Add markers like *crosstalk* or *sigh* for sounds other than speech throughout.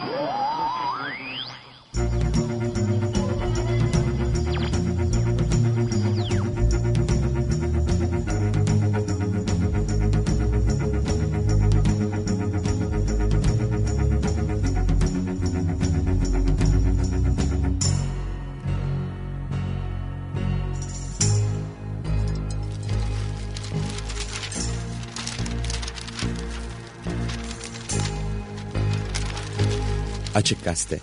Oh! Açık Gazete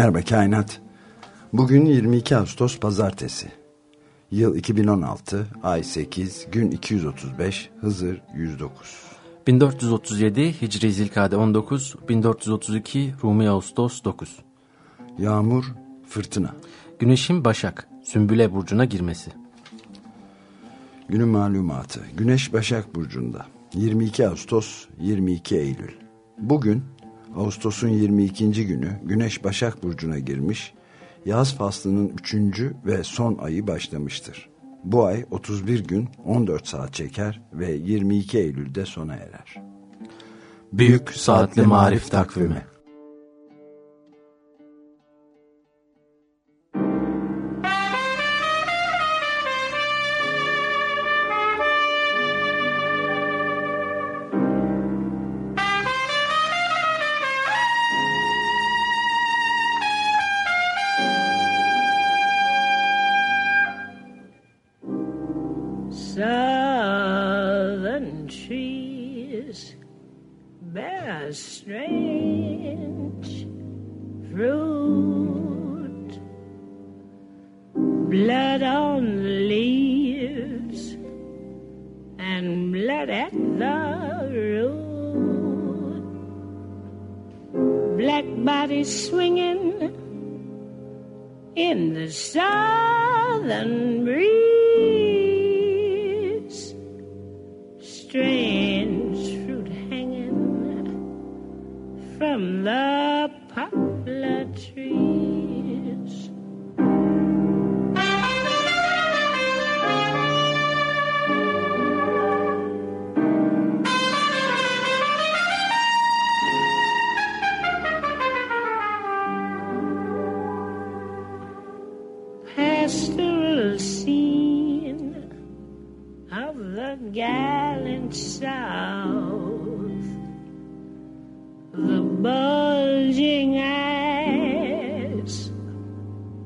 Merhaba Kainat. Bugün 22 Ağustos Pazartesi. Yıl 2016, ay 8, gün 235, Hızır 109. 1437 Hicri Zilkade 19, 1432 Rumi Ağustos 9. Yağmur, fırtına. Güneşin Başak, Sümbüle Burcu'na girmesi. Günün malumatı. Güneş Başak Burcu'nda. 22 Ağustos, 22 Eylül. Bugün Ağustos'un 22. günü Güneş Başak Burcu'na girmiş, yaz faslının 3. ve son ayı başlamıştır. Bu ay 31 gün 14 saat çeker ve 22 Eylül'de sona erer. Büyük Saatli Marif Takvimi swinging in the southern breeze. Strange fruit hanging from the poplar trees. Gallant South, the bulging eyes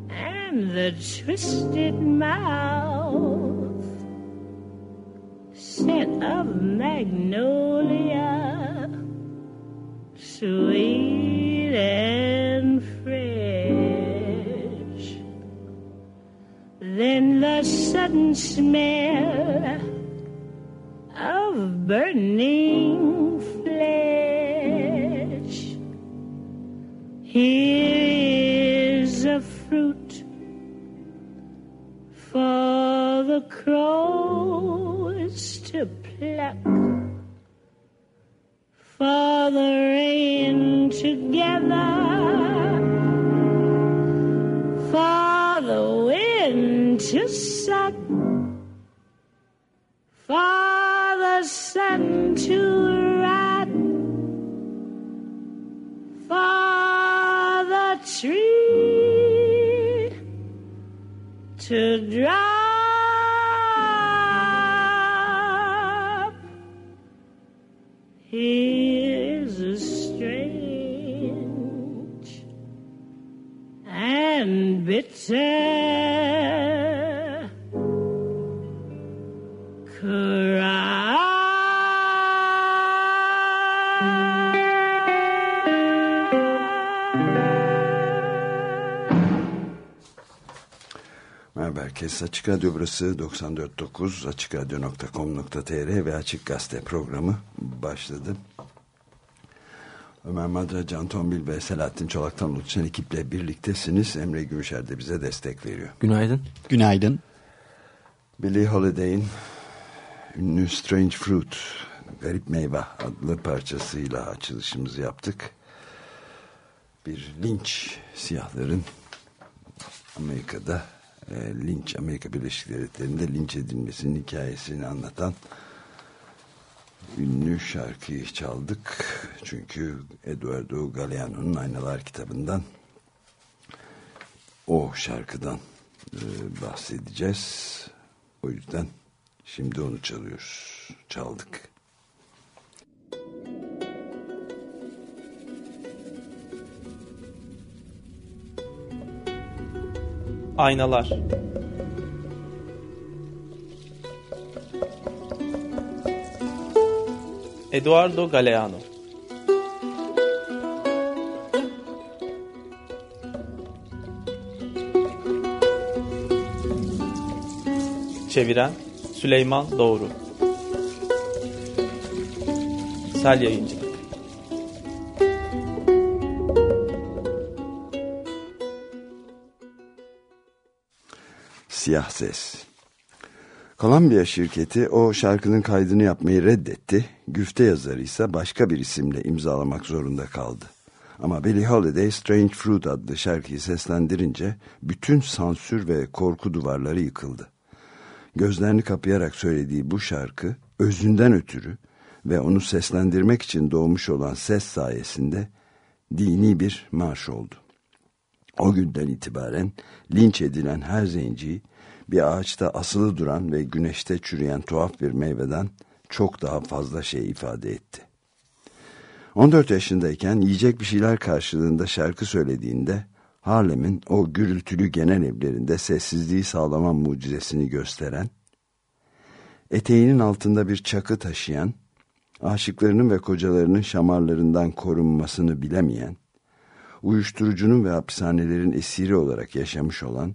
and the twisted mouth, scent of magnolia, sweet and fresh. Then the sudden smell of burning flesh. Here is a fruit for the crows to pluck, for the rain together for the wind to suck, for sun to rot, for the tree to drop. Here's a strange and bitter herkes. Açık Radyo burası 94.9 açıkradyo.com.tr ve Açık Gazete programı başladı. Ömer Madra, Can Tombil ve Selahattin Çolak'tan oluşan ekiple birliktesiniz. Emre Gümüşer de bize destek veriyor. Günaydın. Günaydın. Billie Holiday'in ünlü Strange Fruit, Garip Meyve adlı parçasıyla açılışımızı yaptık. Bir linç siyahların Amerika'da e, linç Amerika Birleşik Devletleri'nde linç edilmesinin hikayesini anlatan ünlü şarkıyı çaldık. Çünkü Eduardo Galeano'nun Aynalar kitabından o şarkıdan e, bahsedeceğiz. O yüzden şimdi onu çalıyoruz. Çaldık. Aynalar. Eduardo Galeano. Çeviren Süleyman Doğru. Sel Yayıncılık Siyah Ses Columbia şirketi o şarkının kaydını yapmayı reddetti. Güfte yazarı ise başka bir isimle imzalamak zorunda kaldı. Ama Billie Holiday Strange Fruit adlı şarkıyı seslendirince bütün sansür ve korku duvarları yıkıldı. Gözlerini kapayarak söylediği bu şarkı özünden ötürü ve onu seslendirmek için doğmuş olan ses sayesinde dini bir marş oldu. O günden itibaren linç edilen her zenciyi bir ağaçta asılı duran ve güneşte çürüyen tuhaf bir meyveden çok daha fazla şey ifade etti. 14 yaşındayken yiyecek bir şeyler karşılığında şarkı söylediğinde Harlem'in o gürültülü genel evlerinde sessizliği sağlama mucizesini gösteren, eteğinin altında bir çakı taşıyan, aşıklarının ve kocalarının şamarlarından korunmasını bilemeyen, uyuşturucunun ve hapishanelerin esiri olarak yaşamış olan,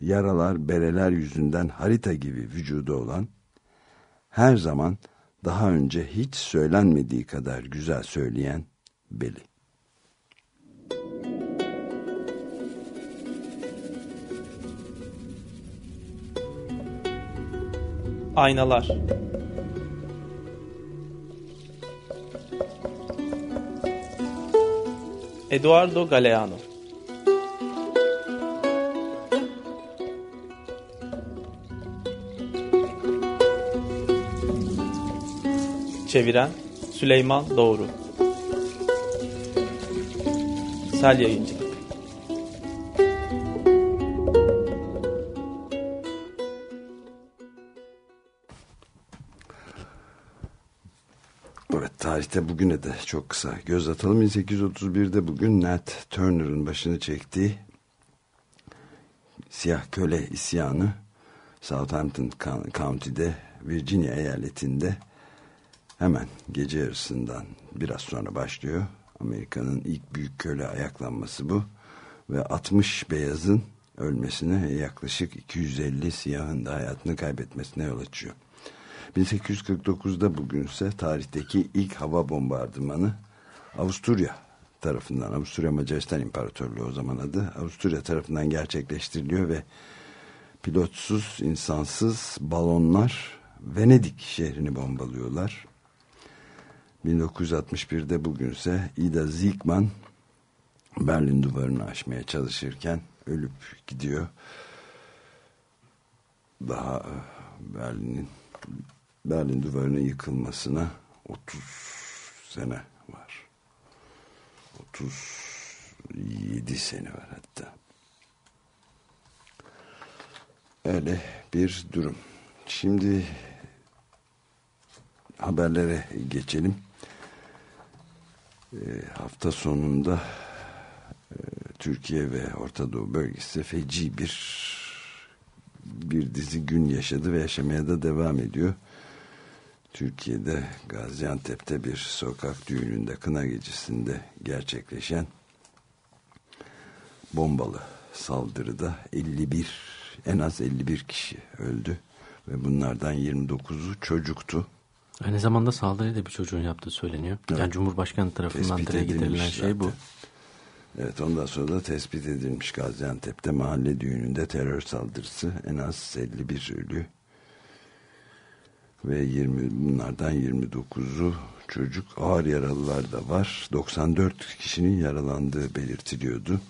yaralar, bereler yüzünden harita gibi vücudu olan, her zaman daha önce hiç söylenmediği kadar güzel söyleyen Beli. Aynalar Eduardo Galeano Çeviren Süleyman Doğru. Sel Yayıncılık Evet tarihte bugüne de çok kısa. Göz atalım. 1831'de bugün Nat Turner'ın başını çektiği Siyah Köle isyanı Southampton County'de Virginia eyaletinde hemen gece yarısından biraz sonra başlıyor. Amerika'nın ilk büyük köle ayaklanması bu. Ve 60 beyazın ölmesine yaklaşık 250 siyahın da hayatını kaybetmesine yol açıyor. 1849'da bugünse tarihteki ilk hava bombardımanı Avusturya tarafından, Avusturya Macaristan İmparatorluğu o zaman adı, Avusturya tarafından gerçekleştiriliyor ve pilotsuz, insansız balonlar Venedik şehrini bombalıyorlar. 1961'de bugünse Ida Ziegman Berlin duvarını aşmaya çalışırken ölüp gidiyor. Daha Berlin'in Berlin duvarının yıkılmasına 30 sene var. 37 sene var hatta. Öyle bir durum. Şimdi haberlere geçelim. E, hafta sonunda e, Türkiye ve Orta Doğu bölgesi feci bir bir dizi gün yaşadı ve yaşamaya da devam ediyor. Türkiye'de Gaziantep'te bir sokak düğününde kına gecesinde gerçekleşen bombalı saldırıda 51 En az 51 kişi öldü ve bunlardan 29'u çocuktu. Aynı zamanda saldırıyı da bir çocuğun yaptığı söyleniyor. Evet. Yani Cumhurbaşkanı tarafından Tespit dile getirilen şey bu. zaten. Evet ondan sonra da tespit edilmiş Gaziantep'te mahalle düğününde terör saldırısı en az 51 ölü ve 20 bunlardan 29'u çocuk ağır yaralılar da var. 94 kişinin yaralandığı belirtiliyordu.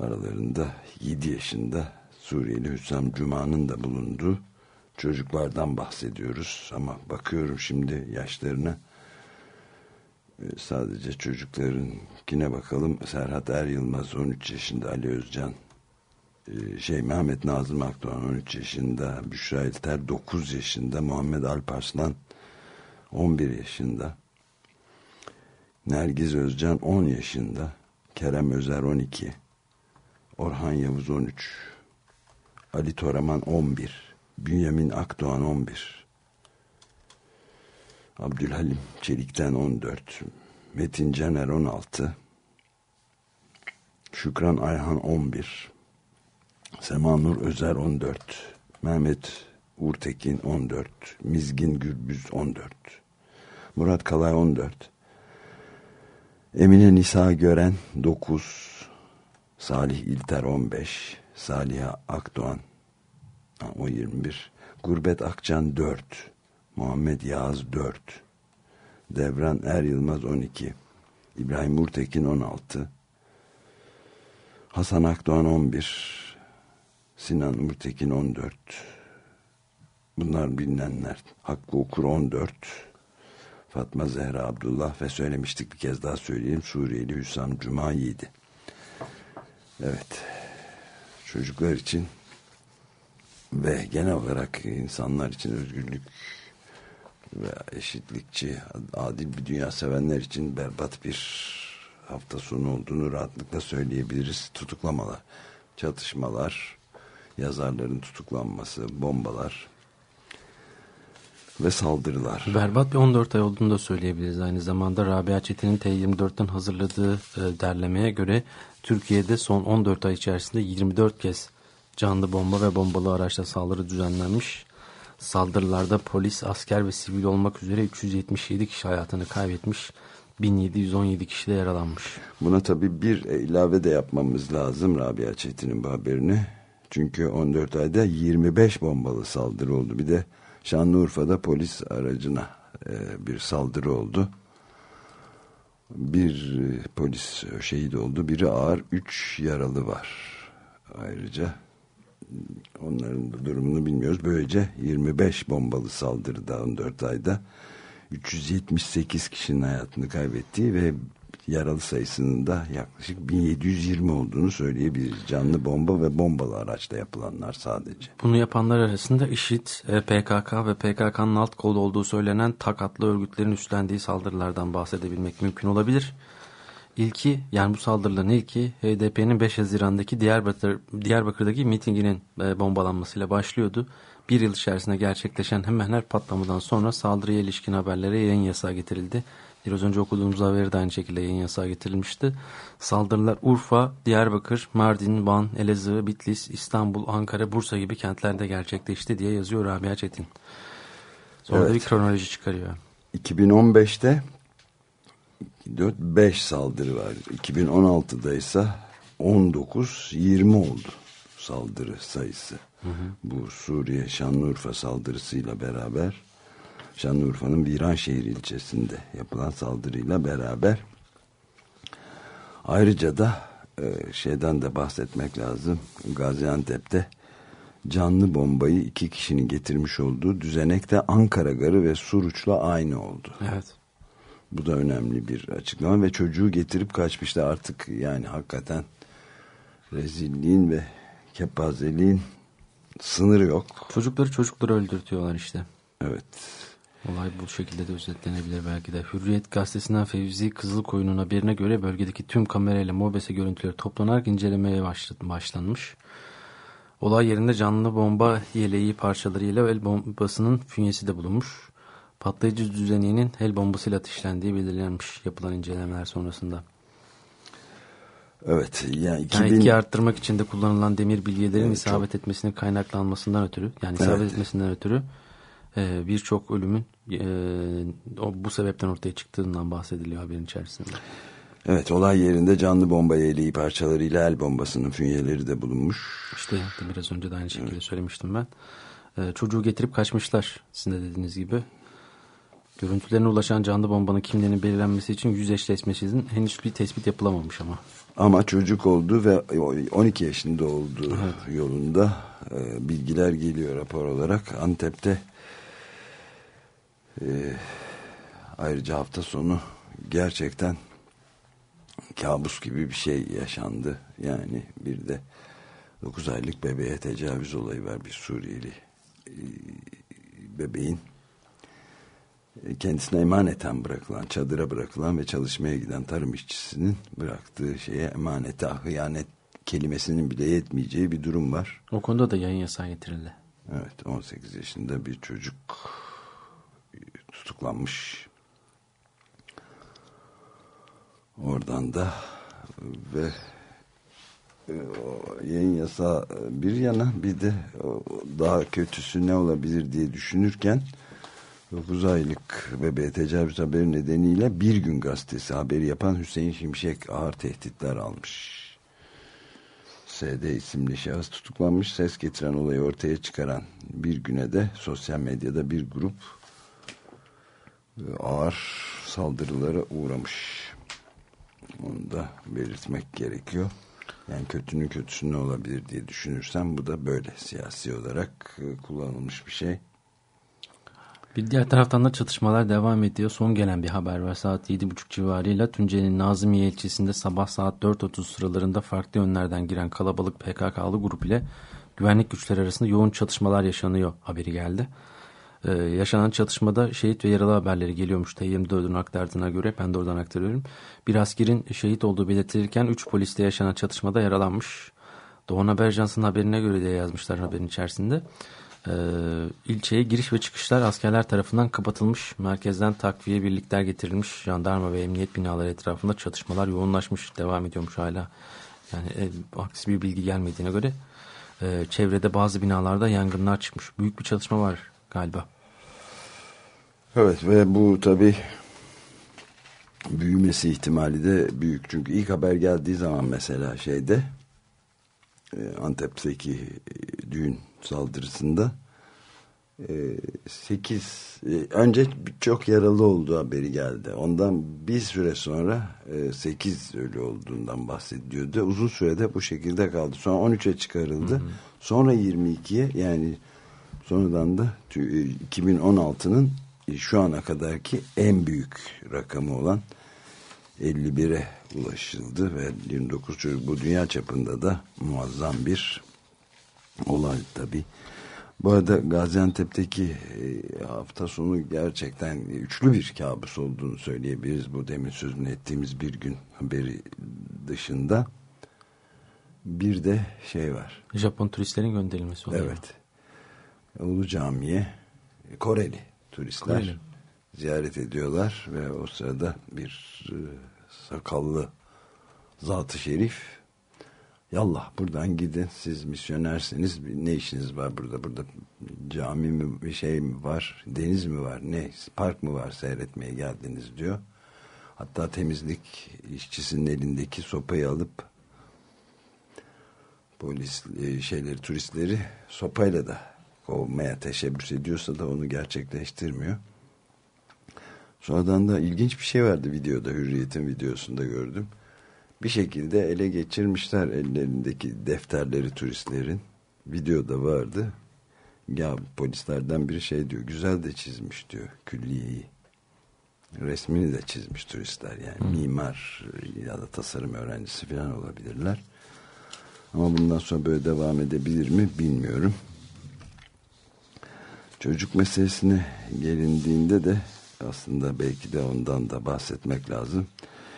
Aralarında 7 yaşında Suriyeli Hüsam Cuma'nın da bulunduğu çocuklardan bahsediyoruz. Ama bakıyorum şimdi yaşlarına e, sadece çocuklarınkine bakalım. Serhat Er Yılmaz 13 yaşında, Ali Özcan e, şey Mehmet Nazım Akdoğan 13 yaşında, Büşra Elter 9 yaşında, Muhammed Alparslan 11 yaşında, Nergiz Özcan 10 yaşında, Kerem Özer 12, Orhan Yavuz 13, Ali Toraman 11, Bünyamin Akdoğan 11, Abdülhalim Çelik'ten 14, Metin Caner 16, Şükran Ayhan 11, Semanur Özer 14, Mehmet Uğurtekin 14, Mizgin Gürbüz 14, Murat Kalay 14, Emine Nisa Gören 9, Salih İlter 15, Salih Akdoğan o 21, Gurbet Akcan 4, Muhammed Yağız 4, Devran Er Yılmaz 12, İbrahim Urtekin 16, Hasan Akdoğan 11, Sinan Urtekin 14, bunlar bilinenler, Hakkı Okur 14, Fatma Zehra Abdullah ve söylemiştik bir kez daha söyleyeyim. Suriyeli Hüsam Cuma 7. Evet, çocuklar için ve genel olarak insanlar için özgürlük ve eşitlikçi, adil bir dünya sevenler için berbat bir hafta sonu olduğunu rahatlıkla söyleyebiliriz. Tutuklamalar, çatışmalar, yazarların tutuklanması, bombalar ve saldırılar. Berbat bir 14 ay olduğunu da söyleyebiliriz. Aynı zamanda Rabia Çetin'in T24'ten hazırladığı e, derlemeye göre Türkiye'de son 14 ay içerisinde 24 kez canlı bomba ve bombalı araçla saldırı düzenlenmiş. Saldırılarda polis, asker ve sivil olmak üzere 377 kişi hayatını kaybetmiş. 1717 kişi de yaralanmış. Buna tabii bir ilave de yapmamız lazım Rabia Çetin'in bu haberini. Çünkü 14 ayda 25 bombalı saldırı oldu. Bir de Şanlıurfa'da polis aracına e, bir saldırı oldu. Bir e, polis şehit oldu. Biri ağır, üç yaralı var. Ayrıca onların da durumunu bilmiyoruz. Böylece 25 bombalı saldırıda 14 ayda 378 kişinin hayatını kaybettiği ve yaralı sayısının da yaklaşık 1720 olduğunu söyleyebiliriz. Canlı bomba ve bombalı araçla yapılanlar sadece. Bunu yapanlar arasında IŞİD, e, PKK ve PKK'nın alt kolu olduğu söylenen tak adlı örgütlerin üstlendiği saldırılardan bahsedebilmek mümkün olabilir. İlki yani bu saldırıların ilki HDP'nin 5 Haziran'daki Diyarbakır, Diyarbakır'daki mitinginin e, bombalanmasıyla başlıyordu. Bir yıl içerisinde gerçekleşen hemen her patlamadan sonra saldırıya ilişkin haberlere yayın yasağı getirildi. Biraz önce okuduğumuz haberi de aynı şekilde yayın yasağı getirilmişti. Saldırılar Urfa, Diyarbakır, Mardin, Van, Elazığ, Bitlis, İstanbul, Ankara, Bursa gibi kentlerde gerçekleşti diye yazıyor Rabia Çetin. Sonra Evet. da bir kronoloji çıkarıyor. 2015'te 4 5 saldırı var. 2016'da ise 19 20 oldu saldırı sayısı. Bu Suriye Şanlıurfa saldırısıyla beraber Şanlıurfa'nın Viranşehir ilçesinde yapılan saldırıyla beraber ayrıca da e, şeyden de bahsetmek lazım. Gaziantep'te canlı bombayı iki kişinin getirmiş olduğu düzenekte Ankara Garı ve Suruç'la aynı oldu. Evet. Bu da önemli bir açıklama ve çocuğu getirip kaçmışlar artık yani hakikaten rezilliğin ve kepazeliğin sınırı yok. Çocukları çocukları öldürtüyorlar işte. Evet. Olay bu şekilde de özetlenebilir belki de. Hürriyet gazetesinden Fevzi Kızılkoyun'un haberine göre bölgedeki tüm kamerayla mobese görüntüleri toplanarak incelemeye başlanmış. Olay yerinde canlı bomba yeleği parçalarıyla el bombasının fünyesi de bulunmuş. Patlayıcı düzeninin el bombasıyla ateşlendiği belirlenmiş yapılan incelemeler sonrasında. Evet yani 2000 Yani etki arttırmak için de kullanılan demir bilyelerin isabet etmesinin kaynaklanmasından ötürü yani isabet Evet. etmesinden ötürü e, birçok ölümün e, o, bu sebepten ortaya çıktığından bahsediliyor haberin içerisinde. Evet olay yerinde canlı bomba yeleği parçalarıyla el bombasının fünyeleri de bulunmuş. İşte biraz önce de aynı şekilde söylemiştim ben. E, çocuğu getirip kaçmışlar sizin de dediğiniz gibi. Görüntülerine ulaşan canlı bombanın kimliğinin belirlenmesi için yüz eşleşmesinin henüz bir tespit yapılamamış ama. Ama çocuk oldu ve 12 yaşında olduğu yolunda e, bilgiler geliyor rapor olarak. Antep'te e, ayrıca hafta sonu gerçekten kabus gibi bir şey yaşandı. Yani bir de 9 aylık bebeğe tecavüz olayı var bir Suriyeli e, bebeğin kendisine emaneten bırakılan, çadıra bırakılan ve çalışmaya giden tarım işçisinin bıraktığı şeye emanete, hıyanet kelimesinin bile yetmeyeceği bir durum var. O konuda da yayın yasağı getirildi. Evet 18 yaşında bir çocuk tutuklanmış. Oradan da ve e, yayın yasağı bir yana bir de daha kötüsü ne olabilir diye düşünürken 9 aylık bebeğe tecavüz haberi nedeniyle Bir Gün Gazetesi haberi yapan Hüseyin Şimşek ağır tehditler almış. SD isimli şahıs tutuklanmış. Ses getiren olayı ortaya çıkaran bir güne de sosyal medyada bir grup e, ağır saldırılara uğramış. Onu da belirtmek gerekiyor. Yani kötünün kötüsü ne olabilir diye düşünürsem bu da böyle siyasi olarak e, kullanılmış bir şey. Bir diğer taraftan da çatışmalar devam ediyor. Son gelen bir haber var. Saat 7.30 civarıyla Tunceli'nin Nazımiye ilçesinde sabah saat 4.30 sıralarında farklı yönlerden giren kalabalık PKK'lı grup ile güvenlik güçleri arasında yoğun çatışmalar yaşanıyor haberi geldi. Ee, yaşanan çatışmada şehit ve yaralı haberleri geliyormuş. T24'ün aktardığına göre ben de oradan aktarıyorum. Bir askerin şehit olduğu belirtilirken 3 polis de yaşanan çatışmada yaralanmış. Doğan Haber Ajansı'nın haberine göre diye yazmışlar haberin içerisinde. Ee, ilçeye giriş ve çıkışlar askerler tarafından kapatılmış. Merkezden takviye birlikler getirilmiş. Jandarma ve emniyet binaları etrafında çatışmalar yoğunlaşmış. Devam ediyormuş hala. Yani e, aksi bir bilgi gelmediğine göre e, çevrede bazı binalarda yangınlar çıkmış. Büyük bir çalışma var galiba. Evet ve bu tabi büyümesi ihtimali de büyük. Çünkü ilk haber geldiği zaman mesela şeyde e, Antep'teki e, düğün saldırısında 8 önce çok yaralı olduğu haberi geldi. Ondan bir süre sonra 8 ölü olduğundan bahsediyordu. Uzun sürede bu şekilde kaldı. Sonra 13'e çıkarıldı. Hı hı. Sonra 22'ye yani sonradan da 2016'nın şu ana kadarki en büyük rakamı olan 51'e ulaşıldı ve 29 çocuk bu dünya çapında da muazzam bir olay tabi. Bu arada Gaziantep'teki hafta sonu gerçekten üçlü bir kabus olduğunu söyleyebiliriz. Bu demin sözünü ettiğimiz bir gün haberi dışında. Bir de şey var. Japon turistlerin gönderilmesi oluyor. Evet. Ulu Cami'ye Koreli turistler Koreli. ziyaret ediyorlar ve o sırada bir sakallı zat-ı şerif yallah buradan gidin siz misyonersiniz. Ne işiniz var burada? Burada cami mi bir şey mi var deniz mi var? Ne park mı var seyretmeye geldiniz diyor. Hatta temizlik işçisinin elindeki sopayı alıp polis şeyleri turistleri sopayla da kovmaya teşebbüs ediyorsa da onu gerçekleştirmiyor. Sonradan da ilginç bir şey vardı videoda Hürriyet'in videosunda gördüm bir şekilde ele geçirmişler ellerindeki defterleri turistlerin. Videoda vardı. Ya polislerden biri şey diyor. Güzel de çizmiş diyor külliyeyi. Resmini de çizmiş turistler yani. Hmm. Mimar ya da tasarım öğrencisi falan olabilirler. Ama bundan sonra böyle devam edebilir mi bilmiyorum. Çocuk meselesine gelindiğinde de aslında belki de ondan da bahsetmek lazım.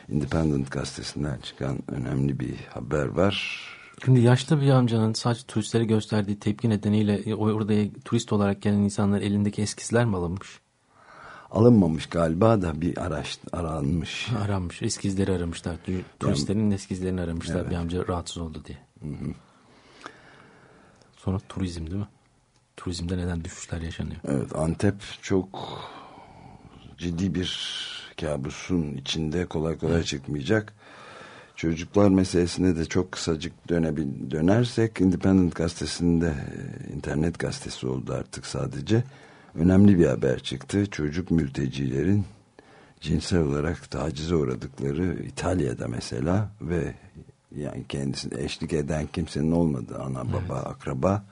Independent gazetesinden çıkan önemli bir haber var. Şimdi yaşlı bir amcanın sadece turistlere gösterdiği tepki nedeniyle orada turist olarak gelen insanlar elindeki eskizler mi alınmış? alınmamış galiba da bir araç aranmış. *laughs* Aranmış. Eskizleri aramışlar. Turistlerin eskizlerini aramışlar. Evet. Bir amca rahatsız oldu diye. Sonra turizm değil mi? Turizmde neden düşüşler yaşanıyor? Evet Antep çok ciddi bir kabusun içinde kolay kolay çıkmayacak. Çocuklar meselesine de çok kısacık dönebil dönersek Independent gazetesinde e, internet gazetesi oldu artık sadece. Önemli bir haber çıktı. Çocuk mültecilerin cinsel olarak tacize uğradıkları İtalya'da mesela ve yani kendisine eşlik eden kimsenin olmadığı ana baba akraba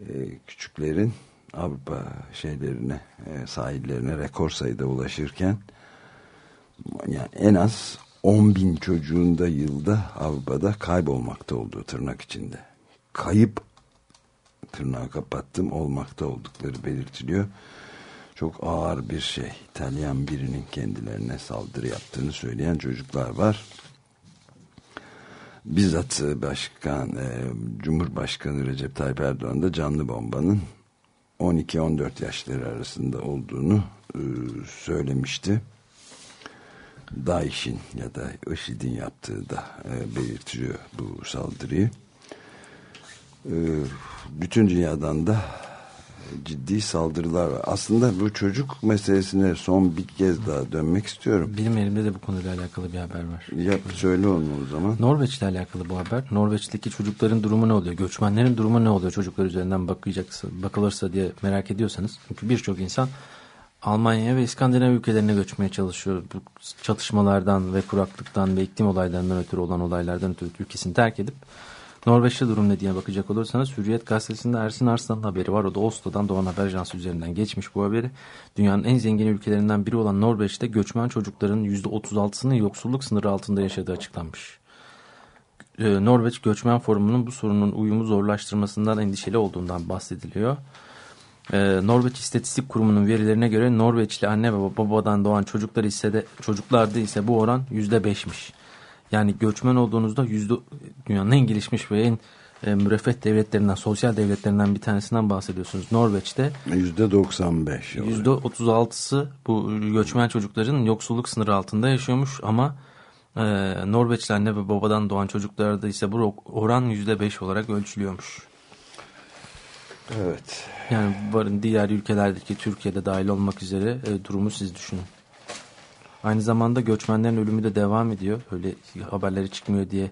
e, küçüklerin Avrupa şeylerine e, sahillerine rekor sayıda ulaşırken yani en az 10 bin çocuğun da yılda Avrupa'da kaybolmakta olduğu tırnak içinde. Kayıp tırnağı kapattım olmakta oldukları belirtiliyor. Çok ağır bir şey. İtalyan birinin kendilerine saldırı yaptığını söyleyen çocuklar var. Bizzat başkan, e, Cumhurbaşkanı Recep Tayyip Erdoğan da canlı bombanın 12-14 yaşları arasında olduğunu e, söylemişti. DAEŞ'in ya da IŞİD'in yaptığı da e, belirtiliyor bu saldırıyı. E, bütün dünyadan da ciddi saldırılar var. Aslında bu çocuk meselesine son bir kez daha dönmek istiyorum. Benim elimde de bu konuyla alakalı bir haber var. Yap söyle onu o zaman. Norveç'le alakalı bu haber. Norveç'teki çocukların durumu ne oluyor? Göçmenlerin durumu ne oluyor? Çocuklar üzerinden bakılırsa diye merak ediyorsanız. Çünkü birçok insan Almanya ve İskandinav ülkelerine göçmeye çalışıyor. Bu çatışmalardan ve kuraklıktan ve iklim olaylarından ötürü olan olaylardan ötürü ülkesini terk edip Norveç'te durum ne diye bakacak olursanız Hürriyet gazetesinde Ersin Arslan'ın haberi var. O da Oslo'dan Doğan Haber Ajansı üzerinden geçmiş bu haberi. Dünyanın en zengin ülkelerinden biri olan Norveç'te göçmen çocukların %36'sının yoksulluk sınırı altında yaşadığı açıklanmış. Ee, Norveç Göçmen Forumu'nun bu sorunun uyumu zorlaştırmasından endişeli olduğundan bahsediliyor. Ee, Norveç İstatistik Kurumu'nun verilerine göre Norveçli anne ve babadan doğan çocuklar ise de çocuklarda ise bu oran %5'miş. Yani göçmen olduğunuzda yüzde, dünyanın en gelişmiş ve en e, müreffeh devletlerinden, sosyal devletlerinden bir tanesinden bahsediyorsunuz. Norveç'te Yüzde 95. olarak. yüzde 36'sı bu göçmen çocukların yoksulluk sınırı altında yaşıyormuş ama e, Norveçli anne ve babadan doğan çocuklarda ise bu oran yüzde 5 olarak ölçülüyormuş. Evet. Yani varın diğer ülkelerdeki Türkiye'de dahil olmak üzere e, durumu siz düşünün. Aynı zamanda göçmenlerin ölümü de devam ediyor. Öyle haberleri çıkmıyor diye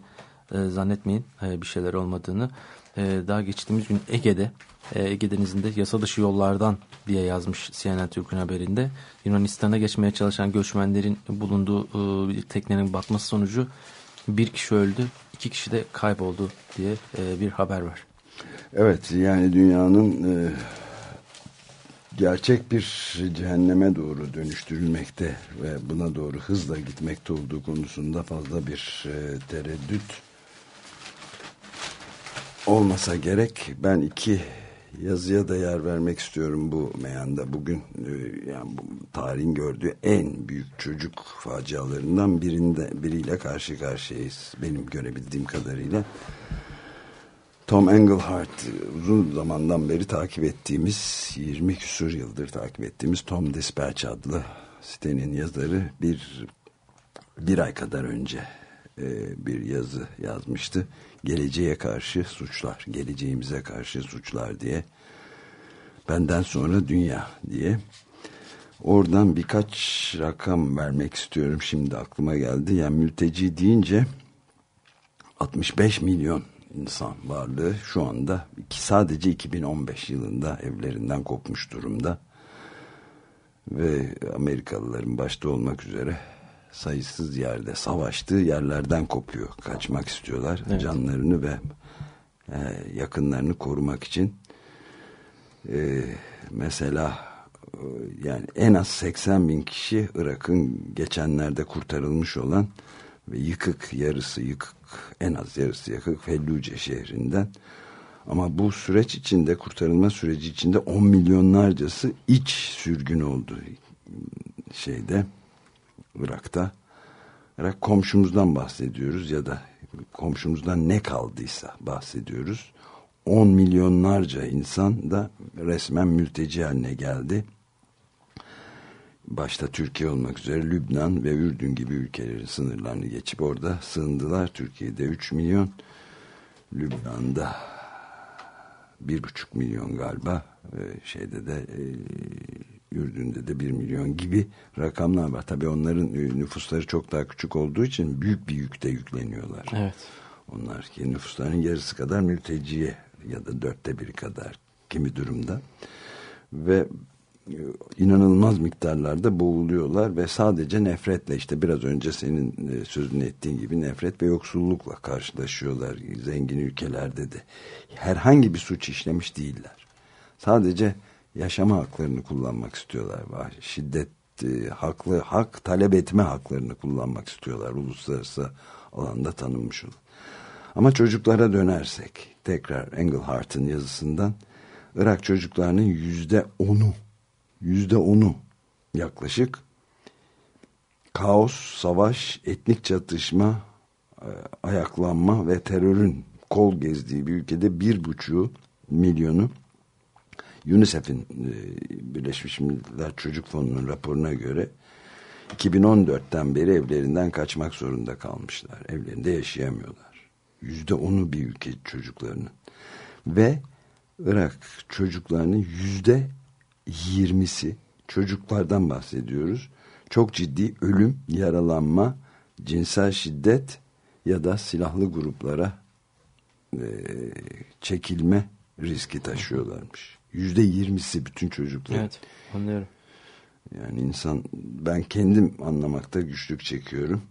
e, zannetmeyin e, bir şeyler olmadığını. E, daha geçtiğimiz gün Ege'de, e, Ege Denizi'nde yasa dışı yollardan diye yazmış CNN Türk'ün haberinde. Yunanistan'a geçmeye çalışan göçmenlerin bulunduğu e, bir teknenin batması sonucu bir kişi öldü, iki kişi de kayboldu diye e, bir haber var. Evet yani dünyanın e, gerçek bir cehenneme doğru dönüştürülmekte ve buna doğru hızla gitmekte olduğu konusunda fazla bir e, tereddüt olmasa gerek. Ben iki yazıya da yer vermek istiyorum bu meyanda. Bugün e, yani bu tarihin gördüğü en büyük çocuk facialarından birinde biriyle karşı karşıyayız. Benim görebildiğim kadarıyla. Tom Engelhardt uzun zamandan beri takip ettiğimiz 20 küsur yıldır takip ettiğimiz Tom Dispatch adlı sitenin yazarı bir bir ay kadar önce e, bir yazı yazmıştı. Geleceğe karşı suçlar, geleceğimize karşı suçlar diye. Benden sonra dünya diye. Oradan birkaç rakam vermek istiyorum. Şimdi aklıma geldi. Yani mülteci deyince 65 milyon insan varlığı şu anda sadece 2015 yılında evlerinden kopmuş durumda. Ve Amerikalıların başta olmak üzere sayısız yerde savaştığı yerlerden kopuyor. Kaçmak istiyorlar. Evet. Canlarını ve e, yakınlarını korumak için. E, mesela e, yani en az 80 bin kişi Irak'ın geçenlerde kurtarılmış olan ve yıkık yarısı yıkık en az yarısı yıkık Felluce şehrinden. Ama bu süreç içinde kurtarılma süreci içinde 10 milyonlarcası iç sürgün oldu şeyde Irak'ta. Irak komşumuzdan bahsediyoruz ya da komşumuzdan ne kaldıysa bahsediyoruz. 10 milyonlarca insan da resmen mülteci haline geldi başta Türkiye olmak üzere Lübnan ve Ürdün gibi ülkelerin sınırlarını geçip orada sığındılar. Türkiye'de 3 milyon, Lübnan'da 1,5 milyon galiba, şeyde de e, Ürdün'de de 1 milyon gibi rakamlar var. Tabii onların e, nüfusları çok daha küçük olduğu için büyük bir yükte yükleniyorlar. Evet. Onlar ki nüfusların yarısı kadar mülteciye ya da dörtte biri kadar kimi durumda. Ve inanılmaz miktarlarda boğuluyorlar ve sadece nefretle işte biraz önce senin e, sözünü ettiğin gibi nefret ve yoksullukla karşılaşıyorlar zengin ülkelerde de. Herhangi bir suç işlemiş değiller. Sadece yaşama haklarını kullanmak istiyorlar. Şiddet e, haklı hak talep etme haklarını kullanmak istiyorlar uluslararası alanda tanınmış olan. Ama çocuklara dönersek tekrar Englehart'ın yazısından Irak çocuklarının yüzde onu yüzde onu yaklaşık kaos, savaş, etnik çatışma, e, ayaklanma ve terörün kol gezdiği bir ülkede bir buçuğu milyonu UNICEF'in e, Birleşmiş Milletler Çocuk Fonu'nun raporuna göre 2014'ten beri evlerinden kaçmak zorunda kalmışlar. Evlerinde yaşayamıyorlar. Yüzde onu bir ülke çocuklarının. Ve Irak çocuklarının yüzde yirmisi çocuklardan bahsediyoruz. Çok ciddi ölüm, yaralanma, cinsel şiddet ya da silahlı gruplara e, çekilme riski taşıyorlarmış. Yüzde yirmisi bütün çocuklar. Evet anlıyorum. Yani insan ben kendim anlamakta güçlük çekiyorum.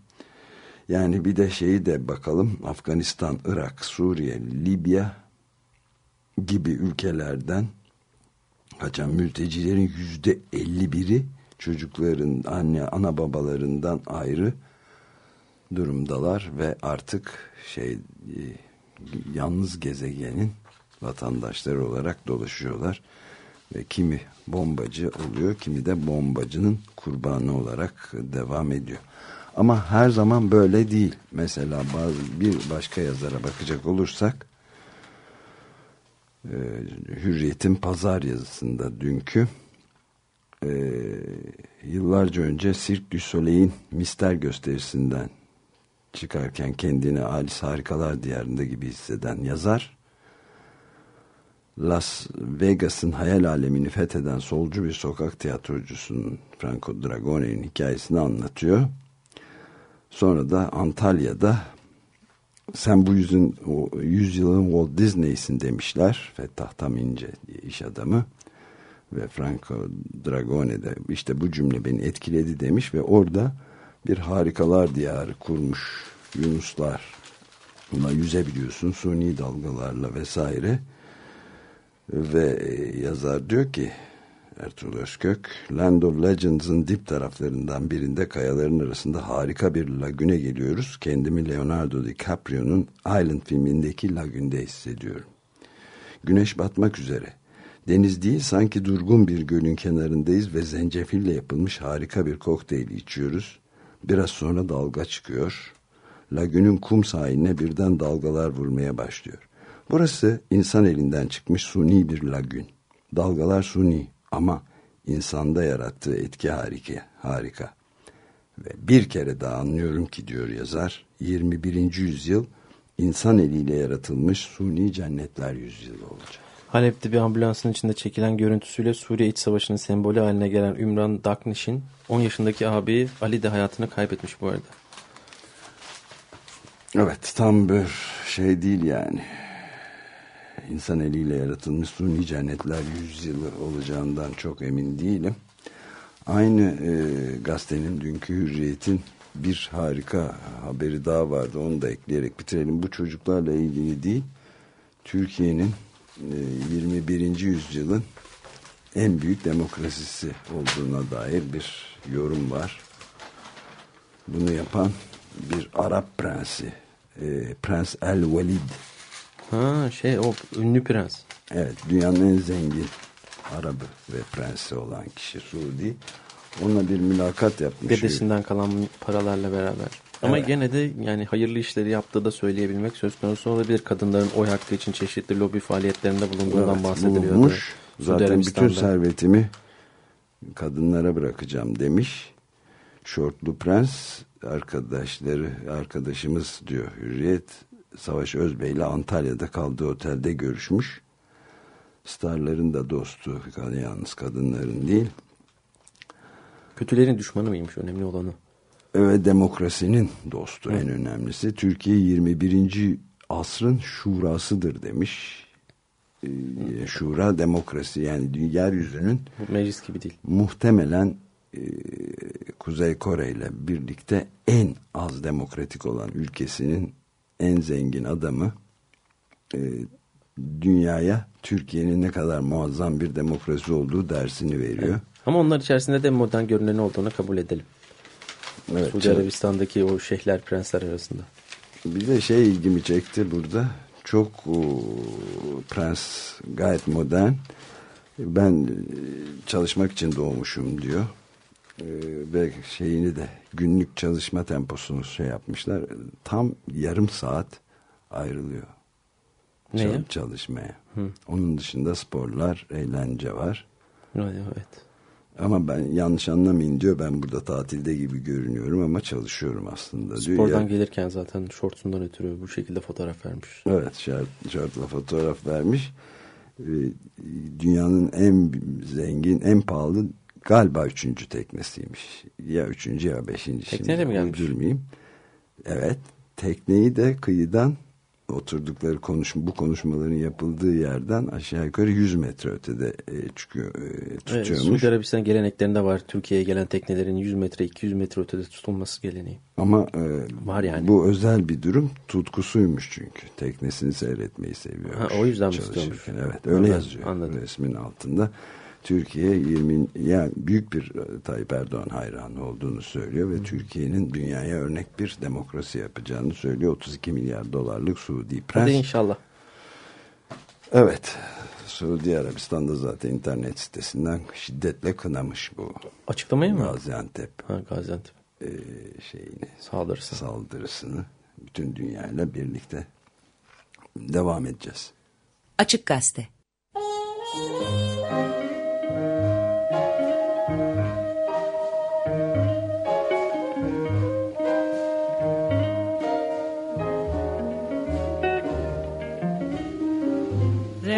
Yani bir de şeyi de bakalım Afganistan, Irak, Suriye, Libya gibi ülkelerden kaçan mültecilerin yüzde elli biri çocukların anne ana babalarından ayrı durumdalar ve artık şey e, yalnız gezegenin vatandaşları olarak dolaşıyorlar ve kimi bombacı oluyor kimi de bombacının kurbanı olarak devam ediyor. Ama her zaman böyle değil. Mesela bazı bir başka yazara bakacak olursak e, Hürriyet'in pazar yazısında dünkü e, yıllarca önce Cirque du Soleil'in mister gösterisinden çıkarken kendini Alice Harikalar Diyarında gibi hisseden yazar Las Vegas'ın hayal alemini fetheden solcu bir sokak tiyatrocusunun Franco Dragone'nin hikayesini anlatıyor. Sonra da Antalya'da sen bu yüzün o yüzyılın Walt Disney'sin demişler. Fettah Tamince diye iş adamı. Ve Franco Dragone de işte bu cümle beni etkiledi demiş. Ve orada bir harikalar diyarı kurmuş Yunuslar. Buna yüzebiliyorsun suni dalgalarla vesaire. Ve yazar diyor ki Ertuğrul Özkök Land of Legends'ın dip taraflarından birinde kayaların arasında harika bir lagüne geliyoruz. Kendimi Leonardo DiCaprio'nun Island filmindeki lagünde hissediyorum. Güneş batmak üzere. Deniz değil sanki durgun bir gölün kenarındayız ve zencefille yapılmış harika bir kokteyli içiyoruz. Biraz sonra dalga çıkıyor. Lagünün kum sahiline birden dalgalar vurmaya başlıyor. Burası insan elinden çıkmış suni bir lagün. Dalgalar suni ama insanda yarattığı etki harika. harika. Ve bir kere daha anlıyorum ki diyor yazar 21. yüzyıl insan eliyle yaratılmış suni cennetler yüzyılı olacak. Halep'te bir ambulansın içinde çekilen görüntüsüyle Suriye İç Savaşı'nın sembolü haline gelen Ümran Dakniş'in 10 yaşındaki abi Ali de hayatını kaybetmiş bu arada. Evet tam bir şey değil yani. İnsan eliyle yaratılmış suni cennetler yüzyılı olacağından çok emin değilim. Aynı e, gazetenin dünkü hürriyetin bir harika haberi daha vardı. Onu da ekleyerek bitirelim. Bu çocuklarla ilgili değil. Türkiye'nin e, 21. yüzyılın en büyük demokrasisi olduğuna dair bir yorum var. Bunu yapan bir Arap prensi. E, Prens El Velid. Ha şey o ünlü prens. Evet dünyanın en zengin Arabı ve prensi olan kişi Suudi. Onunla bir mülakat yapmış. Dedesinden kalan paralarla beraber. Ama Evet. gene de yani hayırlı işleri yaptığı da söyleyebilmek söz konusu olabilir. Kadınların oy hakkı için çeşitli lobi faaliyetlerinde bulunduğundan Evet, bahsediliyordu. bulunmuş. Zaten bütün servetimi kadınlara bırakacağım demiş. Şortlu Prens arkadaşları arkadaşımız diyor Hürriyet Savaş Özbey ile Antalya'da kaldığı otelde görüşmüş. Starların da dostu yalnız kadınların değil. Kötülerin düşmanı mıymış önemli olanı? Ve demokrasinin dostu Hı. en önemlisi. Türkiye 21. asrın şurasıdır demiş. Ee, şura demokrasi yani yeryüzünün meclis gibi değil. Muhtemelen e, Kuzey Kore ile birlikte en az demokratik olan ülkesinin en zengin adamı e, dünyaya Türkiye'nin ne kadar muazzam bir demokrasi olduğu dersini veriyor. Evet. Ama onlar içerisinde de modern görünen olduğunu kabul edelim. Evet, Suudi Arabistan'daki o şeyhler prensler arasında. Bir de şey ilgimi çekti burada. Çok o, prens gayet modern. Ben e, çalışmak için doğmuşum diyor. Ee, ve şeyini de günlük çalışma temposunu şey yapmışlar. Tam yarım saat ayrılıyor. Neye? Çalışmaya. Hı. Onun dışında sporlar, eğlence var. Evet. Ama ben yanlış anlamayın diyor. Ben burada tatilde gibi görünüyorum ama çalışıyorum aslında diyor. Spordan ya. gelirken zaten şortundan ötürü bu şekilde fotoğraf vermiş. Evet şart, şartla fotoğraf vermiş. Dünyanın en zengin, en pahalı galiba üçüncü teknesiymiş. Ya üçüncü ya beşinci. Tekneyle mi gelmiş? Uydurmayayım. Evet. Tekneyi de kıyıdan oturdukları konuşma bu konuşmaların yapıldığı yerden aşağı yukarı 100 metre ötede e, çıkıyor e, tutuyormuş. Evet, Suudi Arabistan geleneklerinde var. Türkiye'ye gelen teknelerin 100 metre 200 metre ötede tutulması geleneği. Ama e, var yani. Bu özel bir durum. Tutkusuymuş çünkü. Teknesini seyretmeyi seviyor. o yüzden mi istiyormuş? Evet öyle Anladım. yazıyor Anladım. resmin altında. Türkiye 20 yani büyük bir e, Tayyip Erdoğan hayranı olduğunu söylüyor ve. Türkiye'nin dünyaya örnek bir demokrasi yapacağını söylüyor. 32 milyar dolarlık Suudi prens. Hadi inşallah. Evet. Suudi Arabistan'da zaten internet sitesinden şiddetle kınamış bu. Açıklamayı mı? Gaziantep. Ha, Gaziantep. E, şeyini. Saldırısı. Saldırısını. Bütün dünyayla birlikte devam edeceğiz. Açık Gazete.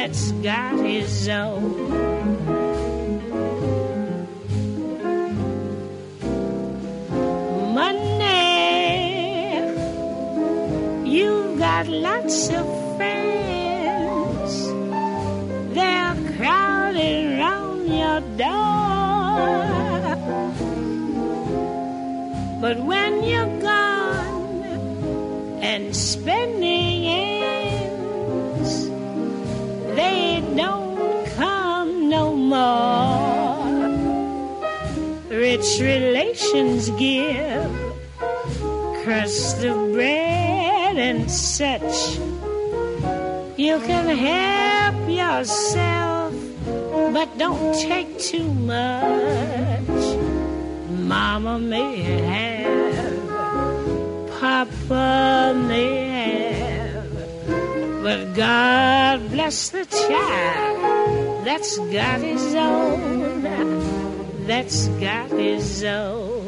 that's got his own. Money, you've got lots of friends. They're crowding round your door. But when you're gone and spending Rich relations give crust of bread and such. You can help yourself, but don't take too much. Mama may have, Papa may have, but God bless the child that's got his own, that's got his own.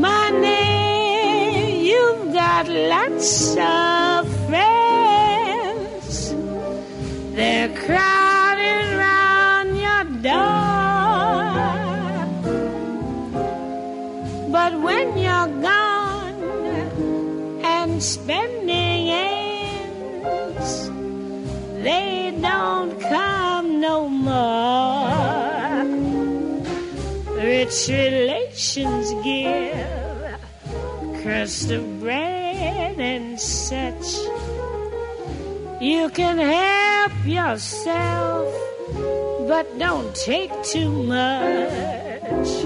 Money, you've got lots of friends. They're crowding Rich relations give crust of bread and such. You can help yourself, but don't take too much.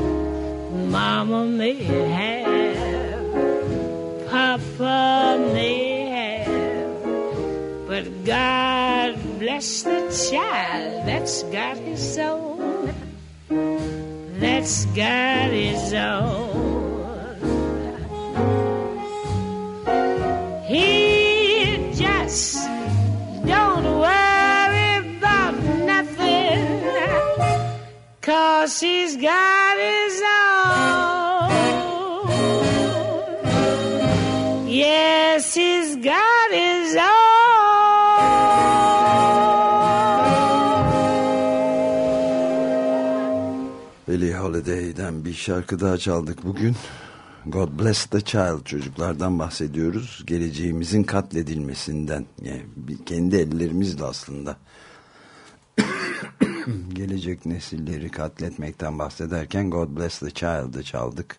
Mama may have, Papa may have, but God bless the child that's got his own. That's got his own. He just don't worry about nothing, cause he's got his own. Bir şarkı daha çaldık bugün. God Bless the Child çocuklardan bahsediyoruz. Geleceğimizin katledilmesinden. Yani kendi ellerimizle aslında *coughs* gelecek nesilleri katletmekten bahsederken God Bless the Child'ı çaldık.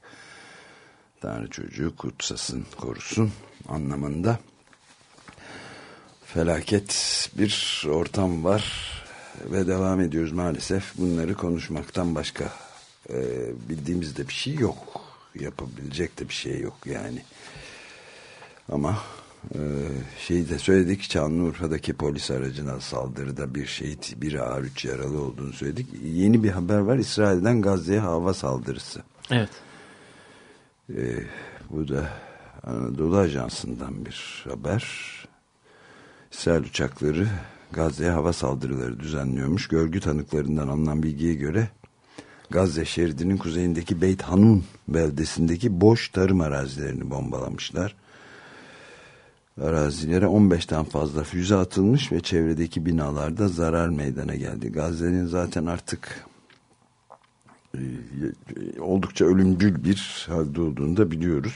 Tanrı çocuğu kutsasın, korusun anlamında. Felaket bir ortam var ve devam ediyoruz maalesef. Bunları konuşmaktan başka e, bildiğimiz de bir şey yok. Yapabilecek de bir şey yok yani. Ama e, şeyi de söyledik Şanlıurfa'daki polis aracına saldırıda bir şehit bir ağır üç yaralı olduğunu söyledik. Yeni bir haber var İsrail'den Gazze'ye hava saldırısı. Evet. Ee, bu da Anadolu Ajansı'ndan bir haber. İsrail uçakları Gazze'ye hava saldırıları düzenliyormuş. Görgü tanıklarından alınan bilgiye göre Gazze şeridinin kuzeyindeki Beyt Hanun beldesindeki boş tarım arazilerini bombalamışlar. Arazilere 15'ten fazla füze atılmış ve çevredeki binalarda zarar meydana geldi. Gazze'nin zaten artık e, oldukça ölümcül bir halde olduğunu da biliyoruz.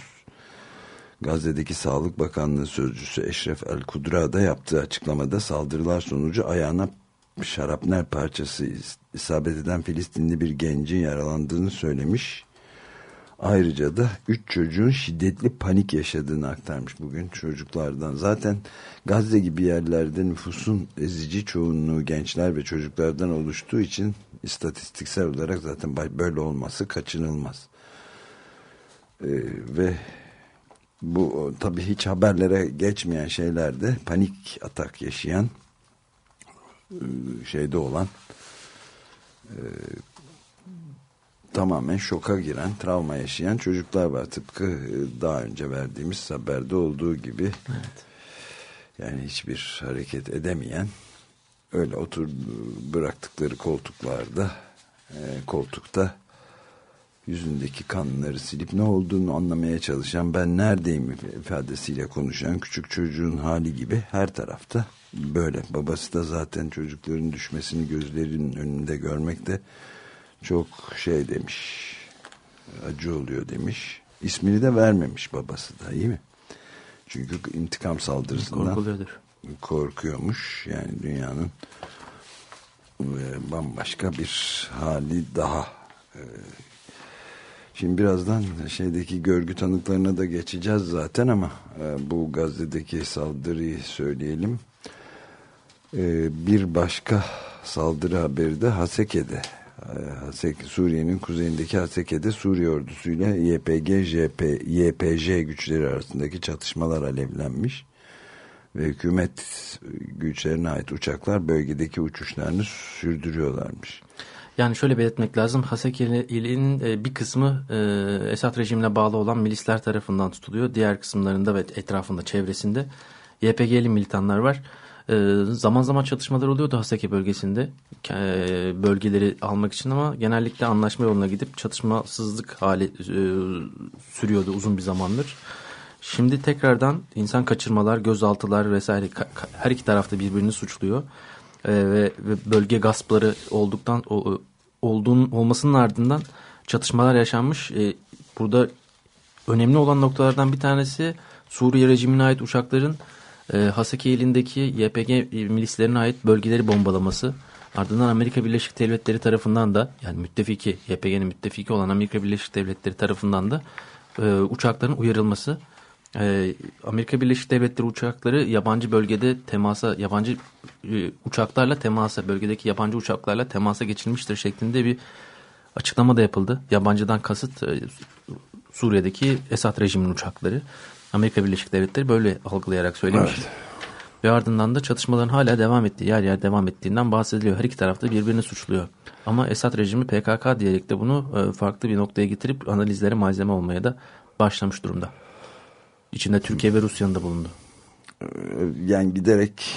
Gazze'deki Sağlık Bakanlığı Sözcüsü Eşref El Kudra da yaptığı açıklamada saldırılar sonucu ayağına şarapnel parçası is- isabet eden Filistinli bir gencin yaralandığını söylemiş. Ayrıca da 3 çocuğun şiddetli panik yaşadığını aktarmış bugün çocuklardan. Zaten Gazze gibi yerlerde nüfusun ezici çoğunluğu gençler ve çocuklardan oluştuğu için istatistiksel olarak zaten böyle olması kaçınılmaz. Ee, ve bu tabii hiç haberlere geçmeyen şeylerde panik atak yaşayan şeyde olan e, tamamen şoka giren, travma yaşayan çocuklar var. Tıpkı e, daha önce verdiğimiz haberde olduğu gibi. Evet. Yani hiçbir hareket edemeyen, öyle otur bıraktıkları koltuklarda, e, koltukta yüzündeki kanları silip ne olduğunu anlamaya çalışan, ben neredeyim ifadesiyle konuşan küçük çocuğun hali gibi her tarafta böyle. Babası da zaten çocukların düşmesini gözlerinin önünde görmek de çok şey demiş acı oluyor demiş. İsmini de vermemiş babası da iyi mi? Çünkü intikam saldırısından Korkuluyordur. korkuyormuş. Yani dünyanın e, bambaşka bir hali daha. E, şimdi birazdan şeydeki görgü tanıklarına da geçeceğiz zaten ama e, bu Gazze'deki saldırıyı söyleyelim bir başka saldırı haberi de Haseke'de e, Hasek, Suriye'nin kuzeyindeki Haseke'de Suriye ordusuyla YPG, JP, YPJ güçleri arasındaki çatışmalar alevlenmiş ve hükümet güçlerine ait uçaklar bölgedeki uçuşlarını sürdürüyorlarmış. Yani şöyle belirtmek lazım. Hasekeli'nin e, bir kısmı e, Esad rejimine bağlı olan milisler tarafından tutuluyor. Diğer kısımlarında ve etrafında, çevresinde YPG'li militanlar var. E, zaman zaman çatışmalar oluyordu Haseki bölgesinde. E, bölgeleri almak için ama genellikle anlaşma yoluna gidip çatışmasızlık hali e, sürüyordu uzun bir zamandır. Şimdi tekrardan insan kaçırmalar, gözaltılar vesaire her iki tarafta birbirini suçluyor. Ee, ve, ve bölge gaspları olduktan o, olduğun olmasının ardından çatışmalar yaşanmış. Ee, burada önemli olan noktalardan bir tanesi Suriye rejimine ait uçakların e, Haseki elindeki YPG milislerine ait bölgeleri bombalaması. Ardından Amerika Birleşik Devletleri tarafından da yani müttefiki YPG'nin müttefiki olan Amerika Birleşik Devletleri tarafından da e, uçakların uyarılması. E, Amerika Birleşik Devletleri uçakları yabancı bölgede temasa yabancı e, uçaklarla temasa bölgedeki yabancı uçaklarla temasa geçilmiştir şeklinde bir açıklama da yapıldı. Yabancıdan kasıt e, Suriye'deki Esad rejiminin uçakları. Amerika Birleşik Devletleri böyle algılayarak söylemiş. Evet. Ve ardından da çatışmaların hala devam ettiği, yer yer devam ettiğinden bahsediliyor. Her iki tarafta birbirini suçluyor. Ama Esad rejimi PKK diyerek de bunu e, farklı bir noktaya getirip analizlere malzeme olmaya da başlamış durumda. İçinde Türkiye ve Rusya'nın da bulundu. yani giderek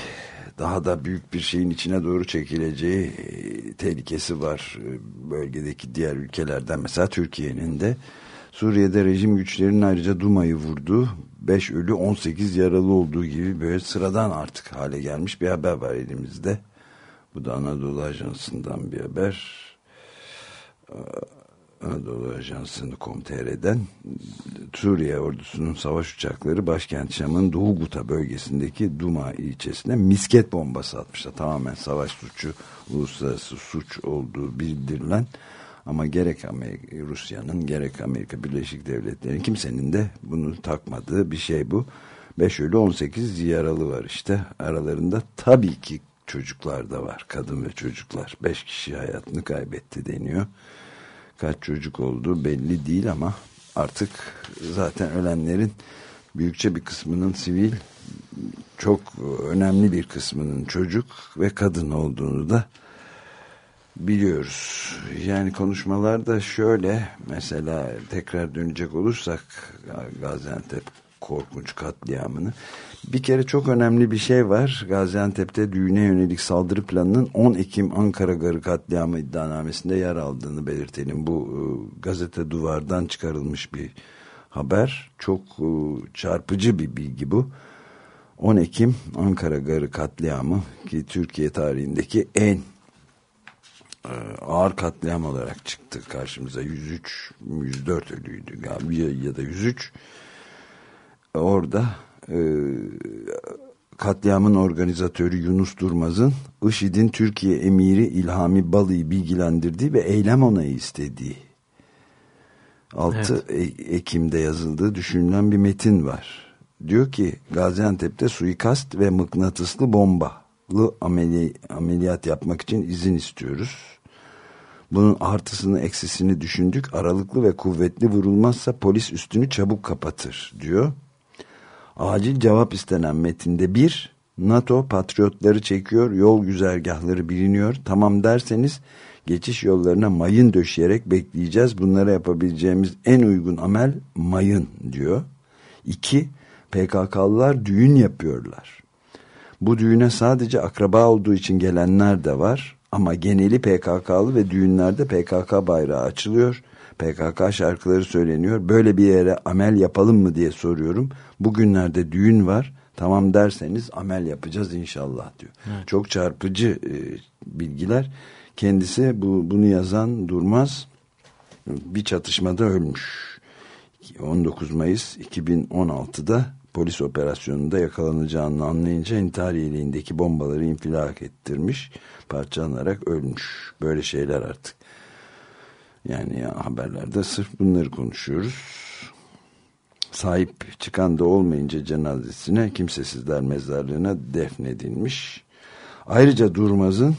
daha da büyük bir şeyin içine doğru çekileceği e, tehlikesi var E, bölgedeki diğer ülkelerden mesela Türkiye'nin de Suriye'de rejim güçlerinin ayrıca Duma'yı vurduğu 5 ölü 18 yaralı olduğu gibi böyle sıradan artık hale gelmiş bir haber var elimizde. Bu da Anadolu Ajansı'ndan bir haber. Anadolu Ajansı.com.tr'den Suriye ordusunun savaş uçakları başkent Şam'ın Doğu Guta bölgesindeki Duma ilçesine misket bombası atmışlar. Tamamen savaş suçu, uluslararası suç olduğu bildirilen ama gerek Rusya'nın gerek Amerika Birleşik Devletleri'nin kimsenin de bunu takmadığı bir şey bu. 5 ölü 18 yaralı var işte. Aralarında tabii ki çocuklar da var. Kadın ve çocuklar. 5 kişi hayatını kaybetti deniyor kaç çocuk olduğu belli değil ama artık zaten ölenlerin büyükçe bir kısmının sivil çok önemli bir kısmının çocuk ve kadın olduğunu da biliyoruz. Yani konuşmalarda şöyle mesela tekrar dönecek olursak Gaziantep korkunç katliamını. Bir kere çok önemli bir şey var. Gaziantep'te düğüne yönelik saldırı planının 10 Ekim Ankara Garı katliamı iddianamesinde yer aldığını belirtelim. Bu e, gazete duvardan çıkarılmış bir haber. Çok e, çarpıcı bir bilgi bu. 10 Ekim Ankara Garı katliamı ki Türkiye tarihindeki en ağır katliam olarak çıktı karşımıza 103 104 ölüydü galiba ya da 103 orada e, katliamın organizatörü Yunus Durmaz'ın IŞİD'in Türkiye emiri İlhami Balı'yı bilgilendirdiği ve eylem onayı istediği 6 evet. Ekim'de yazıldığı düşünülen bir metin var. Diyor ki Gaziantep'te suikast ve mıknatıslı bombalı ameli, ameliyat yapmak için izin istiyoruz. Bunun artısını eksisini düşündük. Aralıklı ve kuvvetli vurulmazsa polis üstünü çabuk kapatır diyor. Acil cevap istenen metinde bir, NATO patriotları çekiyor, yol güzergahları biliniyor. Tamam derseniz geçiş yollarına mayın döşeyerek bekleyeceğiz. Bunlara yapabileceğimiz en uygun amel mayın diyor. İki, PKK'lılar düğün yapıyorlar. Bu düğüne sadece akraba olduğu için gelenler de var. Ama geneli PKK'lı ve düğünlerde PKK bayrağı açılıyor. PKK şarkıları söyleniyor. Böyle bir yere amel yapalım mı diye soruyorum. Bugünlerde düğün var. Tamam derseniz amel yapacağız inşallah diyor. Evet. Çok çarpıcı e, bilgiler. Kendisi bu bunu yazan Durmaz bir çatışmada ölmüş. 19 Mayıs 2016'da polis operasyonunda yakalanacağını anlayınca intihar yeleğindeki bombaları infilak ettirmiş, parçalanarak ölmüş. Böyle şeyler artık. Yani ya, haberlerde sırf bunları konuşuyoruz. Sahip çıkan da olmayınca cenazesine kimsesizler mezarlığına defnedilmiş. Ayrıca Durmaz'ın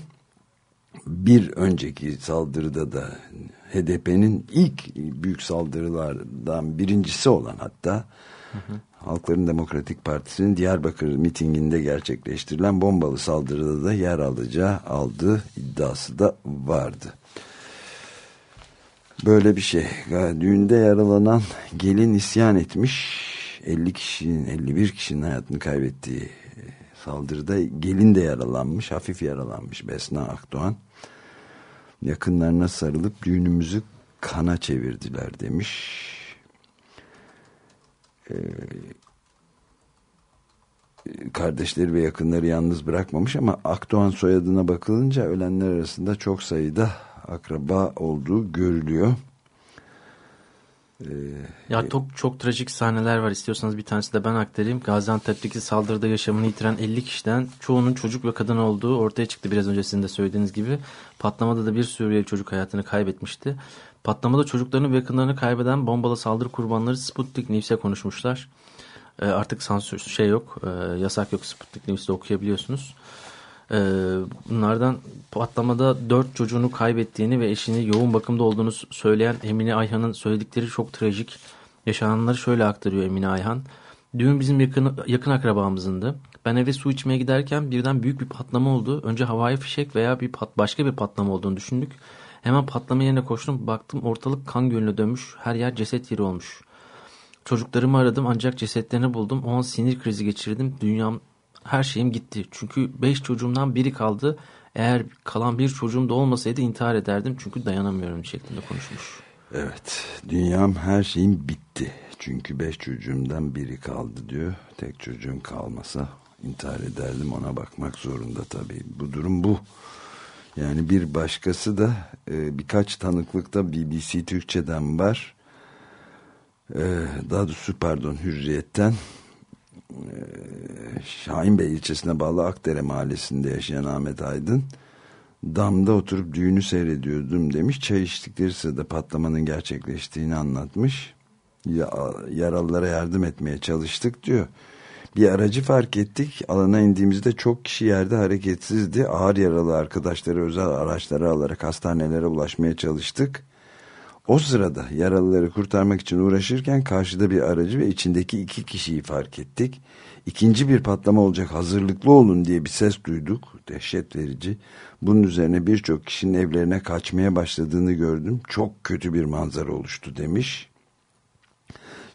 bir önceki saldırıda da HDP'nin ilk büyük saldırılardan birincisi olan hatta hı hı. Halkların Demokratik Partisi'nin Diyarbakır mitinginde gerçekleştirilen bombalı saldırıda da yer alacağı aldığı iddiası da vardı. Böyle bir şey. Düğünde yaralanan gelin isyan etmiş. 50 kişinin 51 kişinin hayatını kaybettiği e, saldırıda gelin de yaralanmış. Hafif yaralanmış Besna Akdoğan. Yakınlarına sarılıp düğünümüzü kana çevirdiler demiş. Ee, kardeşleri ve yakınları yalnız bırakmamış ama Akdoğan soyadına bakılınca ölenler arasında çok sayıda akraba olduğu görülüyor. Ya çok çok trajik sahneler var. İstiyorsanız bir tanesi de ben aktarayım. Gaziantep'teki saldırıda yaşamını yitiren 50 kişiden çoğunun çocuk ve kadın olduğu ortaya çıktı biraz önce sizin de söylediğiniz gibi. Patlamada da bir Suriyeli çocuk hayatını kaybetmişti. Patlamada çocuklarını ve yakınlarını kaybeden bombalı saldırı kurbanları Sputnik News'e konuşmuşlar. E, artık sansür şey yok, e, yasak yok Sputnik News'te okuyabiliyorsunuz. E, bunlardan patlamada dört çocuğunu kaybettiğini ve eşini yoğun bakımda olduğunu söyleyen Emine Ayhan'ın söyledikleri çok trajik. Yaşananları şöyle aktarıyor Emine Ayhan. Düğün bizim yakın, yakın akrabamızındı. Ben eve su içmeye giderken birden büyük bir patlama oldu. Önce havai fişek veya bir pat, başka bir patlama olduğunu düşündük. Hemen patlama yerine koştum. Baktım ortalık kan gölüne dönmüş. Her yer ceset yeri olmuş. Çocuklarımı aradım ancak cesetlerini buldum. O an sinir krizi geçirdim. Dünyam, her şeyim gitti. Çünkü beş çocuğumdan biri kaldı. Eğer kalan bir çocuğum da olmasaydı intihar ederdim. Çünkü dayanamıyorum şeklinde konuşmuş. Evet, dünyam her şeyim bitti. Çünkü beş çocuğumdan biri kaldı diyor. Tek çocuğum kalmasa intihar ederdim ona bakmak zorunda tabii. Bu durum bu. Yani bir başkası da e, birkaç tanıklıkta BBC Türkçe'den var. E, daha doğrusu pardon Hürriyet'ten e, Şahinbey ilçesine bağlı Akdere mahallesinde yaşayan Ahmet Aydın damda oturup düğünü seyrediyordum demiş. Çay içtikleri sırada patlamanın gerçekleştiğini anlatmış. Ya, yaralılara yardım etmeye çalıştık diyor. Bir aracı fark ettik. Alana indiğimizde çok kişi yerde hareketsizdi. Ağır yaralı arkadaşları özel araçları alarak hastanelere ulaşmaya çalıştık. O sırada yaralıları kurtarmak için uğraşırken karşıda bir aracı ve içindeki iki kişiyi fark ettik. İkinci bir patlama olacak hazırlıklı olun diye bir ses duyduk. Dehşet verici. Bunun üzerine birçok kişinin evlerine kaçmaya başladığını gördüm. Çok kötü bir manzara oluştu demiş.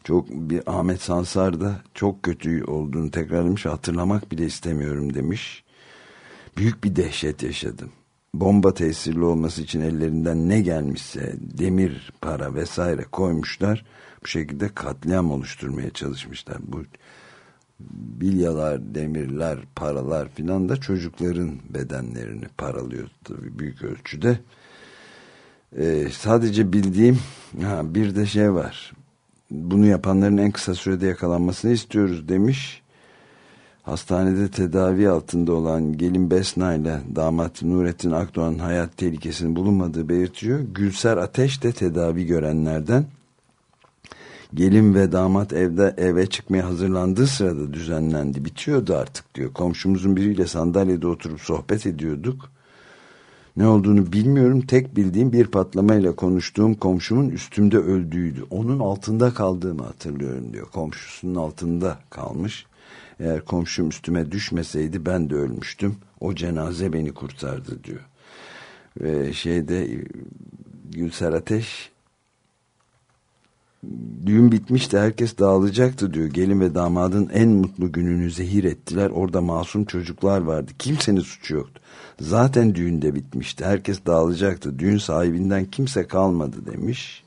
Çok bir Ahmet Sansar da çok kötü olduğunu tekrarlamış. Hatırlamak bile istemiyorum demiş. Büyük bir dehşet yaşadım. Bomba tesirli olması için ellerinden ne gelmişse demir, para vesaire koymuşlar. Bu şekilde katliam oluşturmaya çalışmışlar. Bu bilyalar, demirler, paralar filan da çocukların bedenlerini paralıyor tabii büyük ölçüde. Ee, sadece bildiğim ha, bir de şey var. Bunu yapanların en kısa sürede yakalanmasını istiyoruz demiş. Hastanede tedavi altında olan gelin Besna ile damat Nurettin Akdoğan hayat tehlikesinin bulunmadığı belirtiyor. Gülser Ateş de tedavi görenlerden gelin ve damat evde eve çıkmaya hazırlandığı sırada düzenlendi. Bitiyordu artık diyor. Komşumuzun biriyle sandalyede oturup sohbet ediyorduk. Ne olduğunu bilmiyorum. Tek bildiğim bir patlamayla konuştuğum komşumun üstümde öldüğüydü. Onun altında kaldığımı hatırlıyorum diyor. Komşusunun altında kalmış. Eğer komşum üstüme düşmeseydi ben de ölmüştüm. O cenaze beni kurtardı diyor. Ve şeyde Gülser Ateş düğün bitmişti herkes dağılacaktı diyor. Gelin ve damadın en mutlu gününü zehir ettiler. Orada masum çocuklar vardı. Kimsenin suçu yoktu. Zaten düğünde bitmişti. Herkes dağılacaktı. Düğün sahibinden kimse kalmadı demiş.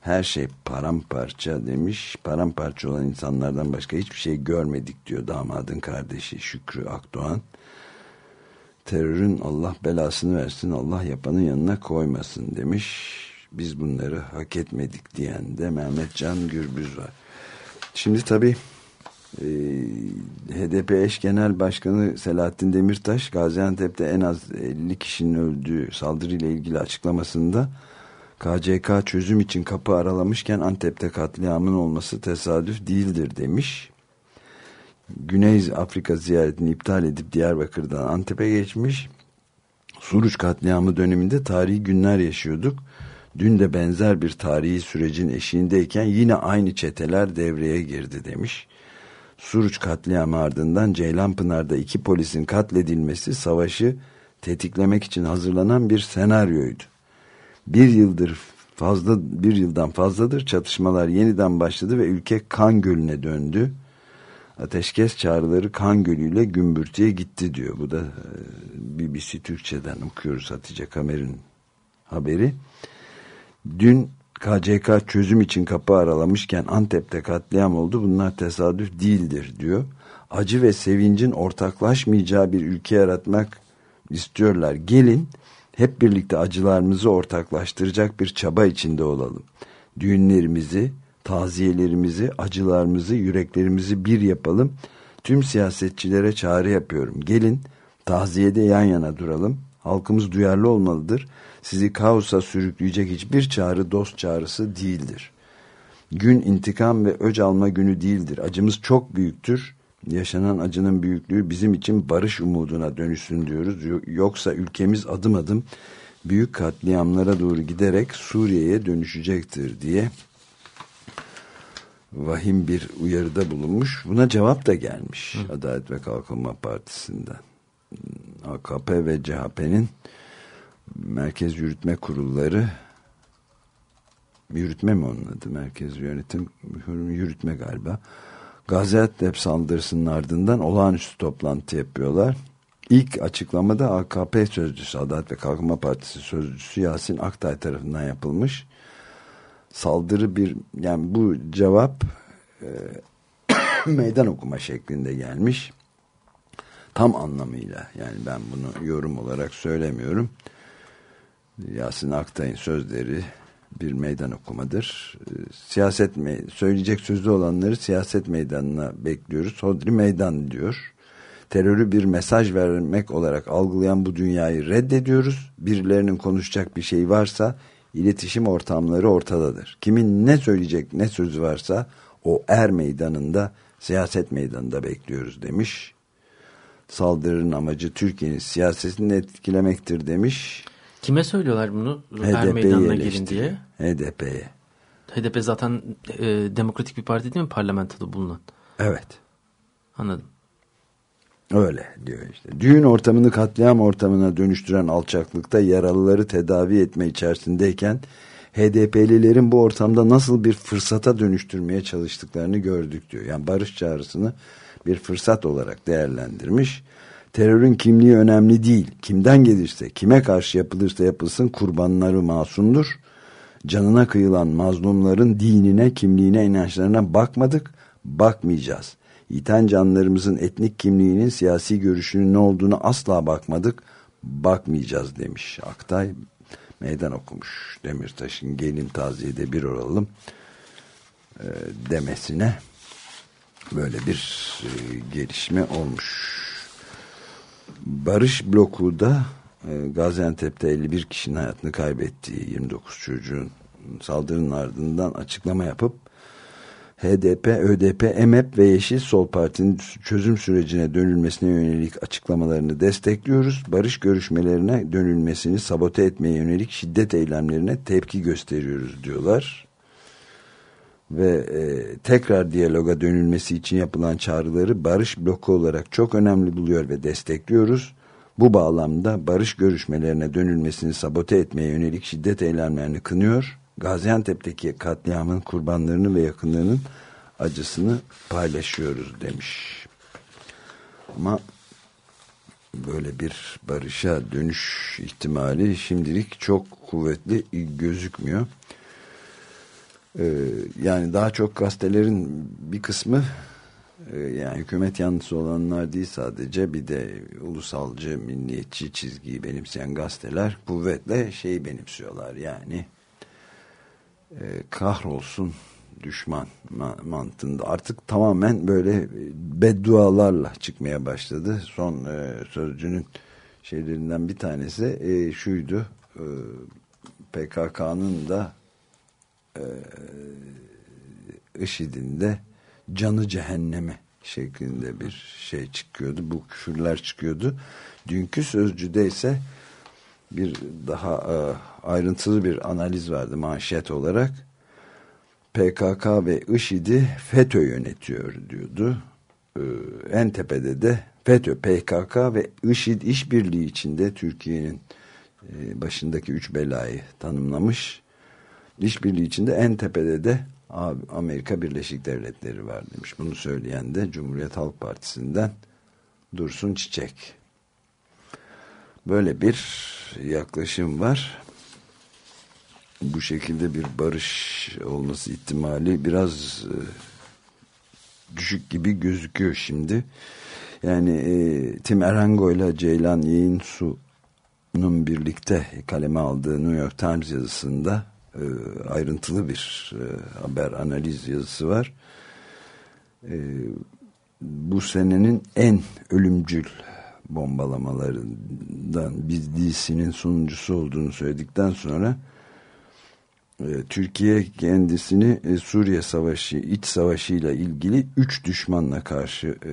Her şey paramparça demiş. Paramparça olan insanlardan başka hiçbir şey görmedik diyor damadın kardeşi Şükrü Akdoğan. Terörün Allah belasını versin Allah yapanın yanına koymasın demiş biz bunları hak etmedik diyen de Mehmet Can Gürbüz var. Şimdi tabii e, HDP eş genel başkanı Selahattin Demirtaş Gaziantep'te en az 50 kişinin öldüğü saldırıyla ilgili açıklamasında KCK çözüm için kapı aralamışken Antep'te katliamın olması tesadüf değildir demiş. Güney Afrika ziyaretini iptal edip Diyarbakır'dan Antep'e geçmiş. Suruç katliamı döneminde tarihi günler yaşıyorduk. Dün de benzer bir tarihi sürecin eşiğindeyken yine aynı çeteler devreye girdi demiş. Suruç katliamı ardından Ceylanpınar'da iki polisin katledilmesi savaşı tetiklemek için hazırlanan bir senaryoydu. Bir yıldır fazla bir yıldan fazladır çatışmalar yeniden başladı ve ülke kan gölüne döndü. Ateşkes çağrıları kan gölüyle gümbürtüye gitti diyor. Bu da BBC Türkçe'den okuyoruz Hatice Kamer'in haberi. Dün KCK çözüm için kapı aralamışken Antep'te katliam oldu. Bunlar tesadüf değildir diyor. acı ve sevincin ortaklaşmayacağı bir ülke yaratmak istiyorlar. Gelin hep birlikte acılarımızı ortaklaştıracak bir çaba içinde olalım. Düğünlerimizi, taziyelerimizi, acılarımızı, yüreklerimizi bir yapalım. Tüm siyasetçilere çağrı yapıyorum. Gelin taziyede yan yana duralım. Halkımız duyarlı olmalıdır. Sizi kaosa sürükleyecek hiçbir çağrı dost çağrısı değildir. Gün intikam ve öc alma günü değildir. Acımız çok büyüktür. Yaşanan acının büyüklüğü bizim için barış umuduna dönüşsün diyoruz. Yoksa ülkemiz adım adım büyük katliamlara doğru giderek Suriye'ye dönüşecektir diye vahim bir uyarıda bulunmuş. Buna cevap da gelmiş Hı. Adalet ve Kalkınma Partisi'nden. AKP ve CHP'nin Merkez Yürütme Kurulları yürütme mi onun adı? Merkez Yönetim Yürütme galiba. Gaziantep saldırısının ardından olağanüstü toplantı yapıyorlar. İlk açıklamada AKP sözcüsü Adalet ve Kalkınma Partisi sözcüsü Yasin Aktay tarafından yapılmış. Saldırı bir yani bu cevap e, *coughs* meydan okuma şeklinde gelmiş. Tam anlamıyla yani ben bunu yorum olarak söylemiyorum. Yasin Aktay'ın sözleri bir meydan okumadır. Ee, siyaset söyleyecek sözlü olanları siyaset meydanına bekliyoruz. Hodri meydan diyor. Terörü bir mesaj vermek olarak algılayan bu dünyayı reddediyoruz. Birilerinin konuşacak bir şey varsa iletişim ortamları ortadadır. Kimin ne söyleyecek ne sözü varsa o er meydanında siyaset meydanında bekliyoruz demiş. Saldırının amacı Türkiye'nin siyasetini etkilemektir demiş. Kime söylüyorlar bunu? Her meydanına gelin diye. HDP'ye. HDP zaten e, demokratik bir parti değil mi parlamentoda bulunan? Evet. Anladım. Öyle diyor işte. Düğün ortamını katliam ortamına dönüştüren alçaklıkta yaralıları tedavi etme içerisindeyken HDP'lilerin bu ortamda nasıl bir fırsata dönüştürmeye çalıştıklarını gördük diyor. Yani barış çağrısını bir fırsat olarak değerlendirmiş terörün kimliği önemli değil. Kimden gelirse, kime karşı yapılırsa yapılsın kurbanları masumdur. Canına kıyılan mazlumların dinine, kimliğine, inançlarına bakmadık, bakmayacağız. Yiten canlarımızın etnik kimliğinin, siyasi görüşünün ne olduğunu asla bakmadık, bakmayacağız demiş Aktay. Meydan okumuş Demirtaş'ın gelin taziyede bir olalım e, demesine böyle bir e, gelişme olmuş. Barış bloku da e, Gaziantep'te 51 kişinin hayatını kaybettiği 29 çocuğun saldırının ardından açıklama yapıp HDP, ÖDP, EMEP ve Yeşil Sol Parti'nin çözüm sürecine dönülmesine yönelik açıklamalarını destekliyoruz. Barış görüşmelerine dönülmesini sabote etmeye yönelik şiddet eylemlerine tepki gösteriyoruz diyorlar ve e, tekrar diyaloga dönülmesi için yapılan çağrıları barış bloku olarak çok önemli buluyor ve destekliyoruz. Bu bağlamda barış görüşmelerine dönülmesini sabote etmeye yönelik şiddet eylemlerini kınıyor. Gaziantep'teki katliamın kurbanlarını ve yakınlarının acısını paylaşıyoruz demiş. Ama böyle bir barışa dönüş ihtimali şimdilik çok kuvvetli gözükmüyor. Ee, yani daha çok gazetelerin bir kısmı e, yani hükümet yanlısı olanlar değil sadece bir de ulusalcı, milliyetçi çizgiyi benimseyen gazeteler kuvvetle şeyi benimsiyorlar. Yani e, kahrolsun düşman mantığında. Artık tamamen böyle beddualarla çıkmaya başladı. Son e, sözcünün şeylerinden bir tanesi e, şuydu. E, PKK'nın da e, IŞİD'in de canı cehenneme şeklinde bir şey çıkıyordu. Bu küfürler çıkıyordu. Dünkü sözcüde ise bir daha e, ayrıntılı bir analiz vardı manşet olarak. PKK ve IŞİD'i FETÖ yönetiyor diyordu. E, en tepede de FETÖ, PKK ve IŞİD işbirliği içinde Türkiye'nin e, başındaki üç belayı tanımlamış İşbirliği içinde en tepede de Amerika Birleşik Devletleri var demiş. Bunu söyleyen de Cumhuriyet Halk Partisi'nden Dursun Çiçek. Böyle bir yaklaşım var. Bu şekilde bir barış olması ihtimali biraz e, düşük gibi gözüküyor şimdi. Yani e, Tim Erango ile Ceylan Yayın birlikte kaleme aldığı New York Times yazısında e, ayrıntılı bir e, haber analiz yazısı var. E, bu senenin en ölümcül bombalamalarından biz dizisinin sonuncusu olduğunu söyledikten sonra e, Türkiye kendisini e, Suriye Savaşı, iç savaşıyla ilgili üç düşmanla karşı e,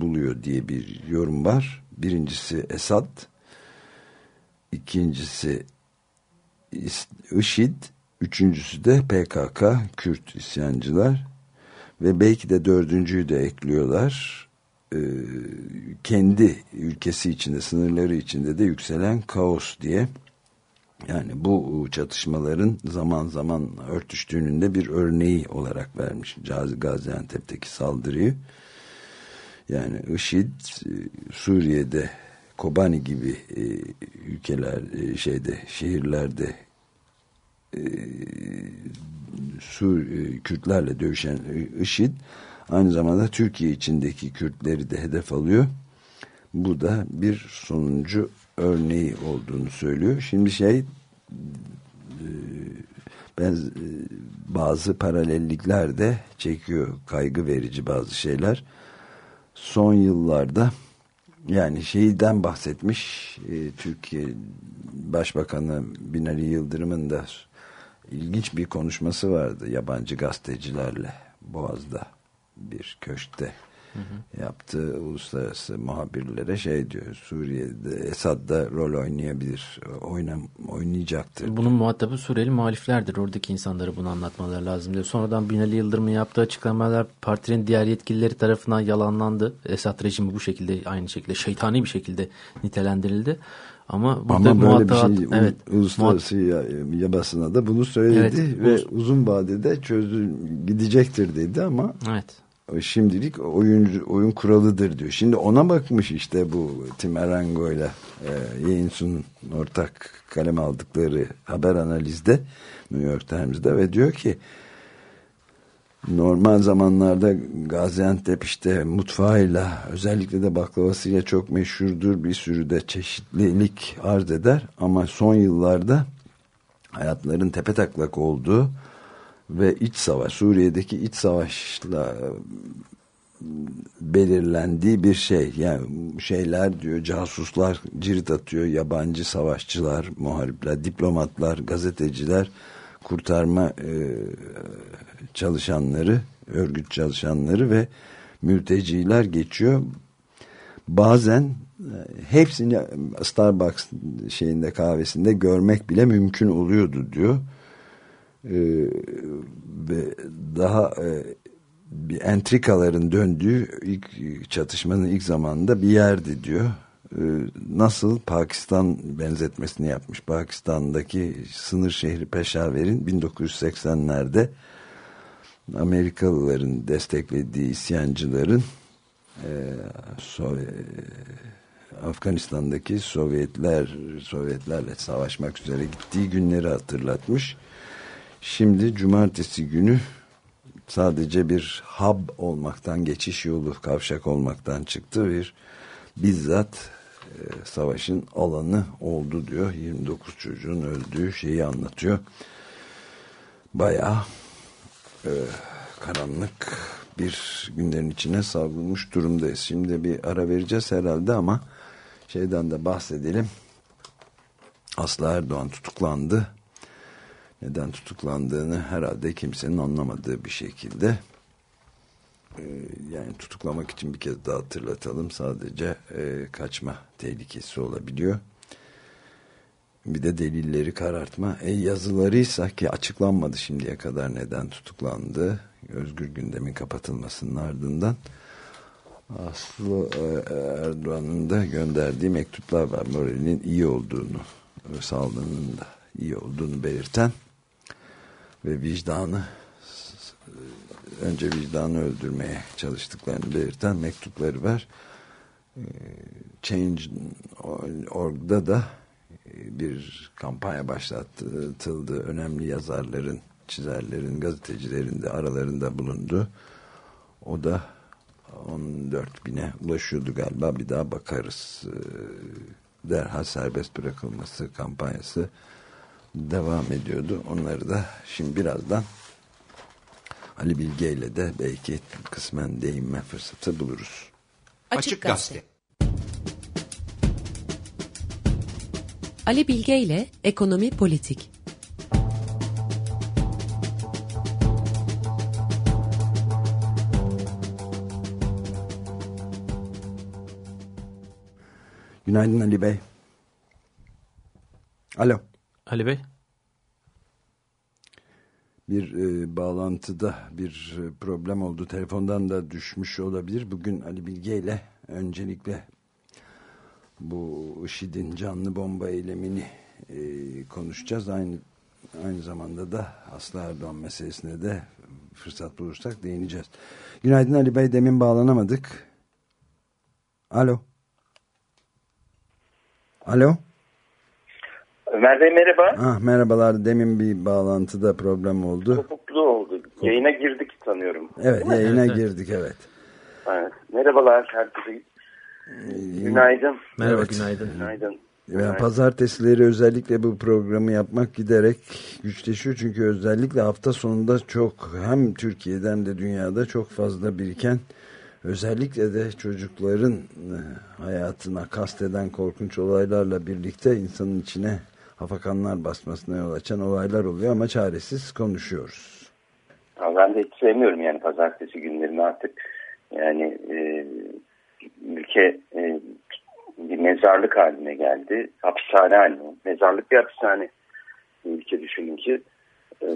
buluyor diye bir yorum var. Birincisi Esad, ikincisi IŞİD, üçüncüsü de PKK, Kürt isyancılar ve belki de dördüncüyü de ekliyorlar. Ee, kendi ülkesi içinde, sınırları içinde de yükselen kaos diye. Yani bu çatışmaların zaman zaman örtüştüğünün de bir örneği olarak vermiş Gaziantep'teki saldırıyı. Yani IŞİD Suriye'de Kobani gibi e, ülkeler e, şeyde şehirlerde e, Sur e, Kürtlerle dövüşen IŞİD aynı zamanda Türkiye içindeki Kürtleri de hedef alıyor. Bu da bir sonuncu örneği olduğunu söylüyor. Şimdi şey e, ben e, bazı paralellikler de çekiyor kaygı verici bazı şeyler. Son yıllarda yani şeyden bahsetmiş e, Türkiye Başbakanı Binali Yıldırım'ın da ilginç bir konuşması vardı yabancı gazetecilerle Boğaz'da bir köşkte hı hı. yaptığı uluslararası muhabirlere şey diyor Suriye'de Esad da rol oynayabilir oynam, oynayacaktır. Bunun muhatabı Suriyeli muhaliflerdir oradaki insanlara bunu anlatmaları lazım diyor. Sonradan Binali Yıldırım'ın yaptığı açıklamalar partinin diğer yetkilileri tarafından yalanlandı. Esad rejimi bu şekilde aynı şekilde şeytani bir şekilde nitelendirildi. Ama burada Ama böyle bir şey evet, uluslararası ya, basına da bunu söyledi evet, ve uzun vadede çözül gidecektir dedi ama evet. şimdilik oyun oyun kuralıdır diyor. Şimdi ona bakmış işte bu Tim Erango ile e, Yayınsu'nun ortak kalem aldıkları haber analizde New York Times'da ve diyor ki normal zamanlarda Gaziantep işte mutfağıyla özellikle de baklavasıyla çok meşhurdur. Bir sürü de çeşitlilik arz eder. Ama son yıllarda hayatların tepe taklak olduğu ve iç savaş Suriye'deki iç savaşla belirlendiği bir şey. Yani şeyler diyor casuslar cirit atıyor. Yabancı savaşçılar muharipler diplomatlar gazeteciler kurtarma e, çalışanları, örgüt çalışanları ve mülteciler geçiyor. Bazen e, hepsini Starbucks şeyinde kahvesinde görmek bile mümkün oluyordu diyor. Ee, ve daha e, bir entrikaların döndüğü ilk çatışmanın ilk zamanında bir yerdi diyor. Ee, nasıl Pakistan benzetmesini yapmış. Pakistan'daki sınır şehri Peşaver'in 1980'lerde Amerikalıların desteklediği isyancıların e, Sovyet, Afganistan'daki Sovyetler Sovyetlerle savaşmak üzere gittiği günleri hatırlatmış. Şimdi cumartesi günü sadece bir hub olmaktan geçiş yolu kavşak olmaktan çıktı bir bizzat savaşın alanı oldu diyor. 29 çocuğun öldüğü şeyi anlatıyor. Bayağı e, karanlık bir günlerin içine savrulmuş durumdayız. Şimdi bir ara vereceğiz herhalde ama şeyden de bahsedelim. Aslı Erdoğan tutuklandı. Neden tutuklandığını herhalde kimsenin anlamadığı bir şekilde yani tutuklamak için bir kez daha hatırlatalım sadece e, kaçma tehlikesi olabiliyor bir de delilleri karartma. E yazılarıysa ki açıklanmadı şimdiye kadar neden tutuklandı. Özgür gündemin kapatılmasının ardından Aslı e, Erdoğan'ın da gönderdiği mektuplar var. Moralinin iyi olduğunu, sağlığının da iyi olduğunu belirten ve vicdanı önce vicdanı öldürmeye çalıştıklarını belirten mektupları var. E, Change.org'da da bir kampanya başlatıldı. Önemli yazarların, çizerlerin, gazetecilerin de aralarında bulundu. O da 14 bine ulaşıyordu galiba. Bir daha bakarız. Ee, derhal serbest bırakılması kampanyası devam ediyordu. Onları da şimdi birazdan Ali Bilge ile de belki kısmen değinme fırsatı buluruz. Açık Gazete. Ali Bilge ile Ekonomi Politik. Günaydın Ali Bey. Alo. Ali Bey. Bir e, bağlantıda bir e, problem oldu. Telefondan da düşmüş olabilir. Bugün Ali Bilge ile öncelikle bu IŞİD'in canlı bomba eylemini e, konuşacağız. Aynı aynı zamanda da Aslı Erdoğan meselesine de fırsat bulursak değineceğiz. Günaydın Ali Bey. Demin bağlanamadık. Alo. Alo. Ömer Bey merhaba. Ah, merhabalar. Demin bir bağlantıda problem oldu. Kopuklu oldu. Yayına girdik sanıyorum. Evet yayına girdik evet. Evet. Merhabalar herkese. Günaydın. Merhaba Evet. günaydın. Günaydın. Yani pazartesileri özellikle bu programı yapmak giderek güçleşiyor. Çünkü özellikle hafta sonunda çok hem Türkiye'den de dünyada çok fazla biriken özellikle de çocukların e, hayatına kasteden korkunç olaylarla birlikte insanın içine hafakanlar basmasına yol açan olaylar oluyor ama çaresiz konuşuyoruz. Ben de hiç sevmiyorum yani pazartesi günlerini artık. Yani e, ülke e, bir mezarlık haline geldi. Hapishane haline. Mezarlık bir hapishane. Ülke düşünün ki e,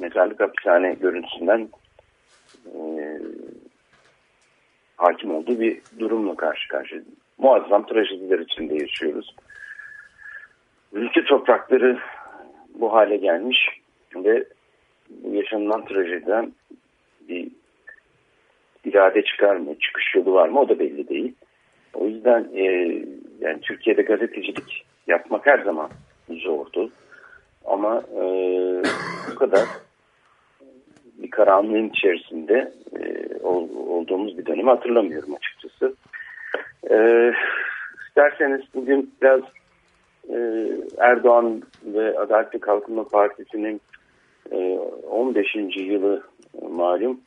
mezarlık hapishane görüntüsünden e, hakim olduğu bir durumla karşı karşıya. Muazzam trajediler içinde yaşıyoruz. Ülke toprakları bu hale gelmiş ve bu yaşanılan trajediden bir irade çıkar mı, çıkış yolu var mı o da belli değil. O yüzden e, yani Türkiye'de gazetecilik yapmak her zaman zordu. Ama e, bu kadar bir karanlığın içerisinde e, ol, olduğumuz bir dönemi hatırlamıyorum açıkçası. E, isterseniz bugün biraz e, Erdoğan ve Adalet ve Kalkınma Partisi'nin e, 15. yılı malum.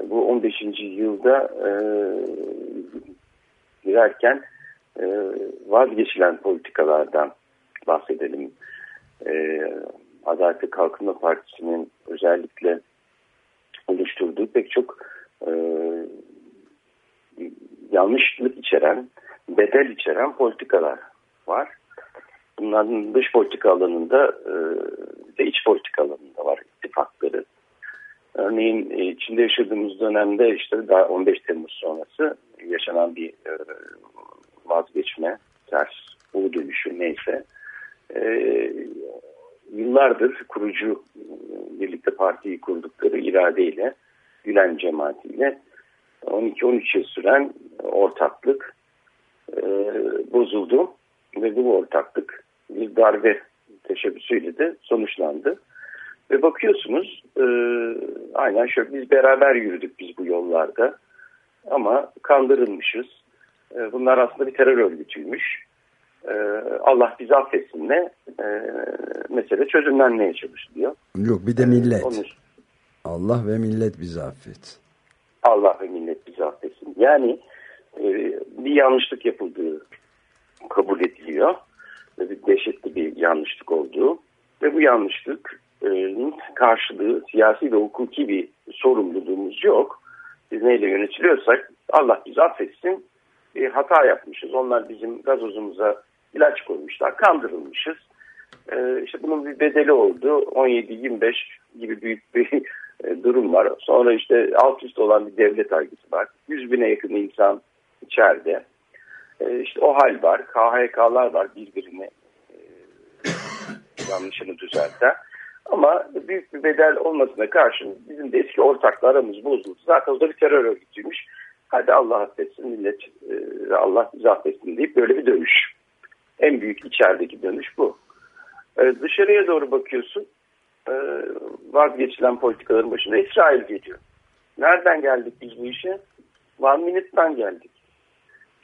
E, Bu 15. yılda e, girerken e, vazgeçilen politikalardan bahsedelim. E, Adalet ve Kalkınma Partisi'nin özellikle oluşturduğu pek çok e, yanlışlık içeren, bedel içeren politikalar var. Bunların dış politika alanında ve iç politika alanında var ittifakları. Örneğin e, içinde yaşadığımız dönemde işte daha 15 Temmuz sonrası yaşanan bir e, vazgeçme, ters U dönüşü neyse. E, yıllardır kurucu birlikte partiyi kurdukları iradeyle Gülen cemaatiyle 12-13 yıl süren ortaklık e, bozuldu ve bu ortaklık bir darbe teşebbüsüyle de sonuçlandı. Ve bakıyorsunuz e, aynen şöyle biz beraber yürüdük biz bu yollarda ama kandırılmışız. E, bunlar aslında bir terör örgütüymüş. E, Allah bizi affetsin ne e, mesele çözümlenmeye çalışılıyor. Yok bir de millet. Onu, Allah ve millet bizi affet. Allah ve millet bizi affetsin. Yani e, bir yanlışlık yapıldığı kabul ediliyor. Bir dehşetli bir yanlışlık olduğu. Ve bu yanlışlık e, karşılığı siyasi ve hukuki bir sorumluluğumuz yok. Biz neyle yönetiliyorsak Allah bizi affetsin. Bir hata yapmışız. Onlar bizim gazozumuza ilaç koymuşlar. Kandırılmışız. E, işte bunun bir bedeli oldu. 17-25 gibi büyük bir e, durum var. Sonra işte alt üst olan bir devlet örgütü var. 100 bine yakın insan içeride. E, işte o hal var. KHK'lar var birbirini e, yanlışını düzelten. Ama büyük bir bedel olmasına karşın bizim de eski ortakla bozuldu. Zaten o da bir terör örgütüymüş. Hadi Allah affetsin millet e, Allah bizi affetsin deyip böyle bir dönüş. En büyük içerideki dönüş bu. E, dışarıya doğru bakıyorsun. E, vazgeçilen politikaların başında İsrail geliyor. Nereden geldik biz bu işe? One Minute'dan geldik.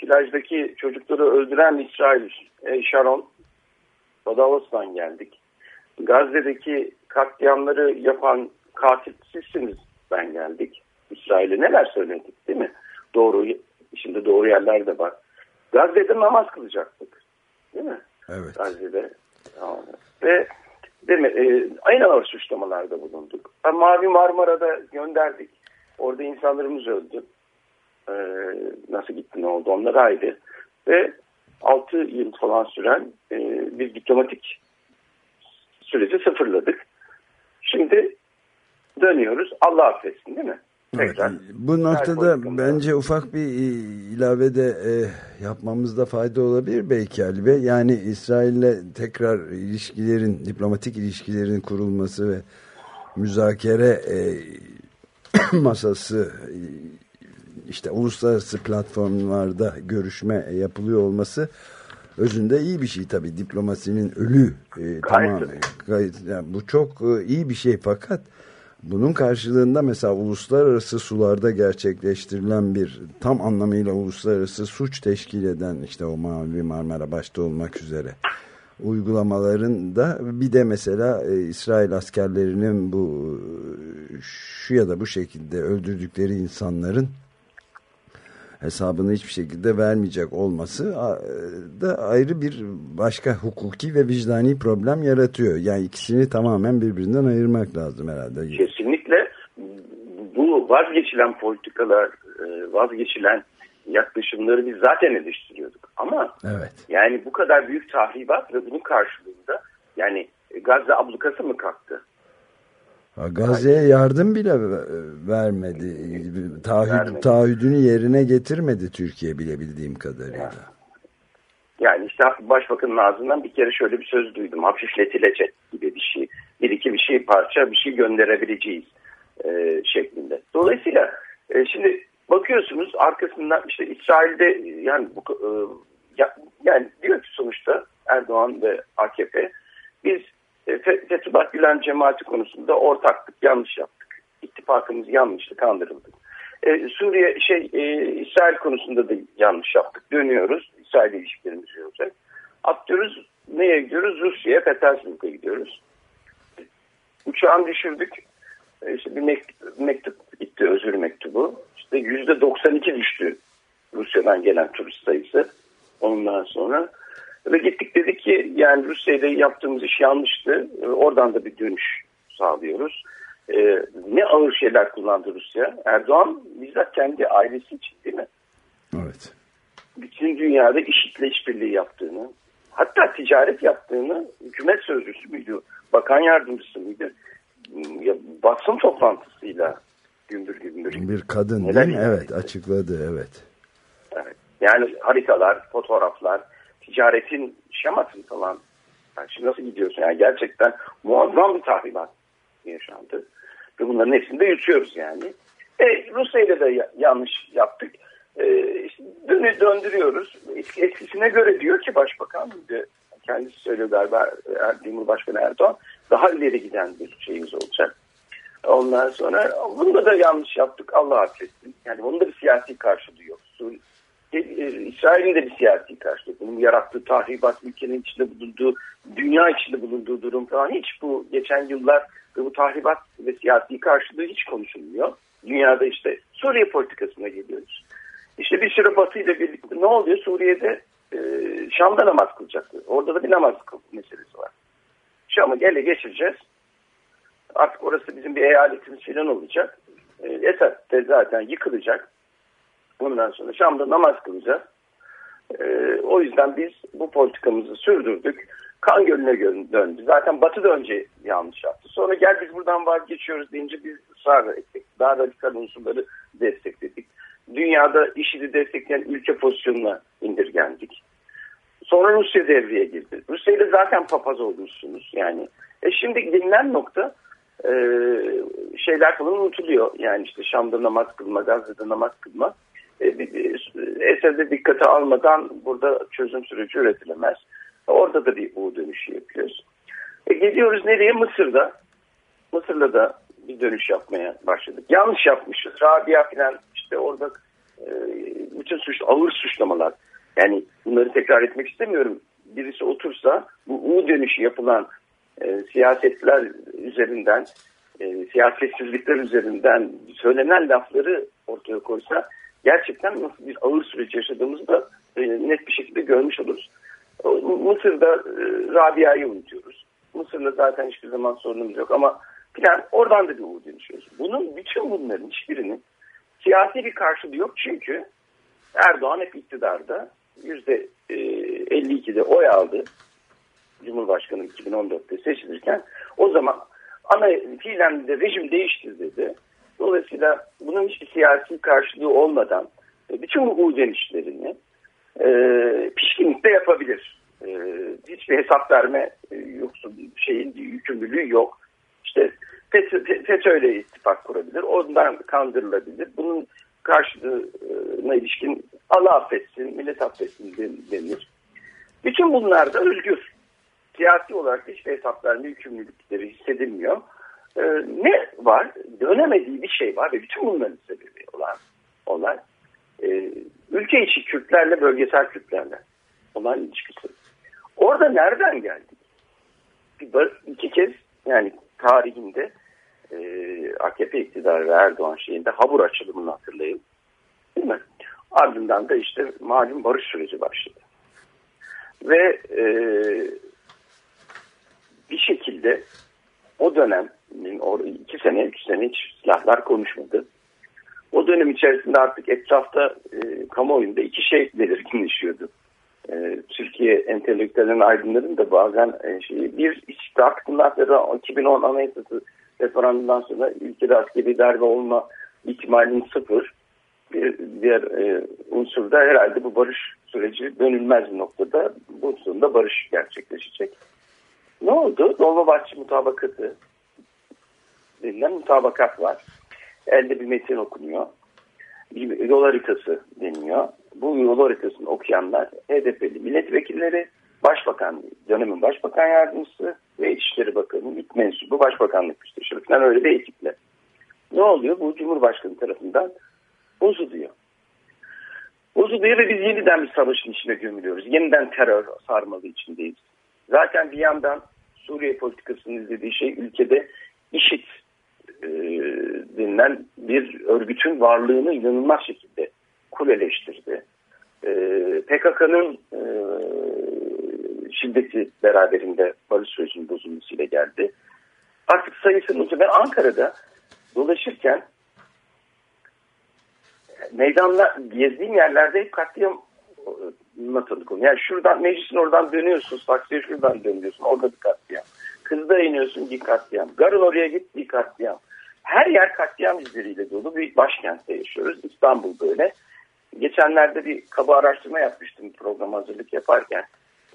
Plajdaki çocukları öldüren İsrail, e, Sharon, Badavos'tan geldik. Gazze'deki katliamları yapan katil sizsiniz ben geldik. İsrail'e neler söyledik değil mi? Doğru, şimdi doğru yerler de var. Gazze'de namaz kılacaktık. Değil mi? Evet. Gazze'de. Ve değil mi, e, aynı ağır suçlamalarda bulunduk. Mavi Marmara'da gönderdik. Orada insanlarımız öldü. E, nasıl gitti ne oldu onlar ayrı. Ve 6 yıl falan süren e, bir diplomatik süreci sıfırladık. Şimdi dönüyoruz. Allah affetsin değil mi? Evet, bu noktada bence ufak bir e, ilave de e, yapmamızda fayda olabilir belki Ali Bey. Yani İsrail'le tekrar ilişkilerin, diplomatik ilişkilerin kurulması ve müzakere e, *coughs* masası işte uluslararası platformlarda görüşme yapılıyor olması özünde iyi bir şey tabii. Diplomasinin ölü e, tamam. Gayet, yani bu çok e, iyi bir şey fakat bunun karşılığında mesela uluslararası sularda gerçekleştirilen bir tam anlamıyla uluslararası suç teşkil eden işte o Mavi Marmara başta olmak üzere uygulamaların da bir de mesela e, İsrail askerlerinin bu e, şu ya da bu şekilde öldürdükleri insanların hesabını hiçbir şekilde vermeyecek olması a, da ayrı bir başka hukuki ve vicdani problem yaratıyor. Yani ikisini tamamen birbirinden ayırmak lazım herhalde. Kesinlikle bu vazgeçilen politikalar, e, vazgeçilen yaklaşımları biz zaten eleştiriyorduk. Ama Evet. yani bu kadar büyük tahribat ve bunun karşılığında yani Gazze ablukası mı kalktı? Gazze'ye yardım bile ve- vermedi. Taahhüt, Vermedi. taahhüdünü yerine getirmedi Türkiye bile bildiğim kadarıyla. Yani işte başbakanın ağzından bir kere şöyle bir söz duydum. Hafifletilecek gibi bir şey. Bir iki bir şey parça bir şey gönderebileceğiz e, şeklinde. Dolayısıyla e, şimdi bakıyorsunuz arkasından işte İsrail'de yani bu e, ya- yani diyor ki sonuçta Erdoğan ve AKP biz e, Fe- Fethullah Gülen cemaati konusunda ortaktık, yanlış yaptık. İttifakımız yanlıştı, kandırıldık. E, Suriye şey e, İsrail konusunda da yanlış yaptık. Dönüyoruz. İsrail ilişkilerimiz olacak. Atlıyoruz. Neye gidiyoruz? Rusya'ya, Petersburg'a gidiyoruz. Uçağını düşürdük. E, işte bir mektup, mektup gitti, özür mektubu. İşte yüzde 92 düştü Rusya'dan gelen turist sayısı. Ondan sonra ve gittik dedik ki yani Rusya'da yaptığımız iş yanlıştı. E, Oradan da bir dönüş sağlıyoruz. E, ne ağır şeyler kullandı Rusya. Erdoğan bizzat kendi ailesi için değil mi? Evet. Bütün dünyada IŞİD'le işbirliği yaptığını, hatta ticaret yaptığını hükümet sözcüsü müydü, bakan yardımcısı mıydı? Ya, basın toplantısıyla gümbür gümbür. Bir kadın Neler değil mi? Evet açıkladı evet. Evet. Yani haritalar, fotoğraflar, ticaretin şeması falan. Yani şimdi nasıl gidiyorsun? Yani gerçekten muazzam bir tahribat yaşandı. Ve bunların hepsini de yutuyoruz yani. E, Rusya ile de ya- yanlış yaptık. E, işte dönü döndürüyoruz. Eski- Eskisine göre diyor ki başbakan de kendisi söylüyor galiba Er- Cumhurbaşkanı Erdoğan daha ileri giden bir şeyimiz olacak. Ondan sonra bunda da yanlış yaptık Allah affetsin. Yani bunun da bir siyasi karşılığı yok. Su- e, İsrail'in de bir siyasi karşılığı. Bunun yarattığı tahribat, ülkenin içinde bulunduğu, dünya içinde bulunduğu durum falan hiç bu geçen yıllar ve bu tahribat ve siyasi karşılığı hiç konuşulmuyor. Dünyada işte Suriye politikasına geliyoruz. İşte bir süre Batı ile birlikte ne oluyor? Suriye'de e, Şam'da namaz kılacaklar. Orada da bir namaz meselesi var. Şam'ı ele geçireceğiz. Artık orası bizim bir eyaletimiz falan olacak. E, Esad de zaten yıkılacak. Ondan sonra Şam'da namaz kılacağız. E, o yüzden biz bu politikamızı sürdürdük. Kan gölüne gö- döndü. Zaten Batı da önce yanlış yaptı. Sonra gel biz buradan vazgeçiyoruz deyince biz ısrar ettik. Daha radikal unsurları destekledik. Dünyada IŞİD'i destekleyen ülke pozisyonuna indirgendik. Sonra Rusya devreye girdi. Rusya ile zaten papaz olmuşsunuz yani. E şimdi gelinen nokta e, şeyler falan unutuluyor. Yani işte Şam'da namaz kılma, Gazze'de namaz kılma. E, Eser'de dikkate almadan burada çözüm süreci üretilemez. Orada da bir U dönüşü yapıyoruz. E, geliyoruz nereye? Mısır'da. Mısır'la da bir dönüş yapmaya başladık. Yanlış yapmışız. Rabia falan işte orada e, bütün suç, ağır suçlamalar. Yani bunları tekrar etmek istemiyorum. Birisi otursa bu U dönüşü yapılan e, siyasetler üzerinden, siyasetsizlikler üzerinden söylenen lafları ortaya koysa gerçekten nasıl bir ağır süreç yaşadığımızı da e, net bir şekilde görmüş oluruz. Mısır'da e, Rabia'yı unutuyoruz. Mısır'la zaten hiçbir zaman sorunumuz yok ama plan oradan da bir U dönüşüyoruz. Bunun bütün bunların hiçbirinin siyasi bir karşılığı yok çünkü Erdoğan hep iktidarda yüzde 52'de oy aldı. Cumhurbaşkanı 2014'te seçilirken o zaman ana fiilen de rejim değişti dedi. Dolayısıyla bunun hiçbir siyasi karşılığı olmadan e, bütün bu U dönüşlerini e, pişkinlikte yapabilir. E, hiçbir hesap verme e, yoksun şeyin yükümlülüğü yok. İşte FETÖ'yle ittifak kurabilir. Ondan kandırılabilir. Bunun karşılığına ilişkin Allah affetsin, millet affetsin denir. Bütün bunlar da özgür. Siyasi olarak hiçbir hesap verme yükümlülükleri hissedilmiyor. Ee, ne var? Dönemediği bir şey var ve bütün bunların sebebi olan olay e, ülke içi Kürtlerle bölgesel Kürtlerle olan ilişkisi. Orada nereden geldik? Bir, iki kez yani tarihinde e, AKP iktidarı ve Erdoğan şeyinde habur açılımını hatırlayın. Değil mi? Ardından da işte malum barış süreci başladı. Ve e, bir şekilde o dönem iki sene, üç sene hiç silahlar konuşmadı. O dönem içerisinde artık etrafta e, kamuoyunda iki şey belirginleşiyordu. E, Türkiye entelektüellerin aydınların da bazen e, şey, bir işte aklından sonra 2010 anayasası referandumdan sonra ülkede askeri darbe olma ihtimalinin sıfır. Bir diğer e, unsur da herhalde bu barış süreci dönülmez bir noktada bu sonunda barış gerçekleşecek. Ne oldu? Dolmabahçe mutabakatı denilen mutabakat var. Elde bir metin okunuyor. Bir yol haritası deniyor. Bu yol haritasını okuyanlar HDP'li milletvekilleri, Başbakan, dönemin Başbakan Yardımcısı ve İçişleri Bakanı'nın ilk mensubu Başbakanlık Müsteşarı falan öyle bir ekiple. Ne oluyor? Bu Cumhurbaşkanı tarafından bozuluyor. Bozuluyor ve biz yeniden bir savaşın içine gömülüyoruz. Yeniden terör sarmalı içindeyiz. Zaten bir yandan Suriye politikasının izlediği şey ülkede IŞİD e, denilen bir örgütün varlığını inanılmaz şekilde kuleleştirdi. E, PKK'nın e, şiddeti beraberinde barış sürecinin bozulmasıyla geldi. Artık sayısının ben Ankara'da dolaşırken meydanla gezdiğim yerlerde hep katliam tanık Yani şuradan meclisin oradan dönüyorsun, saksıya şuradan dönüyorsun, orada bir katliam. Kızda iniyorsun bir katliam. Garın oraya git bir katliam. Her yer katliam izleriyle dolu bir başkentte yaşıyoruz. İstanbul böyle. Geçenlerde bir kaba araştırma yapmıştım program hazırlık yaparken.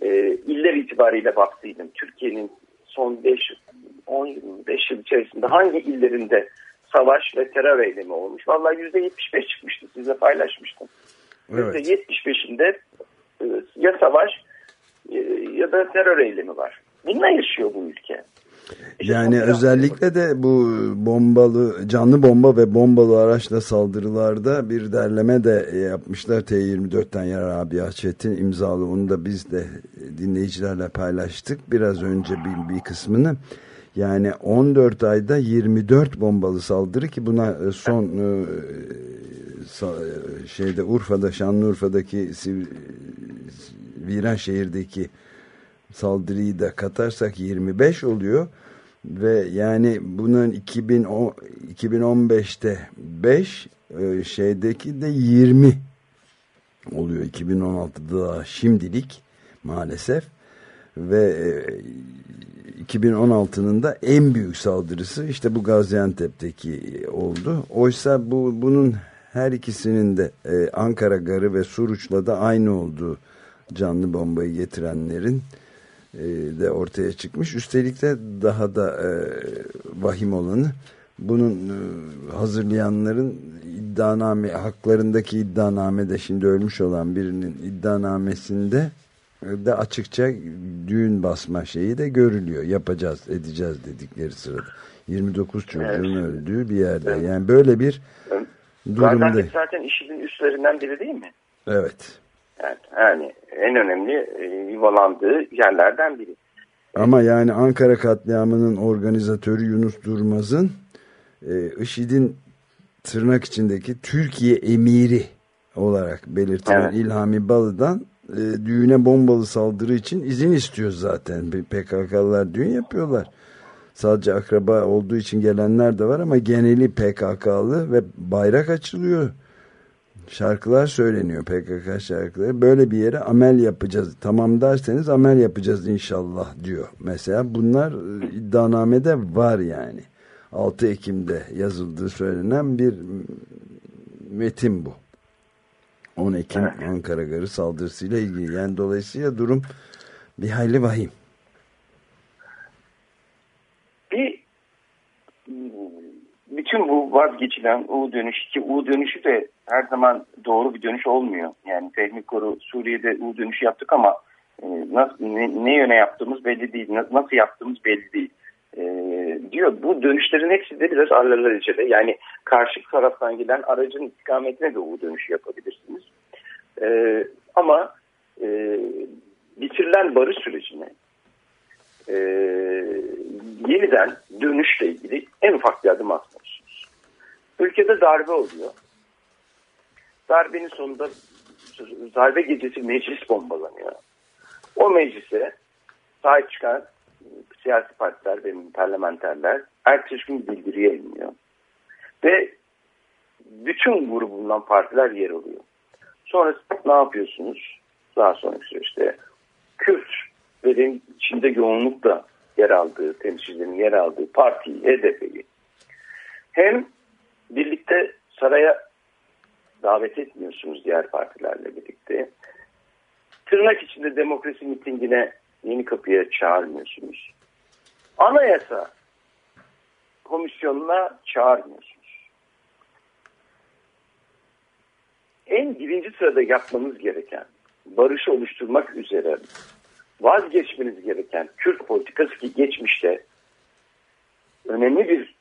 E, iller itibariyle baktıydım. Türkiye'nin son 5 10 5 yıl içerisinde hangi illerinde savaş ve terör eylemi olmuş? Vallahi %75 çıkmıştı. Size paylaşmıştım. Evet. %75'inde e, ya savaş e, ya da terör eylemi var. Bununla yaşıyor bu ülke. İşte yani özellikle de bu bombalı canlı bomba ve bombalı araçla saldırılarda bir derleme de yapmışlar T24'ten Yarar abi Çetin imzalı onu da biz de dinleyicilerle paylaştık biraz önce bir, bir kısmını yani 14 ayda 24 bombalı saldırı ki buna son e, şeyde Urfa'da Şanlıurfa'daki Viran şehirdeki saldırıyı da katarsak 25 oluyor. Ve yani bunun 2010, 2015'te 5 e, şeydeki de 20 oluyor. 2016'da şimdilik maalesef. Ve 2016'nın e, da en büyük saldırısı işte bu Gaziantep'teki oldu. Oysa bu bunun her ikisinin de e, Ankara Garı ve Suruç'la da aynı olduğu canlı bombayı getirenlerin e, de ortaya çıkmış. Üstelik de daha da e, vahim olanı bunun e, hazırlayanların iddianame haklarındaki iddianame de şimdi ölmüş olan birinin iddianamesinde e, de açıkça düğün basma şeyi de görülüyor. Yapacağız, edeceğiz dedikleri sırada. 29 çocuğun Evet. öldüğü bir yerde. Yani böyle bir. Durumda. Gaziantep zaten IŞİD'in üstlerinden biri değil mi? Evet. Yani, yani en önemli e, yuvalandığı yerlerden biri. Ama yani Ankara katliamının organizatörü Yunus Durmaz'ın e, IŞİD'in tırnak içindeki Türkiye emiri olarak belirtilen Evet. İlhami Balı'dan e, düğüne bombalı saldırı için izin istiyor zaten. PKK'lılar düğün yapıyorlar. Sadece akraba olduğu için gelenler de var ama geneli PKK'lı ve bayrak açılıyor. Şarkılar söyleniyor PKK şarkıları. Böyle bir yere amel yapacağız. Tamam derseniz amel yapacağız inşallah diyor. Mesela bunlar iddianamede var yani. 6 Ekim'de yazıldığı söylenen bir metin bu. 10 Ekim Ankara Garı saldırısıyla ilgili. Yani dolayısıyla durum bir hayli vahim. Bir bütün bu vazgeçilen U dönüş ki U dönüşü de her zaman doğru bir dönüş olmuyor. Yani Fehmi Koru Suriye'de U dönüşü yaptık ama e, nasıl, ne, ne yöne yaptığımız belli değil. na- Nasıl yaptığımız belli değil. E, diyor bu dönüşlerin hepsi de biraz alelacele. Yani karşı taraftan gelen aracın istikametine de U dönüşü yapabilirsiniz. E, ama e, bitirilen barış sürecine e, yeniden dönüşle ilgili en ufak bir adım atmıyorsunuz. Ülkede darbe oluyor. Darbenin sonunda darbe gecesi meclis bombalanıyor. O meclise sahip çıkan siyasi partiler ve parlamenterler ertesi gün bildiri yayınlıyor. Ve bütün grubundan partiler yer alıyor. Sonra ne yapıyorsunuz? Daha sonraki süreçte Kürtlerin içinde yoğunlukla yer aldığı, temsilcilerin yer aldığı partiyi, HDP'yi hem birlikte saraya davet etmiyorsunuz diğer partilerle birlikte. Tırnak içinde demokrasi mitingine yeni kapıya çağırmıyorsunuz. Anayasa komisyonuna çağırmıyorsunuz. En birinci sırada yapmanız gereken barışı oluşturmak üzere vazgeçmeniz gereken Kürt politikası ki geçmişte önemli bir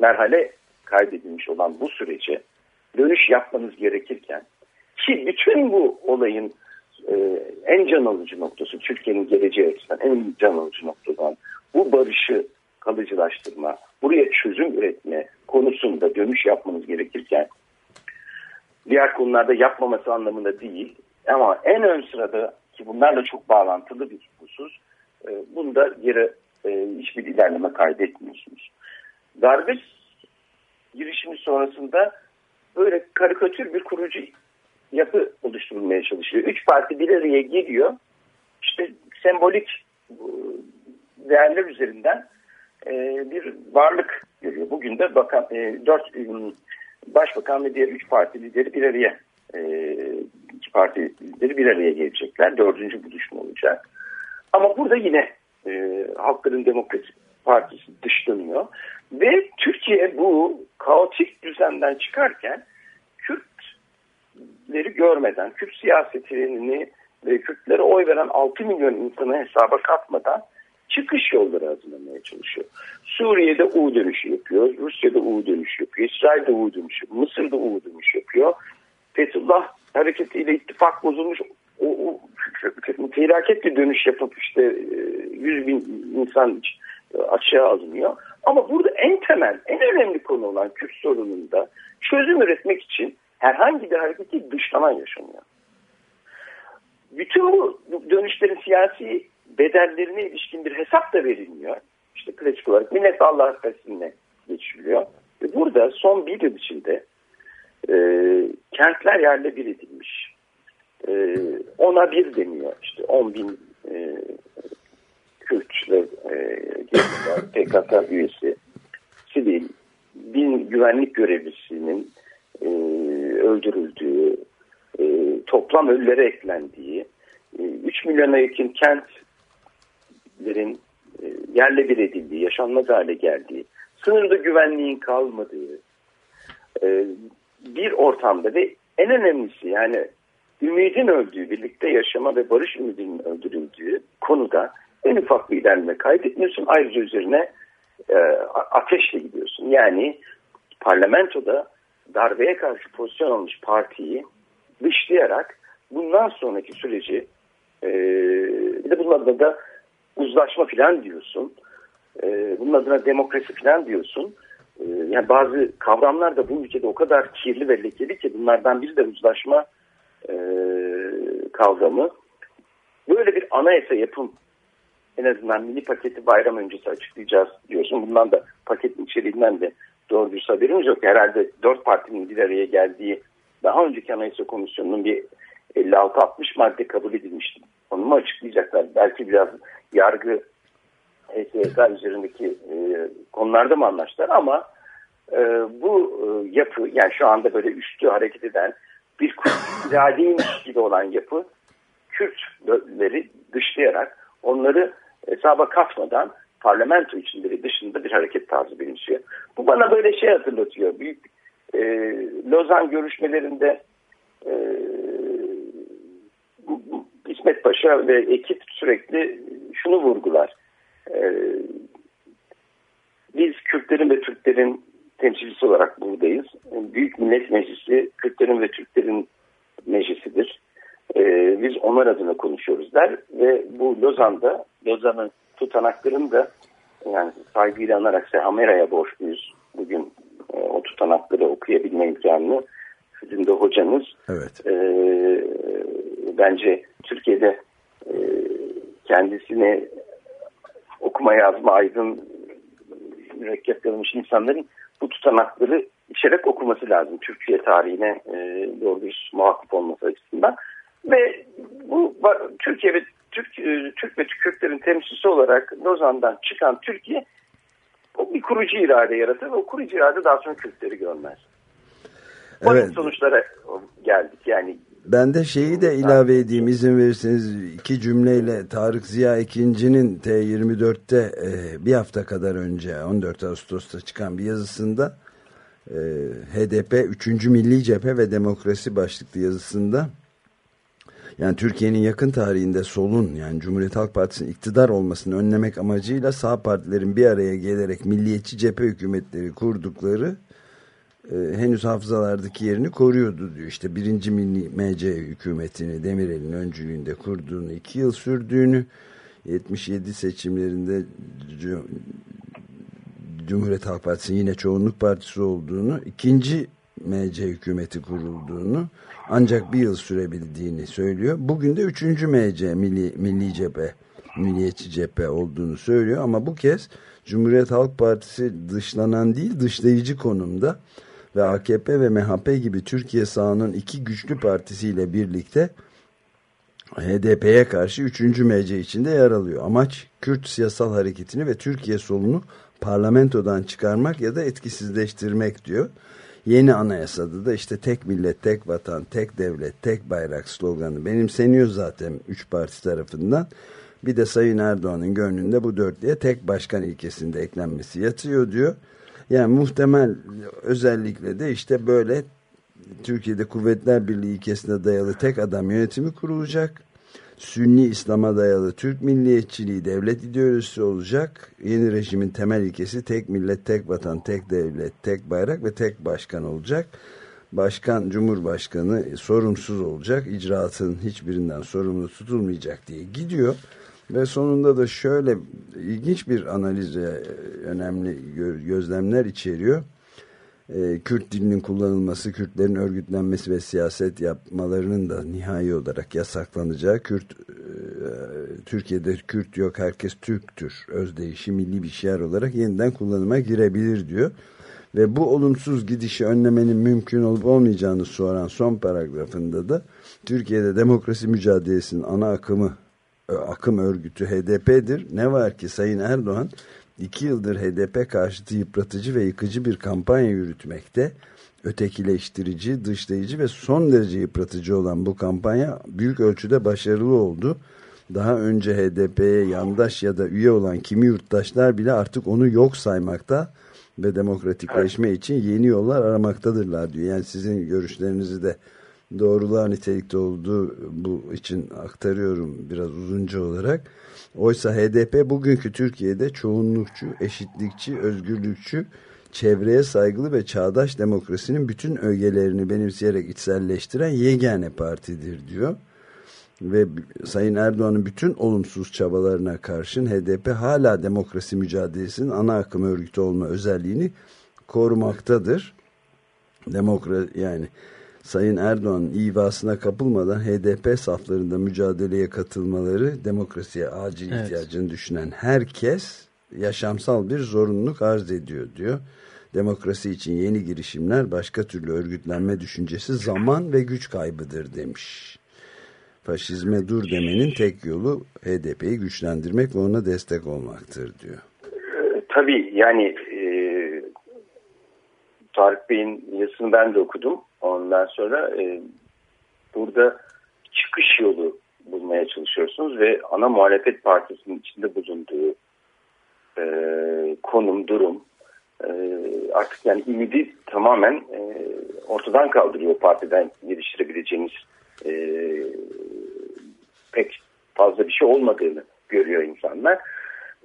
merhale kaydedilmiş olan bu sürece dönüş yapmanız gerekirken ki bütün bu olayın e, en can alıcı noktası Türkiye'nin geleceği açısından en can alıcı noktadan bu barışı kalıcılaştırma, buraya çözüm üretme konusunda dönüş yapmanız gerekirken diğer konularda yapmaması anlamında değil ama en ön sırada ki bunlarla çok bağlantılı bir husus e, bunda geri e, hiçbir ilerleme kaydetmiyorsunuz. Darbe girişimi sonrasında böyle karikatür bir kurucu yapı oluşturulmaya çalışıyor. Üç parti bir araya geliyor. İşte sembolik e, değerler üzerinden e, bir varlık görüyor. Bugün de bakan, e, dört başbakan ve diğer üç parti lideri bir araya iki parti lideri bir araya gelecekler. Dördüncü buluşma olacak. Ama burada yine e, Halkların Demokrasi Partisi dışlanıyor. Ve Türkiye bu kaotik düzenden çıkarken Kürtleri görmeden, Kürt siyasetini ve Kürtlere oy veren 6 milyon insanı hesaba katmadan çıkış yolları hazırlamaya çalışıyor. Suriye'de U dönüşü yapıyor, Rusya'da U dönüşü yapıyor, İsrail'de U dönüşü Mısır'da U dönüşü yapıyor. Fethullah hareketiyle ittifak bozulmuş, o, o felaketli dönüş yapıp işte 100 bin insan açığa alınıyor. Ama burada en temel, en önemli konu olan Kürt sorununda çözüm üretmek için herhangi bir hareketi dışlama yaşanıyor. Bütün bu dönüşlerin siyasi bedellerine ilişkin bir hesap da verilmiyor. İşte klasik olarak millet Allah affetsinle geçiliyor. Ve burada son bir yıl içinde e, kentler yerle bir edilmiş. E, ona bir deniyor. İşte 10 bin e, Kürt ve e, PKK *laughs* üyesi. Sivil bin güvenlik görevlisinin e, öldürüldüğü, e, toplam ölülere eklendiği, e, 3 milyona yakın kentlerin e, yerle bir edildiği, yaşanmaz hale geldiği, sınırda güvenliğin kalmadığı e, bir ortamda ve en önemlisi yani ümidin öldüğü, birlikte yaşama ve barış ümidinin öldürüldüğü konuda en ufak bir ilerleme kaydetmiyorsun. Ayrıca üzerine e, ateşle gidiyorsun. Yani parlamentoda darbeye karşı pozisyon almış partiyi dışlayarak bundan sonraki süreci e, bir de bunun adına da uzlaşma falan diyorsun. E, bunun adına demokrasi falan diyorsun. E, yani bazı kavramlar da bu ülkede o kadar kirli ve lekeli ki bunlardan biri de uzlaşma e, kavramı. Böyle bir anayasa yapım en azından mini paketi bayram öncesi açıklayacağız diyorsun. Bundan da paketin içeriğinden de doğru bir haberimiz yok. Herhalde dört partinin bir araya geldiği daha önceki anayasa komisyonunun bir 56-60 madde kabul edilmişti. Onu mu açıklayacaklar? Belki biraz yargı HSK üzerindeki e, konularda mı anlaştılar ama e, bu e, yapı yani şu anda böyle üstü hareket eden bir *laughs* iradeymiş gibi olan yapı Kürtleri dışlayarak onları hesaba katmadan parlamento içinde dışında bir hareket tarzı benimsiyor. Bu bana böyle şey hatırlatıyor. Büyük e, Lozan görüşmelerinde e, İsmet Paşa ve ekip sürekli şunu vurgular. E, biz Kürtlerin ve Türklerin temsilcisi olarak buradayız. Büyük Millet Meclisi Kürtlerin ve Türklerin meclisidir. E, biz onlar adına konuşuyoruz der ve bu Lozan'da Lozan'ın tutanaklarını da yani saygıyla anarak Sehamera'ya borçluyuz. Bugün e, o tutanakları okuyabilme imkanını sizin de hocanız. Evet. E, bence Türkiye'de e, kendisini okuma yazma aydın mürekkep yazmış insanların bu tutanakları içerek okuması lazım. Türkiye tarihine e, doğru bir muhakkak olması açısından. Ve bu Türkiye ve Türk, e, Türk ve Kürtlerin temsilcisi olarak Lozan'dan çıkan Türkiye o bir kurucu irade yaratır ve o kurucu irade daha sonra Kürtleri görmez. Evet. sonuçlara geldik yani. Ben de şeyi de ilave edeyim izin verirseniz iki cümleyle Tarık Ziya ikincinin T24'te e, bir hafta kadar önce 14 Ağustos'ta çıkan bir yazısında e, HDP 3. Milli Cephe ve Demokrasi başlıklı yazısında yani Türkiye'nin yakın tarihinde solun yani Cumhuriyet Halk Partisi'nin iktidar olmasını önlemek amacıyla sağ partilerin bir araya gelerek milliyetçi cephe hükümetleri kurdukları e, henüz hafızalardaki yerini koruyordu diyor. İşte birinci milli MC hükümetini Demirel'in öncülüğünde kurduğunu iki yıl sürdüğünü 77 seçimlerinde Cumhuriyet Halk Partisi'nin yine çoğunluk partisi olduğunu ikinci MC hükümeti kurulduğunu ancak bir yıl sürebildiğini söylüyor. Bugün de üçüncü MC Milli, Milli Cephe, Milliyetçi Cephe olduğunu söylüyor ama bu kez Cumhuriyet Halk Partisi dışlanan değil dışlayıcı konumda ve AKP ve MHP gibi Türkiye sağının iki güçlü partisiyle birlikte HDP'ye karşı 3. MC içinde yer alıyor. Amaç Kürt siyasal hareketini ve Türkiye solunu parlamentodan çıkarmak ya da etkisizleştirmek diyor. Yeni anayasada da işte tek millet, tek vatan, tek devlet, tek bayrak sloganı benimseniyor zaten üç parti tarafından. Bir de Sayın Erdoğan'ın gönlünde bu dörtlüye tek başkan ilkesinde eklenmesi yatıyor diyor. Yani muhtemel özellikle de işte böyle Türkiye'de Kuvvetler Birliği ilkesine dayalı tek adam yönetimi kurulacak. Sünni İslam'a dayalı Türk milliyetçiliği devlet ideolojisi olacak. Yeni rejimin temel ilkesi tek millet, tek vatan, tek devlet, tek bayrak ve tek başkan olacak. Başkan, Cumhurbaşkanı sorumsuz olacak. İcraatın hiçbirinden sorumlu tutulmayacak diye gidiyor. Ve sonunda da şöyle ilginç bir analize önemli gözlemler içeriyor e, Kürt dilinin kullanılması, Kürtlerin örgütlenmesi ve siyaset yapmalarının da nihai olarak yasaklanacağı, Kürt e, Türkiye'de Kürt yok herkes Türktür özdeyişi milli bir şiar olarak yeniden kullanıma girebilir diyor. Ve bu olumsuz gidişi önlemenin mümkün olup olmayacağını soran son paragrafında da Türkiye'de demokrasi mücadelesinin ana akımı e, akım örgütü HDP'dir. Ne var ki Sayın Erdoğan iki yıldır HDP karşıtı yıpratıcı ve yıkıcı bir kampanya yürütmekte. Ötekileştirici, dışlayıcı ve son derece yıpratıcı olan bu kampanya büyük ölçüde başarılı oldu. Daha önce HDP'ye yandaş ya da üye olan kimi yurttaşlar bile artık onu yok saymakta ve demokratikleşme için yeni yollar aramaktadırlar diyor. Yani sizin görüşlerinizi de doğrular nitelikte olduğu bu için aktarıyorum biraz uzunca olarak. Oysa HDP bugünkü Türkiye'de çoğunlukçu, eşitlikçi, özgürlükçü, çevreye saygılı ve çağdaş demokrasinin bütün ögelerini benimseyerek içselleştiren yegane partidir diyor. Ve Sayın Erdoğan'ın bütün olumsuz çabalarına karşın HDP hala demokrasi mücadelesinin ana akım örgütü olma özelliğini korumaktadır. Demokra yani Sayın Erdoğan'ın ivasına kapılmadan HDP saflarında mücadeleye katılmaları demokrasiye acil Evet. ihtiyacını düşünen herkes yaşamsal bir zorunluluk arz ediyor diyor. Demokrasi için yeni girişimler başka türlü örgütlenme düşüncesi zaman ve güç kaybıdır demiş. Faşizme dur demenin tek yolu HDP'yi güçlendirmek ve ona destek olmaktır diyor. Tabii yani e, Tarık Bey'in yazısını ben de okudum. Ondan sonra e, burada çıkış yolu bulmaya çalışıyorsunuz ve ana muhalefet partisinin içinde bulunduğu e, konum, durum e, artık yani ümidi tamamen e, ortadan kaldırıyor partiden geliştirebileceğiniz e, pek fazla bir şey olmadığını görüyor insanlar.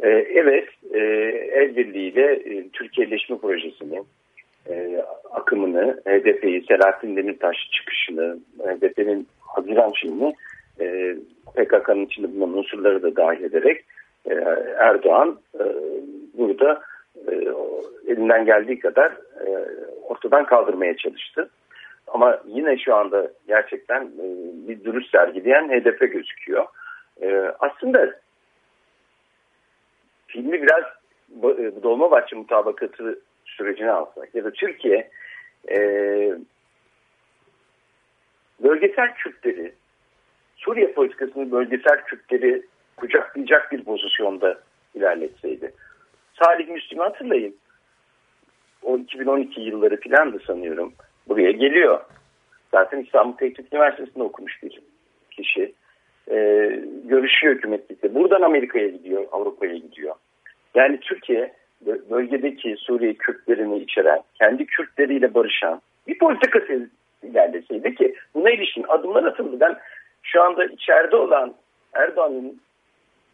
Ee, evet, e, el birliğiyle e, Türkiye'leşme projesini, e, akımını, HDP'yi, Selahattin Demirtaş çıkışını, HDP'nin Haziran şeyini e, PKK'nın içinde bulunan unsurları da dahil ederek e, Erdoğan e, burada e, elinden geldiği kadar e, ortadan kaldırmaya çalıştı. Ama yine şu anda gerçekten e, bir duruş sergileyen HDP gözüküyor. E, aslında filmi biraz e, Dolmabahçe mutabakatı sürecine alsak ya da Türkiye e, bölgesel Kürtleri Suriye politikasını bölgesel Kürtleri kucaklayacak bir pozisyonda ilerletseydi. Salih Müslüm'ü hatırlayın. O 2012 yılları filandı sanıyorum. Buraya geliyor. Zaten İstanbul Teknik Üniversitesi'nde okumuş bir kişi. Ee, görüşüyor hükümetlikle. Buradan Amerika'ya gidiyor, Avrupa'ya gidiyor. Yani Türkiye bölgedeki Suriye Kürtlerini içeren, kendi Kürtleriyle barışan bir politika ilerleseydi ki buna ilişkin adımlar atıldı. Ben şu anda içeride olan Erdoğan'ın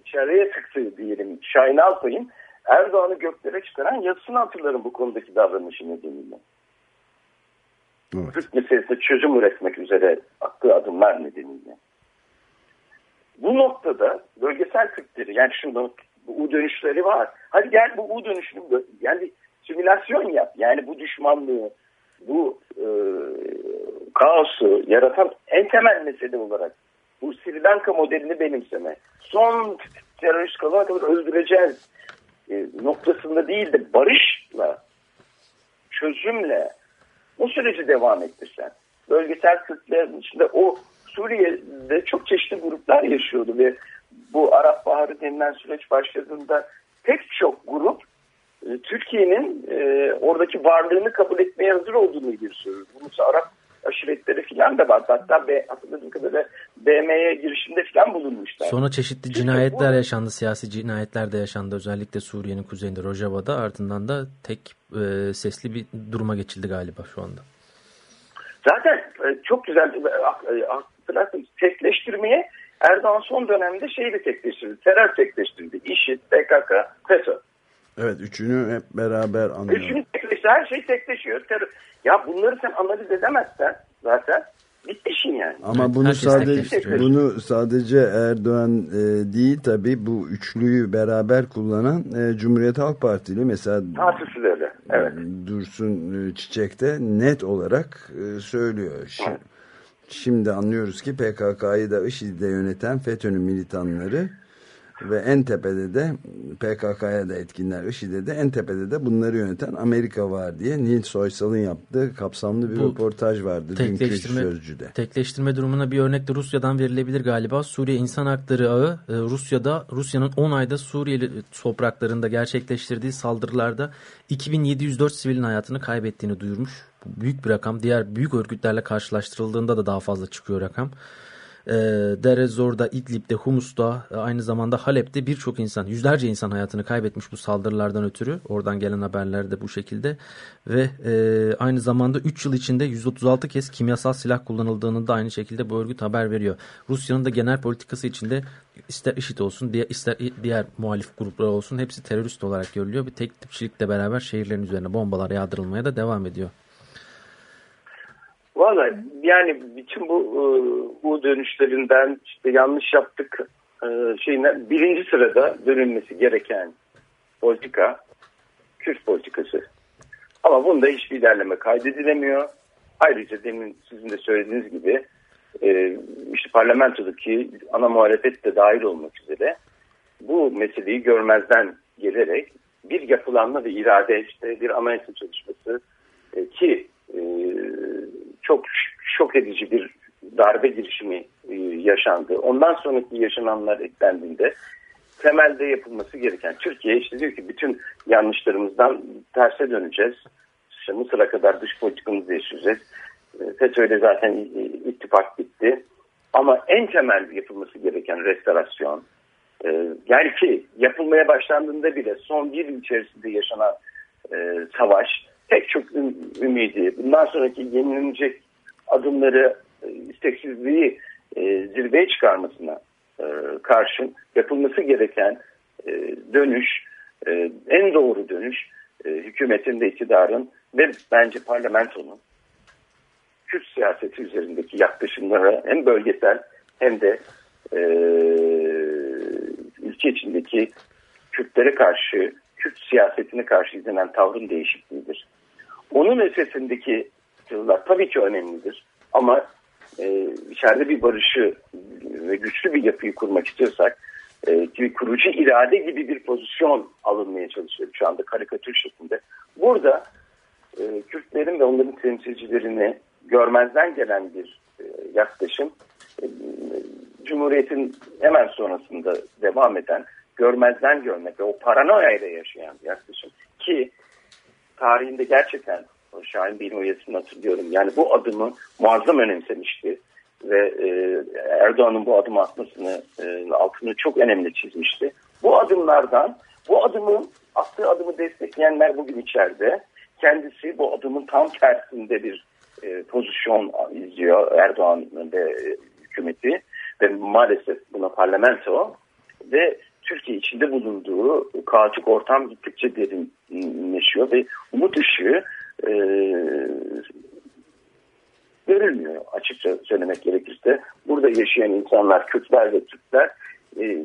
içeriye sıktığı diyelim Şahin Alpay'ın Erdoğan'ı göklere çıkaran yazısını hatırlarım bu konudaki davranışı nedeniyle. Evet. Kürt meselesine çözüm üretmek üzere attığı adımlar nedeniyle. Bu noktada bölgesel Kürtleri yani şunda bu U dönüşleri var. Hadi gel bu U dönüşünü yani simülasyon yap. Yani bu düşmanlığı, bu e, kaosu yaratan en temel mesele olarak bu Sri Lanka modelini benimseme. Son terörist kalana kadar öldüreceğiz e, noktasında değil de barışla, çözümle o süreci devam ettirsen. Bölgesel Kürtlerin içinde o Suriye'de çok çeşitli gruplar yaşıyordu ve bu Arap Baharı denilen süreç başladığında pek çok grup e, Türkiye'nin e, oradaki varlığını kabul etmeye hazır olduğunu gösteriyor. Bunun için Arap aşiretleri falan da var. Hatta B, hatırladığım kadarıyla BM'ye girişimde falan bulunmuşlar. Sonra çeşitli Çünkü cinayetler bu- yaşandı, siyasi cinayetler de yaşandı. Özellikle Suriye'nin kuzeyinde Rojava'da ardından da tek e, sesli bir duruma geçildi galiba şu anda. Zaten e, çok güzel e, e, hatırlarsınız tekleştirmeye Erdoğan son dönemde şeyi de tekleştirdi. Terör tekleştirdi. İŞİD, PKK, FETÖ. Evet üçünü hep beraber anlıyoruz. Üçünü tekleşti. Her şey tekleşiyor. Terör. Ya bunları sen analiz edemezsen zaten bitti işin yani. Ama bunu Herkes sadece bunu sadece Erdoğan e, değil tabii bu üçlüyü beraber kullanan e, Cumhuriyet Halk Partili mesela Tahsisi de öyle. Evet. Dursun e, Çiçek de net olarak e, söylüyor. Şi- Şimdi anlıyoruz ki PKK'yı da IŞİD'de yöneten FETÖ'nün militanları ve en tepede de PKK'ya da etkinler IŞİD'e de en tepede de bunları yöneten Amerika var diye Nil Soysal'ın yaptığı kapsamlı bir Bu röportaj vardı dünkü sözcüde. tekleştirme durumuna bir örnek de Rusya'dan verilebilir galiba. Suriye İnsan Hakları Ağı e, Rusya'da Rusya'nın 10 ayda Suriyeli topraklarında gerçekleştirdiği saldırılarda 2704 sivilin hayatını kaybettiğini duyurmuş. Büyük bir rakam. Diğer büyük örgütlerle karşılaştırıldığında da daha fazla çıkıyor rakam. e, Dere Zor'da, İdlib'de, Humus'ta, e, aynı zamanda Halep'te birçok insan, yüzlerce insan hayatını kaybetmiş bu saldırılardan ötürü. Oradan gelen haberler de bu şekilde. Ve e, aynı zamanda 3 yıl içinde 136 kez kimyasal silah kullanıldığını da aynı şekilde bu örgüt haber veriyor. Rusya'nın da genel politikası içinde ister IŞİD olsun, diğer, ister diğer muhalif gruplar olsun hepsi terörist olarak görülüyor. Bir tek tipçilikle beraber şehirlerin üzerine bombalar yağdırılmaya da devam ediyor. Valla yani bütün bu e, bu dönüşlerinden işte yanlış yaptık e, şeyine birinci sırada dönülmesi gereken politika Kürt politikası. Ama bunda hiçbir ilerleme kaydedilemiyor. Ayrıca demin sizin de söylediğiniz gibi e, işte parlamentodaki ana muhalefet de dahil olmak üzere bu meseleyi görmezden gelerek bir yapılanma ve irade işte bir anayasa çalışması ki çok şok edici bir darbe girişimi e, yaşandı. Ondan sonraki yaşananlar eklendiğinde temelde yapılması gereken Türkiye işte diyor ki bütün yanlışlarımızdan terse döneceğiz. İşte Mısır'a kadar dış politikamızı değiştireceğiz. E, FETÖ'yle zaten ittifak bitti. Ama en temel yapılması gereken restorasyon. E, yani ki yapılmaya başlandığında bile son bir yıl içerisinde yaşanan savaş pek çok ümidi, bundan sonraki yenilenecek adımları e, isteksizliği e, zirveye çıkarmasına e, karşın yapılması gereken e, dönüş, e, en doğru dönüş e, hükümetin de iktidarın ve bence parlamentonun Kürt siyaseti üzerindeki yaklaşımları hem bölgesel hem de e, ülke içindeki Kürtlere karşı, Kürt siyasetine karşı izlenen tavrın değişikliğidir. Onun ötesindeki yıllar tabii ki önemlidir. Ama e, içeride bir barışı ve güçlü bir yapıyı kurmak istiyorsak e, kurucu irade gibi bir pozisyon alınmaya çalışıyor şu anda karikatür şeklinde. Burada e, Kürtlerin ve onların temsilcilerini görmezden gelen bir e, yaklaşım e, Cumhuriyet'in hemen sonrasında devam eden görmezden görmek ve o paranoya ile yaşayan bir yaklaşım ki tarihinde gerçekten Şahin Bey'in o hatırlıyorum. Yani bu adımı muazzam önemsemişti. Ve e, Erdoğan'ın bu adımı atmasını e, altını çok önemli çizmişti. Bu adımlardan, bu adımın attığı adımı destekleyenler bugün içeride. Kendisi bu adımın tam tersinde bir e, pozisyon izliyor Erdoğan ve e, hükümeti. Ve maalesef buna parlamento ve Türkiye içinde bulunduğu kaotik ortam gittikçe derinleşiyor ve umut ışığı e, görülmüyor açıkça söylemek gerekirse. Burada yaşayan insanlar, Kürtler ve Türkler e,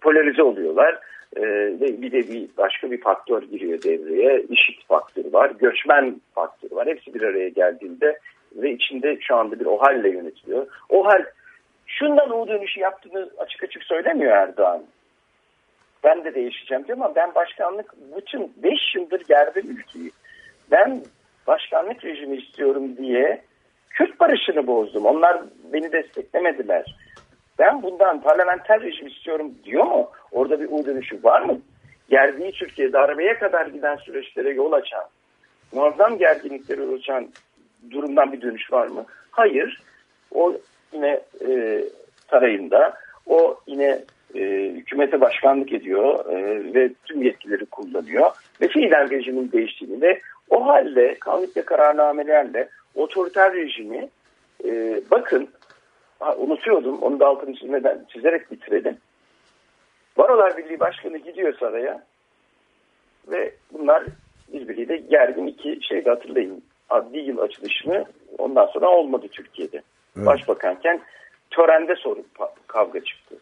polarize oluyorlar. E, ve bir de bir başka bir faktör giriyor devreye. İşit faktörü var, göçmen faktörü var. Hepsi bir araya geldiğinde ve içinde şu anda bir OHAL ile yönetiliyor. OHAL şundan o dönüşü yaptığını açık açık söylemiyor Erdoğan. Ben de değişeceğim diyor ama ben başkanlık bütün 5 yıldır gerdim ülkeyi. Ben başkanlık rejimi istiyorum diye Kürt barışını bozdum. Onlar beni desteklemediler. Ben bundan parlamenter rejim istiyorum diyor mu? Orada bir U dönüşü var mı? Gerdiği Türkiye darbeye kadar giden süreçlere yol açan, muazzam gerginlikleri oluşan durumdan bir dönüş var mı? Hayır. O yine e, sarayında, o yine e, hükümete başkanlık ediyor e, ve tüm yetkileri kullanıyor ve fiilen rejimin değiştiğini ve o halde kanun ve kararnamelerle otoriter rejimi e, bakın unutuyordum onu da altını çizmeden çizerek bitirelim. Barolar Birliği Başkanı gidiyor saraya ve bunlar birbiriyle gergin iki şey de hatırlayın. Adli yıl açılışını ondan sonra olmadı Türkiye'de. Evet. Başbakanken törende sorun kavga çıktı.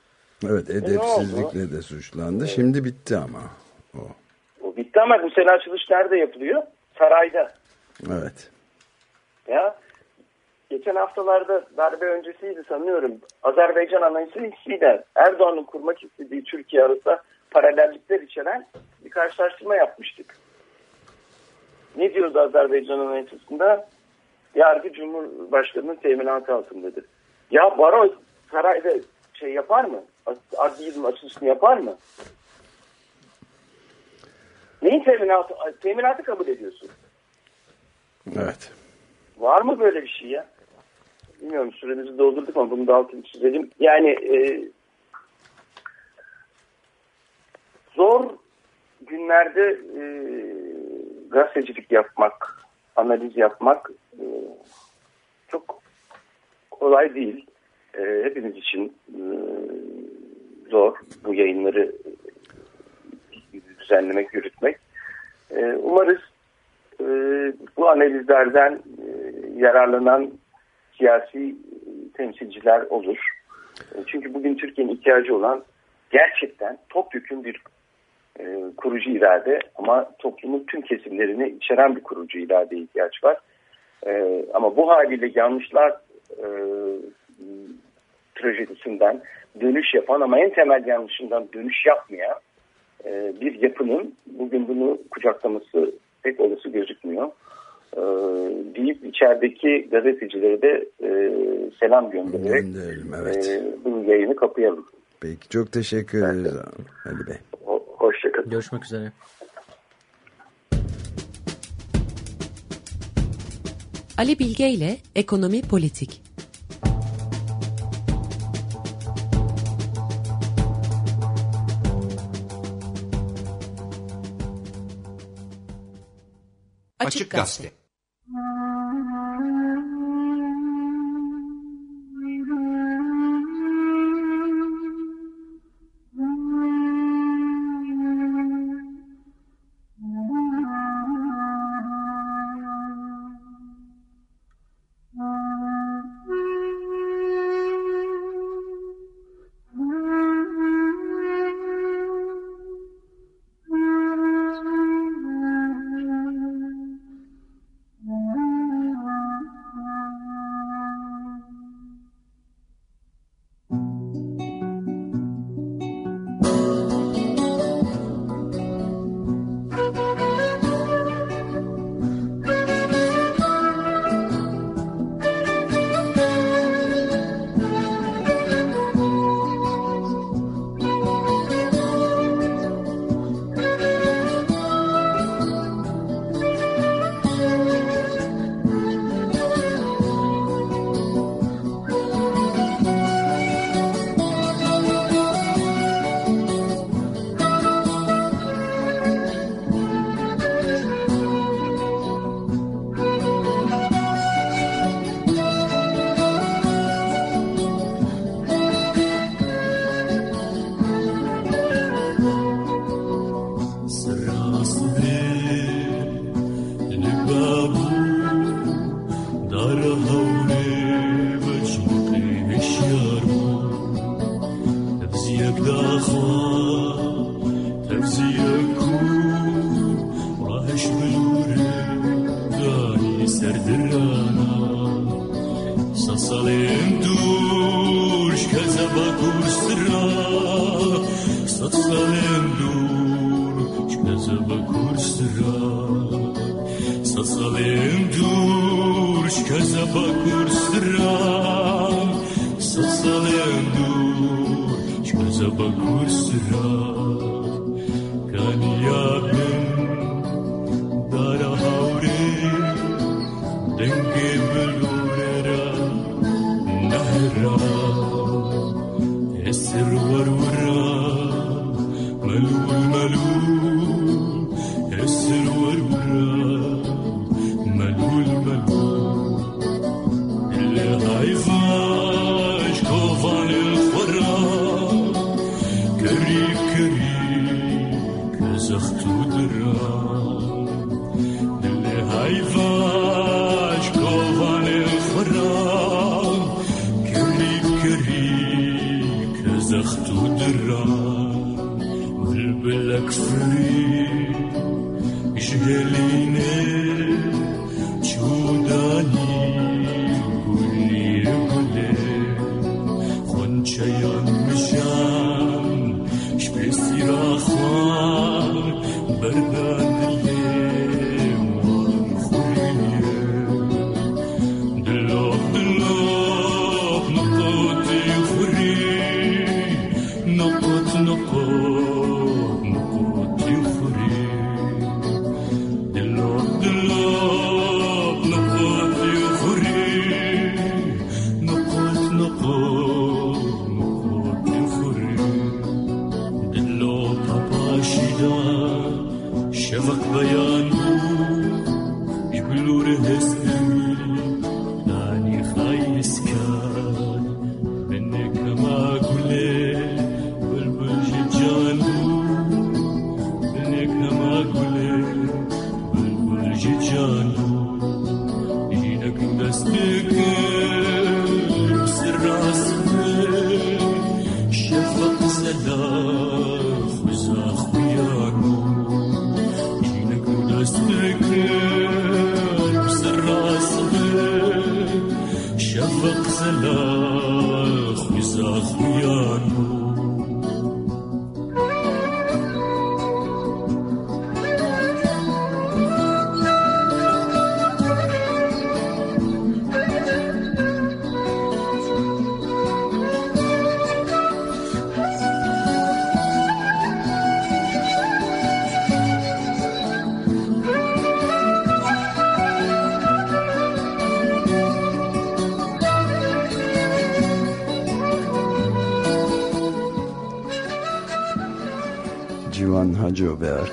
Evet edepsizlikle de suçlandı. Evet. Şimdi bitti ama o. O bitti ama bu sene açılış nerede yapılıyor? Sarayda. Evet. Ya geçen haftalarda darbe öncesiydi sanıyorum. Azerbaycan anayasasıyla Erdoğan'ın kurmak istediği Türkiye arasında paralellikler içeren bir karşılaştırma yapmıştık. Ne diyordu Azerbaycan anayasasında? Yargı Cumhurbaşkanı'nın teminatı altındadır. Ya baro sarayda şey yapar mı? Adli yılın açılışını yapar mı? Neyin teminatı? Teminatı kabul ediyorsun. Evet. Var mı böyle bir şey ya? bilmiyorum süremizi doldurduk ama bunu da altını çizelim. Yani e, zor günlerde e, gazetecilik yapmak, analiz yapmak e, çok kolay değil. E, hepimiz için e, zor bu yayınları düzenlemek, yürütmek. E, umarız e, bu analizlerden e, yararlanan siyasi temsilciler olur. E, çünkü bugün Türkiye'nin ihtiyacı olan gerçekten topyekun bir e, kurucu irade ama toplumun tüm kesimlerini içeren bir kurucu iradeye ihtiyaç var. E, ama bu haliyle yanlışlar e, trajedisinden dönüş yapan ama en temel yanlışından dönüş yapmayan e, bir yapının bugün bunu kucaklaması pek olası gözükmüyor. E, deyip içerideki gazetecilere de e, selam göndererek Gönderelim, evet. e, bu yayını kapayalım. Peki çok teşekkür ederiz Ali Bey. Ho- Hoşçakalın. Görüşmek üzere. Ali Bilge ile Ekonomi Politik Açık Gazete.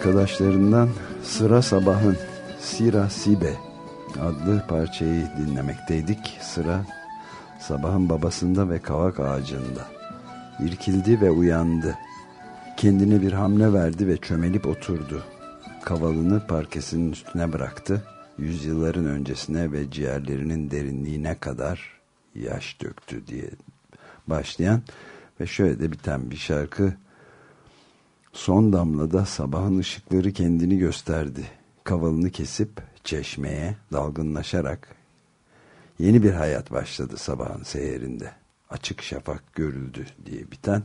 Arkadaşlarından Sıra Sabah'ın Sira Sibe adlı parçayı dinlemekteydik. Sıra sabahın babasında ve kavak ağacında. İrkildi ve uyandı. Kendine bir hamle verdi ve çömelip oturdu. Kavalını parkesinin üstüne bıraktı. Yüzyılların öncesine ve ciğerlerinin derinliğine kadar yaş döktü diye başlayan ve şöyle de biten bir şarkı Son damlada sabahın ışıkları kendini gösterdi. Kavalını kesip çeşmeye dalgınlaşarak yeni bir hayat başladı sabahın seherinde. Açık şafak görüldü diye biten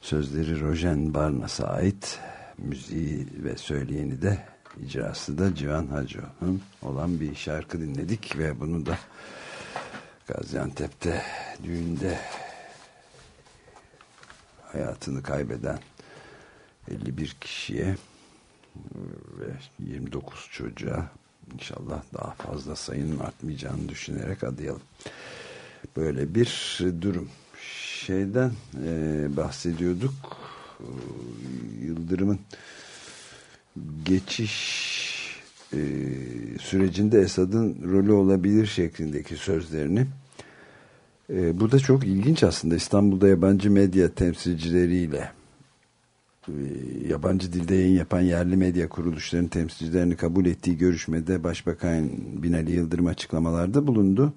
sözleri Rojen Barnas'a ait müziği ve söyleyeni de icrası da Civan Hacı'nın olan bir şarkı dinledik ve bunu da Gaziantep'te düğünde hayatını kaybeden 51 kişiye ve 29 çocuğa inşallah daha fazla sayının artmayacağını düşünerek adayalım. Böyle bir durum. Şeyden e, bahsediyorduk. Yıldırım'ın geçiş e, sürecinde Esad'ın rolü olabilir şeklindeki sözlerini e, bu da çok ilginç aslında İstanbul'da yabancı medya temsilcileriyle e, yabancı dilde yayın yapan yerli medya kuruluşlarının temsilcilerini kabul ettiği görüşmede Başbakan Binali Yıldırım açıklamalarda bulundu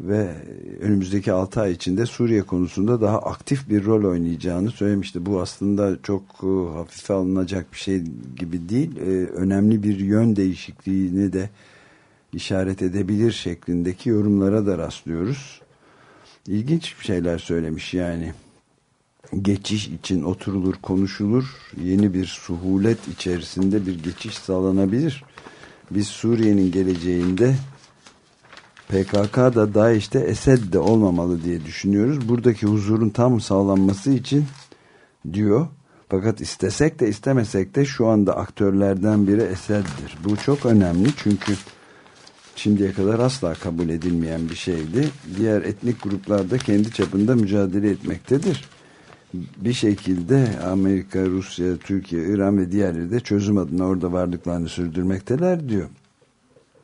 ve önümüzdeki 6 ay içinde Suriye konusunda daha aktif bir rol oynayacağını söylemişti. Bu aslında çok e, hafife alınacak bir şey gibi değil. E, önemli bir yön değişikliğini de işaret edebilir şeklindeki yorumlara da rastlıyoruz ilginç şeyler söylemiş yani. Geçiş için oturulur, konuşulur. Yeni bir suhulet içerisinde bir geçiş sağlanabilir. Biz Suriye'nin geleceğinde PKK da DAEŞ'te Esed de olmamalı diye düşünüyoruz. Buradaki huzurun tam sağlanması için diyor. Fakat istesek de istemesek de şu anda aktörlerden biri Esed'dir. Bu çok önemli çünkü şimdiye kadar asla kabul edilmeyen bir şeydi. Diğer etnik gruplarda kendi çapında mücadele etmektedir. Bir şekilde Amerika, Rusya, Türkiye, İran ve diğerleri de çözüm adına orada varlıklarını sürdürmekteler diyor.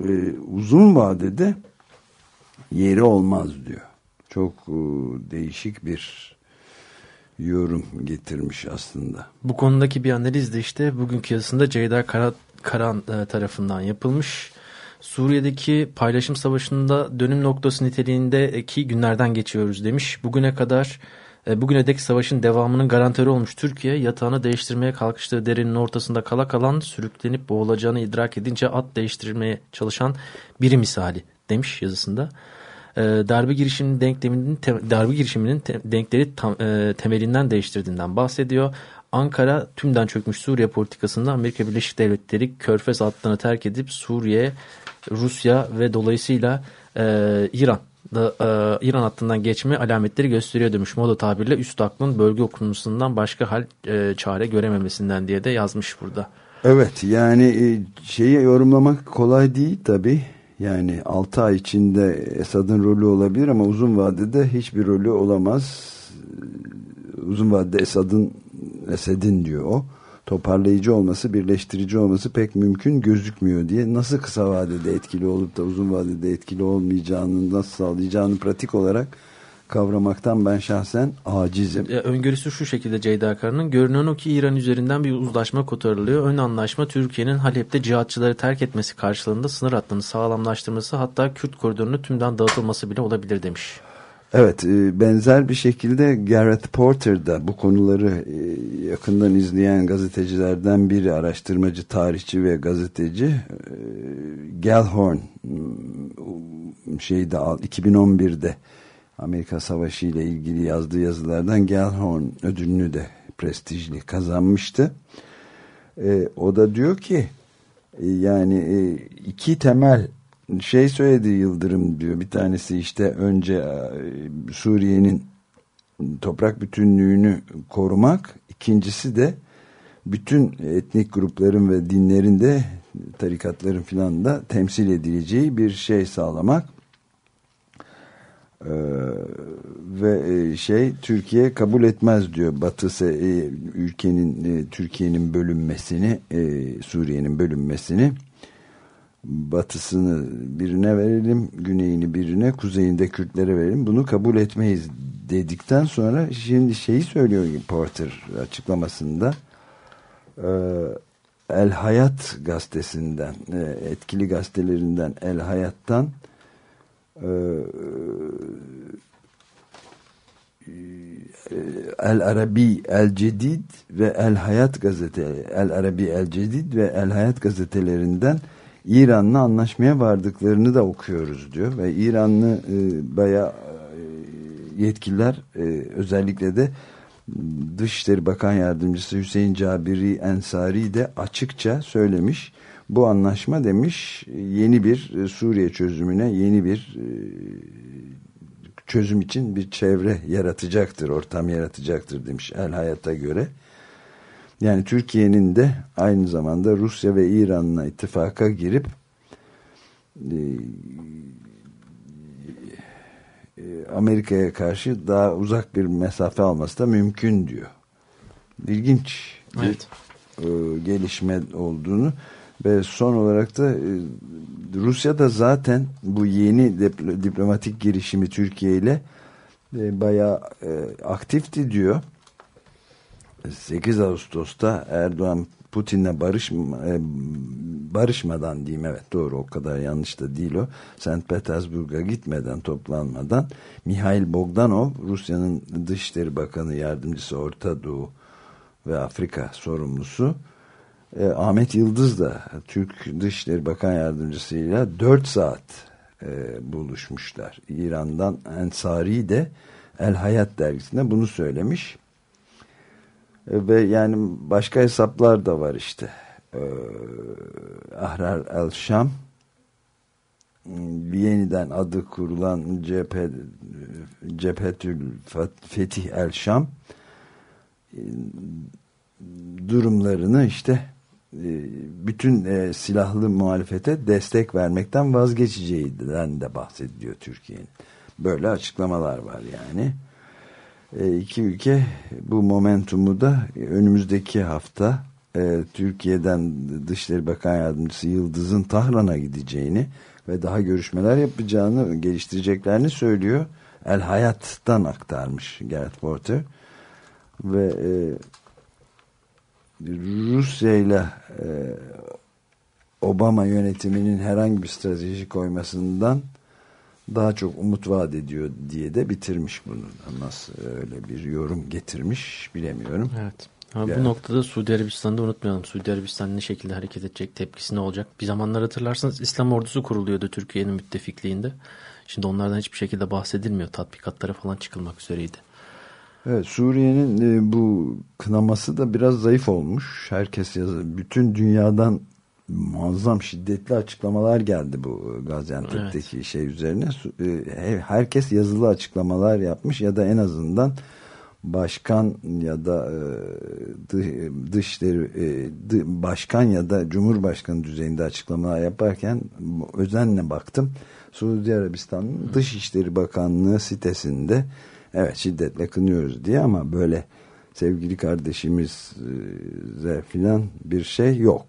Ee, uzun vadede yeri olmaz diyor. Çok e, değişik bir yorum getirmiş aslında. Bu konudaki bir analiz de işte bugünkü yazısında Ceyda Kara, Karan e, tarafından yapılmış. Suriye'deki paylaşım savaşında dönüm noktası niteliğindeki günlerden geçiyoruz demiş. Bugüne kadar e, bugüne dek savaşın devamının garantörü olmuş Türkiye yatağını değiştirmeye kalkıştığı derinin ortasında kala kalan sürüklenip boğulacağını idrak edince at değiştirmeye çalışan biri misali demiş yazısında. E, darbe girişiminin denkleminin darbe girişiminin denkleri tam, e, temelinden değiştirdiğinden bahsediyor. Ankara tümden çökmüş Suriye politikasında Amerika Birleşik Devletleri Körfez hattını terk edip Suriye Rusya ve dolayısıyla e, İran da, e, İran hattından geçme alametleri gösteriyor demiş. Moda tabirle üst aklın bölge okunusundan başka hal e, çare görememesinden diye de yazmış burada. Evet yani e, şeyi yorumlamak kolay değil tabi. Yani 6 ay içinde Esad'ın rolü olabilir ama uzun vadede hiçbir rolü olamaz. Uzun vadede Esad'ın Esed'in diyor o toparlayıcı olması, birleştirici olması pek mümkün gözükmüyor diye nasıl kısa vadede etkili olup da uzun vadede etkili olmayacağını nasıl sağlayacağını pratik olarak kavramaktan ben şahsen acizim. E, öngörüsü şu şekilde Ceyda Kara'nın. Görünen o ki İran üzerinden bir uzlaşma kotarılıyor. Ön anlaşma Türkiye'nin Halep'te cihatçıları terk etmesi karşılığında sınır hattını sağlamlaştırması hatta Kürt koridorunu tümden dağıtılması bile olabilir demiş. Evet e, benzer bir şekilde Gareth Porter da bu konuları e, yakından izleyen gazetecilerden biri araştırmacı, tarihçi ve gazeteci e, Gellhorn şeyde 2011'de Amerika Savaşı ile ilgili yazdığı yazılardan Gellhorn ödülünü de prestijli kazanmıştı. O da diyor ki yani iki temel şey söyledi Yıldırım diyor. Bir tanesi işte önce e, Suriye'nin toprak bütünlüğünü korumak. ikincisi de bütün etnik grupların ve dinlerin de tarikatların filan da temsil edileceği bir şey sağlamak. Ee, ve e, şey Türkiye kabul etmez diyor Batı e, ülkenin Türkiye'nin bölünmesini Suriye'nin bölünmesini batısını birine verelim, güneyini birine, kuzeyinde Kürtlere verelim. Bunu kabul etmeyiz dedikten sonra şimdi şeyi söylüyor Porter açıklamasında. E, El Hayat gazetesinden, e, etkili gazetelerinden El Hayat'tan e, El Arabi El Cedid ve El Hayat gazete El Arabi El Cedid ve El Hayat gazetelerinden İran'la anlaşmaya vardıklarını da okuyoruz diyor ve İranlı e, bayağı e, yetkililer e, özellikle de Dışişleri Bakan Yardımcısı Hüseyin Cabiri Ensari de açıkça söylemiş. Bu anlaşma demiş yeni bir e, Suriye çözümüne yeni bir e, çözüm için bir çevre yaratacaktır, ortam yaratacaktır demiş El Hayat'a göre. Yani Türkiye'nin de aynı zamanda Rusya ve İran'la ittifaka girip e, e, Amerika'ya karşı daha uzak bir mesafe alması da mümkün diyor. İlginç evet. bir e, gelişme olduğunu ve son olarak da Rusya da zaten bu yeni diplomatik girişimi Türkiye ile bayağı aktifti diyor 8 Ağustos'ta Erdoğan Putin'le barış, e, barışmadan diyeyim evet doğru o kadar yanlış da değil o. St. Petersburg'a gitmeden toplanmadan Mihail Bogdanov Rusya'nın Dışişleri Bakanı Yardımcısı Orta Doğu ve Afrika sorumlusu e, Ahmet Yıldız da Türk Dışişleri Bakan Yardımcısıyla 4 saat e, buluşmuşlar. İran'dan Ensari de El Hayat dergisinde bunu söylemiş ve yani başka hesaplar da var işte. Ee, Ahrar El Şam yeniden adı kurulan cephe, Cephetül Fetih El Şam durumlarını işte e, bütün e, silahlı muhalefete destek vermekten vazgeçeceğinden de bahsediyor Türkiye'nin. Böyle açıklamalar var yani. E, iki ülke bu momentumu da önümüzdeki hafta e, Türkiye'den Dışişleri Bakan Yardımcısı Yıldız'ın Tahran'a gideceğini ve daha görüşmeler yapacağını geliştireceklerini söylüyor. El Hayat'tan aktarmış Gerrit Porter ve e, Rusya ile e, Obama yönetiminin herhangi bir strateji koymasından daha çok umut vaat ediyor diye de bitirmiş bunu. Nasıl öyle bir yorum getirmiş bilemiyorum. Evet. Ama yani. bu noktada Suudi Arabistan'da unutmayalım. Suudi Arabistan ne şekilde hareket edecek, tepkisi ne olacak? Bir zamanlar hatırlarsanız İslam ordusu kuruluyordu Türkiye'nin müttefikliğinde. Şimdi onlardan hiçbir şekilde bahsedilmiyor. Tatbikatlara falan çıkılmak üzereydi. Evet Suriye'nin e, bu kınaması da biraz zayıf olmuş. Herkes yazı, bütün dünyadan muazzam şiddetli açıklamalar geldi bu e, Gaziantep'teki evet. şey üzerine. E, herkes yazılı açıklamalar yapmış ya da en azından başkan ya da e, dışları başkan ya da cumhurbaşkanı düzeyinde açıklamalar yaparken özenle baktım. Suudi Arabistan'ın Dışişleri Bakanlığı sitesinde evet şiddetle kınıyoruz diye ama böyle sevgili kardeşimize filan bir şey yok.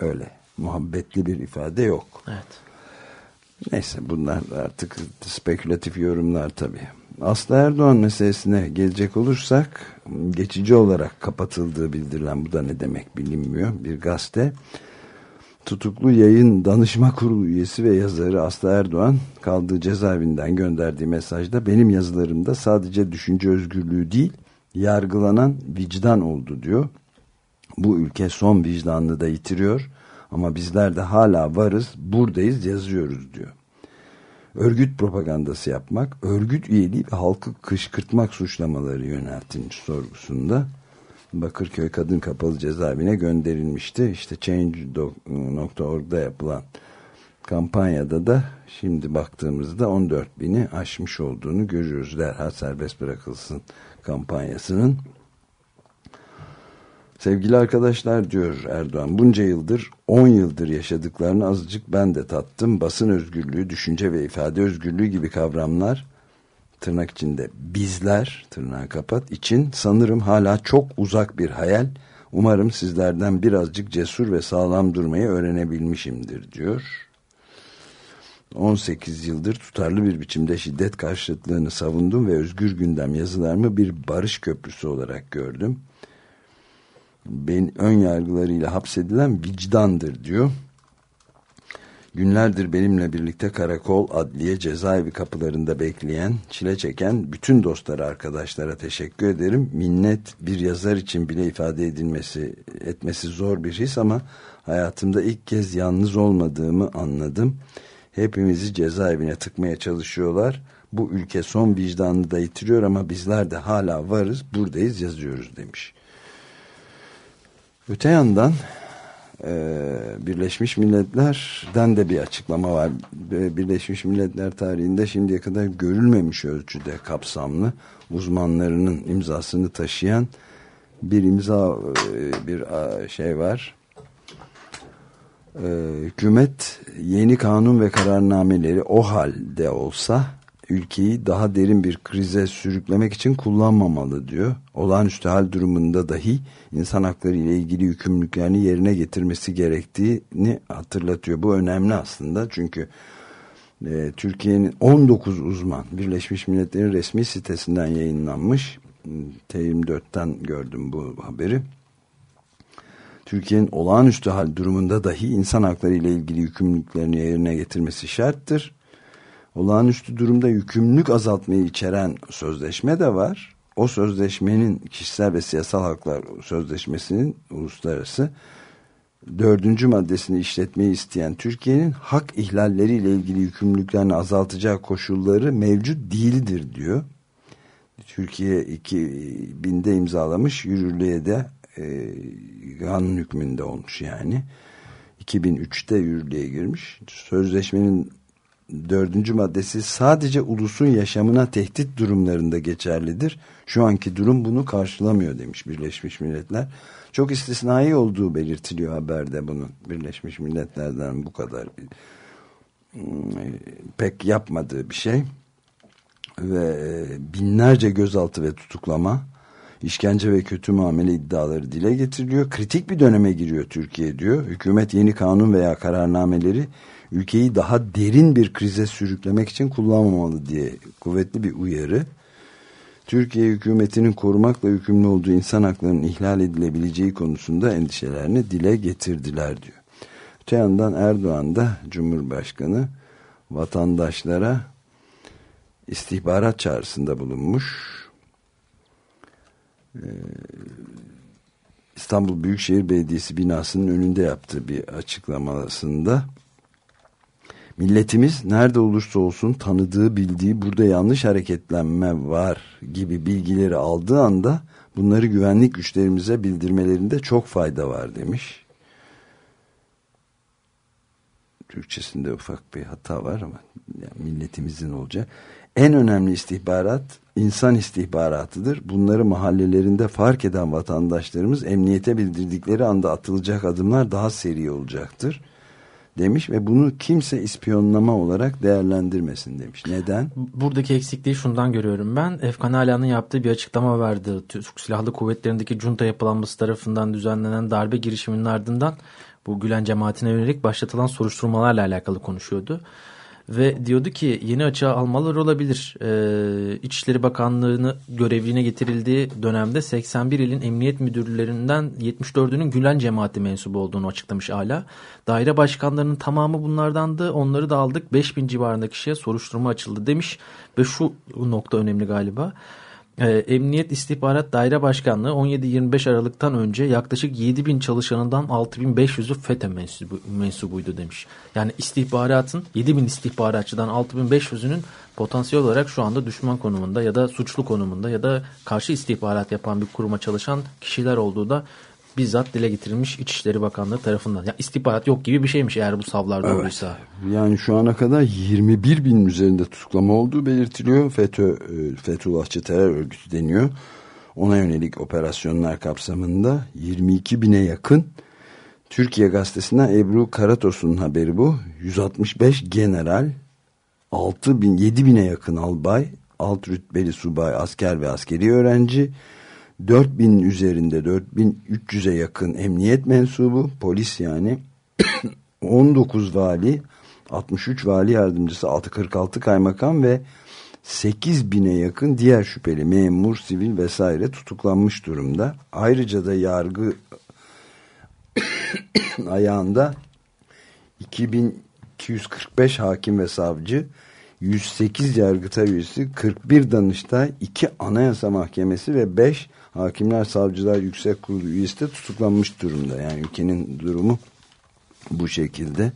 Öyle muhabbetli bir ifade yok. Evet. Neyse bunlar artık spekülatif yorumlar tabii. Aslı Erdoğan meselesine gelecek olursak geçici olarak kapatıldığı bildirilen bu da ne demek bilinmiyor bir gazete. tutuklu yayın danışma kurulu üyesi ve yazarı Aslı Erdoğan kaldığı cezaevinden gönderdiği mesajda benim yazılarımda sadece düşünce özgürlüğü değil yargılanan vicdan oldu diyor. Bu ülke son vicdanını da yitiriyor ama bizler de hala varız buradayız yazıyoruz diyor. Örgüt propagandası yapmak, örgüt üyeliği ve halkı kışkırtmak suçlamaları yöneltilmiş sorgusunda Bakırköy Kadın Kapalı Cezaevine gönderilmişti. İşte Change.org'da yapılan kampanyada da şimdi baktığımızda 14 bini aşmış olduğunu görüyoruz. Derhal serbest bırakılsın kampanyasının. Sevgili arkadaşlar diyor Erdoğan bunca yıldır 10 yıldır yaşadıklarını azıcık ben de tattım. Basın özgürlüğü, düşünce ve ifade özgürlüğü gibi kavramlar tırnak içinde bizler tırnağı kapat için sanırım hala çok uzak bir hayal. Umarım sizlerden birazcık cesur ve sağlam durmayı öğrenebilmişimdir diyor. 18 yıldır tutarlı bir biçimde şiddet karşıtlığını savundum ve özgür gündem yazılarımı bir barış köprüsü olarak gördüm. Ben ön yargılarıyla hapsedilen vicdandır diyor. Günlerdir benimle birlikte karakol, adliye, cezaevi kapılarında bekleyen, çile çeken bütün dostlara, arkadaşlara teşekkür ederim. Minnet bir yazar için bile ifade edilmesi, etmesi zor bir his ama hayatımda ilk kez yalnız olmadığımı anladım. Hepimizi cezaevine tıkmaya çalışıyorlar. Bu ülke son vicdanını da yitiriyor ama bizler de hala varız, buradayız yazıyoruz demiş. Öte yandan ee, Birleşmiş Milletler'den de bir açıklama var. Birleşmiş Milletler tarihinde şimdiye kadar görülmemiş ölçüde kapsamlı uzmanlarının imzasını taşıyan bir imza e, bir şey var. Ee, hükümet yeni kanun ve kararnameleri o halde olsa ülkeyi daha derin bir krize sürüklemek için kullanmamalı diyor. Olağanüstü hal durumunda dahi insan hakları ile ilgili yükümlülüklerini yerine getirmesi gerektiğini hatırlatıyor. Bu önemli aslında çünkü e, Türkiye'nin 19 uzman Birleşmiş Milletler'in resmi sitesinden yayınlanmış. T24'ten gördüm bu haberi. Türkiye'nin olağanüstü hal durumunda dahi insan hakları ile ilgili yükümlülüklerini yerine getirmesi şarttır olağanüstü durumda yükümlülük azaltmayı içeren sözleşme de var. O sözleşmenin kişisel ve siyasal haklar sözleşmesinin uluslararası dördüncü maddesini işletmeyi isteyen Türkiye'nin hak ihlalleriyle ilgili yükümlülüklerini azaltacağı koşulları mevcut değildir diyor. Türkiye 2000'de imzalamış yürürlüğe de e, kanun hükmünde olmuş yani. 2003'te yürürlüğe girmiş. Sözleşmenin dördüncü maddesi sadece ulusun yaşamına tehdit durumlarında geçerlidir. Şu anki durum bunu karşılamıyor demiş Birleşmiş Milletler. Çok istisnai olduğu belirtiliyor haberde bunun. Birleşmiş Milletler'den bu kadar hmm, pek yapmadığı bir şey. Ve binlerce gözaltı ve tutuklama, işkence ve kötü muamele iddiaları dile getiriliyor. Kritik bir döneme giriyor Türkiye diyor. Hükümet yeni kanun veya kararnameleri ülkeyi daha derin bir krize sürüklemek için kullanmamalı diye kuvvetli bir uyarı. Türkiye hükümetinin korumakla yükümlü olduğu insan haklarının ihlal edilebileceği konusunda endişelerini dile getirdiler diyor. Öte yandan Erdoğan da Cumhurbaşkanı vatandaşlara istihbarat çağrısında bulunmuş. Ee, İstanbul Büyükşehir Belediyesi binasının önünde yaptığı bir açıklamasında milletimiz nerede olursa olsun tanıdığı bildiği burada yanlış hareketlenme var gibi bilgileri aldığı anda bunları güvenlik güçlerimize bildirmelerinde çok fayda var demiş. Türkçesinde ufak bir hata var ama yani milletimizin olacağı. En önemli istihbarat insan istihbaratıdır. Bunları mahallelerinde fark eden vatandaşlarımız emniyete bildirdikleri anda atılacak adımlar daha seri olacaktır demiş ve bunu kimse ispiyonlama olarak değerlendirmesin demiş. Neden? Buradaki eksikliği şundan görüyorum ben. Efkan Ala'nın yaptığı bir açıklama vardı. Türk Silahlı Kuvvetleri'ndeki junta yapılanması tarafından düzenlenen darbe girişiminin ardından bu Gülen cemaatine yönelik başlatılan soruşturmalarla alakalı konuşuyordu. Ve diyordu ki yeni açığa almalar olabilir. Ee, İçişleri Bakanlığı'nı görevine getirildiği dönemde 81 ilin emniyet müdürlerinden 74'ünün Gülen cemaati mensubu olduğunu açıklamış hala. Daire başkanlarının tamamı bunlardandı. Onları da aldık. 5000 civarında kişiye soruşturma açıldı demiş. Ve şu nokta önemli galiba. Ee, Emniyet İstihbarat Daire Başkanlığı 17-25 Aralık'tan önce yaklaşık 7 bin çalışanından 6500'ü FETÖ mensubu, mensubuydu demiş. Yani istihbaratın 7 bin istihbaratçıdan 6500'ünün potansiyel olarak şu anda düşman konumunda ya da suçlu konumunda ya da karşı istihbarat yapan bir kuruma çalışan kişiler olduğu da bizzat dile getirilmiş İçişleri Bakanlığı tarafından. Ya istihbarat yok gibi bir şeymiş eğer bu savlar doğruysa. Yani şu ana kadar 21 bin üzerinde tutuklama olduğu belirtiliyor. FETÖ, e, Fethullahçı terör örgütü deniyor. Ona yönelik operasyonlar kapsamında 22 bine yakın Türkiye gazetesinden Ebru Karatos'un haberi bu. 165 general, 6 bin, 7 bine yakın albay, alt rütbeli subay, asker ve askeri öğrenci, 4000 üzerinde 4300'e yakın emniyet mensubu, polis yani *clears throat* 19 vali, 63 vali yardımcısı, 646 kaymakam ve 8000'e yakın diğer şüpheli memur, sivil vesaire tutuklanmış durumda. Ayrıca da yargı *clears throat* ayağında 2245 hakim ve savcı, 108 yargıtay üyesi, 41 danıştay, 2 anayasa mahkemesi ve 5 Hakimler Savcılar Yüksek Kurulu üyesi de tutuklanmış durumda. Yani ülkenin durumu bu şekilde.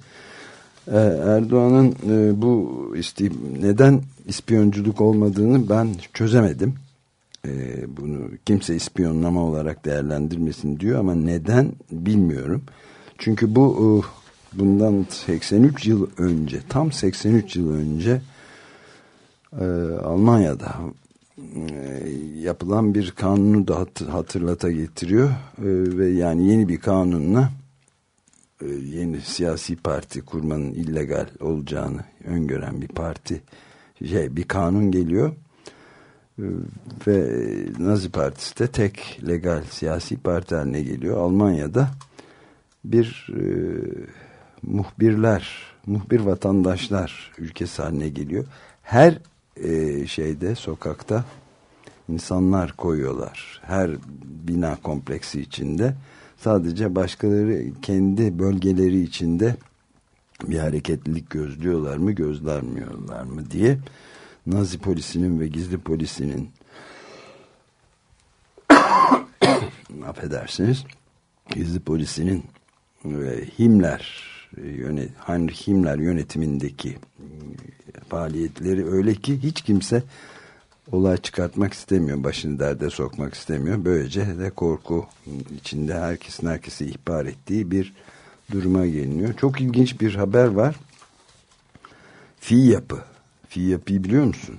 Ee, Erdoğan'ın e, bu isti neden ispiyonculuk olmadığını ben çözemedim. Ee, bunu kimse ispiyonlama olarak değerlendirmesin diyor ama neden bilmiyorum. Çünkü bu e, bundan 83 yıl önce tam 83 yıl önce e, Almanya'da yapılan bir kanunu da hatırlata getiriyor e, ve yani yeni bir kanunla e, yeni siyasi parti kurmanın illegal olacağını öngören bir parti şey bir kanun geliyor ve Nazi Partisi de tek legal siyasi parti haline geliyor. Almanya'da bir e, muhbirler, muhbir vatandaşlar ülkesi haline geliyor. Her e, şeyde sokakta insanlar koyuyorlar. Her bina kompleksi içinde sadece başkaları kendi bölgeleri içinde bir hareketlilik gözlüyorlar mı gözlermiyorlar mı diye Nazi polisinin ve gizli polisinin *coughs* affedersiniz gizli polisinin ve Himmler yönet, Heinrich Himmler yönetimindeki faaliyetleri öyle ki hiç kimse olay çıkartmak istemiyor. Başını derde sokmak istemiyor. Böylece de korku içinde herkesin herkesi ihbar ettiği bir duruma geliniyor. Çok ilginç bir haber var. Fi yapı. Fi yapıyı biliyor musun?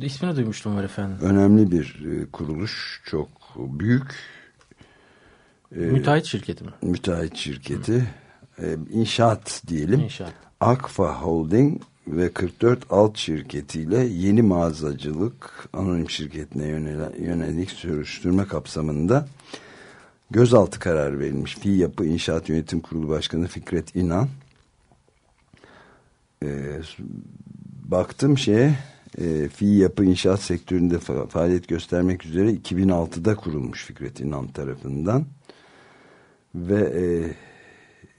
İsmini duymuştum var efendim. Önemli bir e, kuruluş. Çok büyük. E, müteahhit şirketi mi? Müteahhit şirketi. E, inşaat diyelim. İnşaat. Akfa Holding ve 44 alt şirketiyle yeni mağazacılık anonim şirketine yönelik soruşturma kapsamında gözaltı kararı verilmiş. Fi Yapı İnşaat Yönetim Kurulu Başkanı Fikret İnan e, baktım şeye e, Fi Yapı İnşaat sektöründe fa faaliyet göstermek üzere 2006'da kurulmuş Fikret İnan tarafından ve e,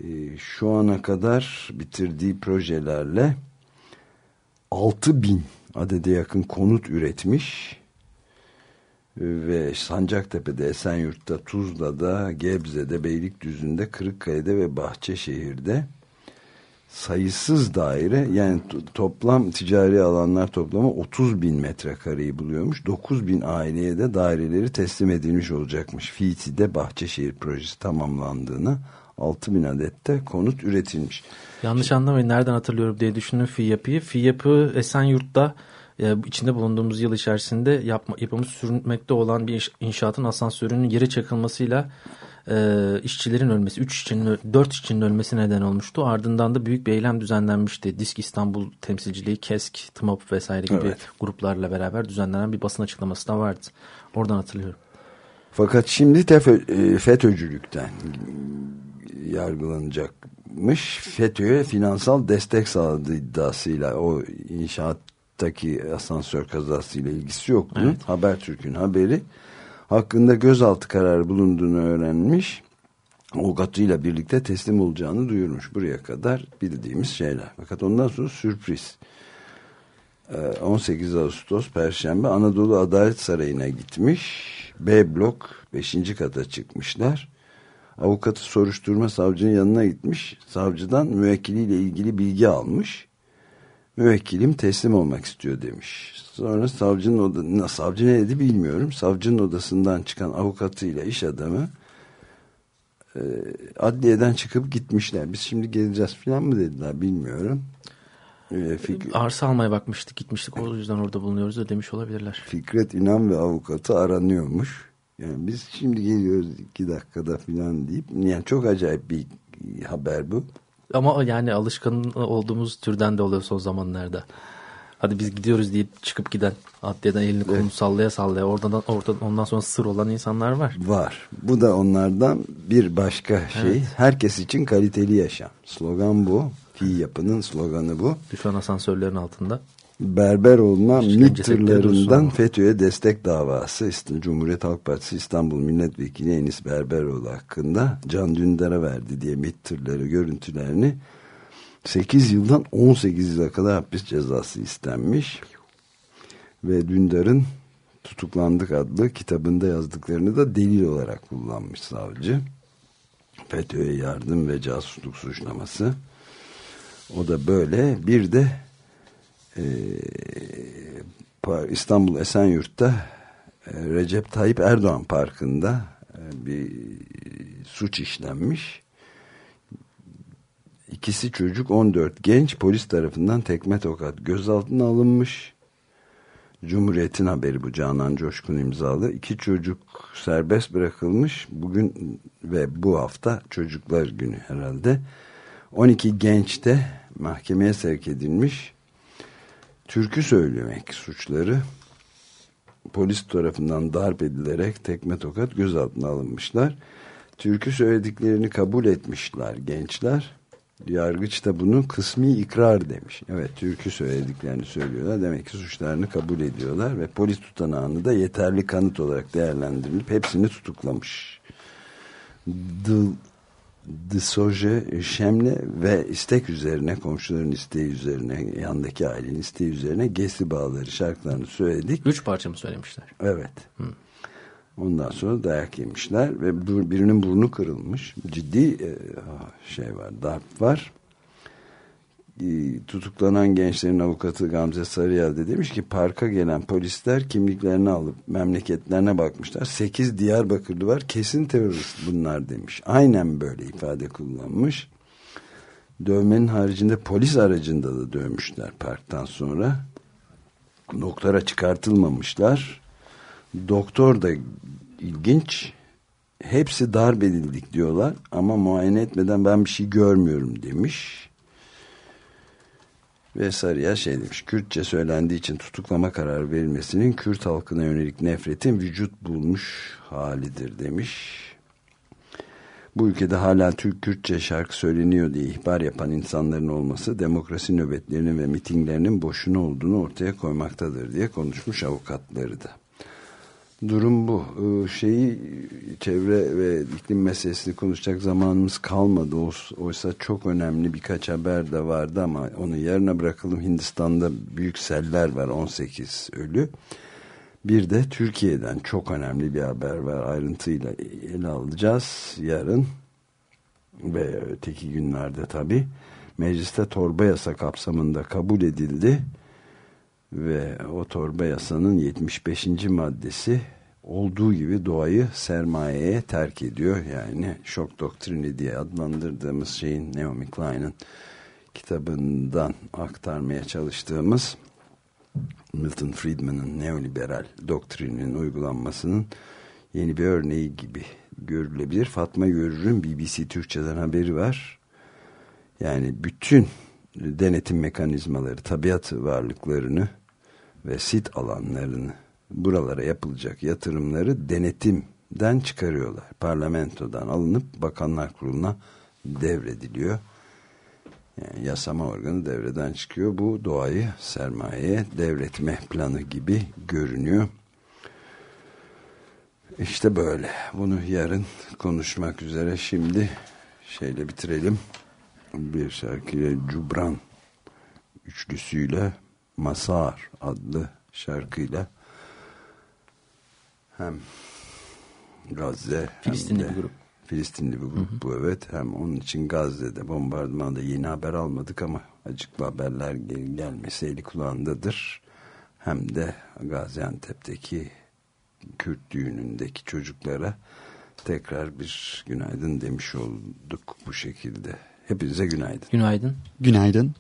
e, şu ana kadar bitirdiği projelerle 6 bin adede yakın konut üretmiş ve Sancaktepe'de, Esenyurt'ta, Tuzla'da, Gebze'de, Beylikdüzü'nde, Kırıkkale'de ve Bahçeşehir'de sayısız daire yani toplam ticari alanlar toplamı 30 bin metrekareyi buluyormuş. 9 bin aileye de daireleri teslim edilmiş olacakmış. Fiiti'de Bahçeşehir projesi tamamlandığını 6 bin adette konut üretilmiş. Yanlış anlamayın nereden hatırlıyorum diye düşündüm fi yapıyı. Fi yapı Esenyurt'ta e, içinde bulunduğumuz yıl içerisinde yapma, yapımı sürmekte olan bir inşaatın asansörünün yere çakılmasıyla e, işçilerin ölmesi, 3 işçinin, 4 işçinin ölmesi neden olmuştu. Ardından da büyük bir eylem düzenlenmişti. Disk İstanbul temsilciliği, KESK, TMOP vesaire gibi evet. gruplarla beraber düzenlenen bir basın açıklaması da vardı. Oradan hatırlıyorum. Fakat şimdi e, FETÖ'cülükten yargılanacak çıkmış FETÖ'ye finansal destek sağladığı iddiasıyla o inşaattaki asansör kazasıyla ilgisi yok bunun. Evet. Habertürk'ün haberi hakkında gözaltı kararı bulunduğunu öğrenmiş. Avukatıyla birlikte teslim olacağını duyurmuş. Buraya kadar bildiğimiz şeyler. Fakat ondan sonra sürpriz. Ee, 18 Ağustos Perşembe Anadolu Adalet Sarayı'na gitmiş. B blok 5. kata çıkmışlar. Avukatı soruşturma savcının yanına gitmiş. Savcıdan müvekkiliyle ilgili bilgi almış. Müvekkilim teslim olmak istiyor demiş. Sonra savcının oda, savcı ne dedi bilmiyorum. Savcının odasından çıkan avukatıyla iş adamı e, adliyeden çıkıp gitmişler. Biz şimdi geleceğiz falan mı dediler bilmiyorum. E, Arsa almaya bakmıştık gitmiştik o yüzden orada bulunuyoruz da demiş olabilirler. Fikret İnan ve avukatı aranıyormuş. Yani biz şimdi geliyoruz iki dakikada falan deyip yani çok acayip bir haber bu. Ama yani alışkın olduğumuz türden de oluyor son zamanlarda. Hadi biz gidiyoruz deyip çıkıp giden adliyeden elini kolunu sallaya sallaya oradan, oradan ondan sonra sır olan insanlar var. Var. Bu da onlardan bir başka şey. Herkes için kaliteli yaşam. Slogan bu. Fi yapının sloganı bu. Düşen asansörlerin altında. Berber olma MİT tırlarından. FETÖ'ye destek davası Cumhuriyet Halk Partisi İstanbul Milletvekili Enis Berberoğlu hakkında Can Dündar'a verdi diye MİT tırları görüntülerini 8 yıldan 18 yıla kadar hapis cezası istenmiş ve Dündar'ın tutuklandık adlı kitabında yazdıklarını da delil olarak kullanmış savcı. FETÖ'ye yardım ve casusluk suçlaması. O da böyle. Bir de İstanbul Esenyurt'ta e, Recep Tayyip Erdoğan Parkı'nda e, bir suç işlenmiş. İkisi çocuk 14 genç polis tarafından tekme tokat gözaltına alınmış. Cumhuriyet'in haberi bu Canan Coşkun imzalı. İki çocuk serbest bırakılmış. Bugün ve bu hafta çocuklar günü herhalde. 12 genç de mahkemeye sevk edilmiş. Türkü söylemek suçları polis tarafından darp edilerek tekme tokat gözaltına alınmışlar. Türkü söylediklerini kabul etmişler gençler. Yargıç da bunu kısmi ikrar demiş. Evet türkü söylediklerini söylüyorlar. Demek ki suçlarını kabul ediyorlar ve polis tutanağını da yeterli kanıt olarak değerlendirilip hepsini tutuklamış. Dıl Disoje Şemle ve istek üzerine komşuların isteği üzerine yandaki ailenin isteği üzerine Gesi Bağları şarkılarını söyledik. Üç parça mı söylemişler? Evet. Ondan sonra dayak yemişler ve birinin burnu kırılmış. Ciddi e, şey var, darp var. E, Tutuklanan gençlerin avukatı Gamze Sarıyel de demiş ki parka gelen polisler kimliklerini alıp memleketlerine bakmışlar. Sekiz Diyarbakırlı var kesin terörist bunlar demiş. Aynen böyle ifade kullanmış. Dövmenin haricinde polis aracında da dövmüşler parktan sonra. Doktora çıkartılmamışlar. Doktor da ilginç. Hepsi darp edildik diyorlar ama muayene etmeden ben bir şey görmüyorum demiş. Ve Sarıya şey demiş. Kürtçe söylendiği için tutuklama kararı verilmesinin Kürt halkına yönelik nefretin vücut bulmuş halidir demiş. Bu ülkede hala Türk Kürtçe şarkı söyleniyor diye ihbar yapan insanların olması demokrasi nöbetlerinin ve mitinglerinin boşuna olduğunu ortaya koymaktadır diye konuşmuş avukatları da. Durum bu. Ee, Şeyi çevre ve iklim meselesini konuşacak zamanımız kalmadı. Oys- Oysa çok önemli birkaç haber de vardı ama onu yarına bırakalım. Hindistan'da büyük seller var 18 ölü. Bir de Türkiye'den çok önemli bir haber var. Ayrıntıyla ele alacağız yarın ve öteki günlerde tabi. Mecliste torba yasa kapsamında kabul edildi ve o torba yasanın 75. maddesi olduğu gibi doğayı sermayeye terk ediyor. Yani şok doktrini diye adlandırdığımız şeyin Naomi Klein'in kitabından aktarmaya çalıştığımız Milton Friedman'ın neoliberal doktrinin uygulanmasının yeni bir örneği gibi görülebilir. Fatma Görür'ün BBC Türkçe'den haberi var. Yani bütün denetim mekanizmaları, tabiat varlıklarını ve sit alanlarını buralara yapılacak yatırımları denetimden çıkarıyorlar. Parlamentodan alınıp Bakanlar Kurulu'na devrediliyor. Yani yasama organı devreden çıkıyor. Bu doğayı sermayeye devretme planı gibi görünüyor. İşte böyle. Bunu yarın konuşmak üzere. Şimdi şeyle bitirelim. Bir şarkıyla Cubran üçlüsüyle Masar adlı şarkıyla hem Gazze Filistinli hem de bir grup. Filistinli bir grup bu evet. Hem onun için Gazze'de bombardımanda yeni haber almadık ama acıklı haberler gel gelmesi eli kulağındadır. Hem de Gaziantep'teki Kürt düğünündeki çocuklara tekrar bir günaydın demiş olduk bu şekilde. Hepinize günaydın. Günaydın. Günaydın.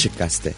Açık Gazete.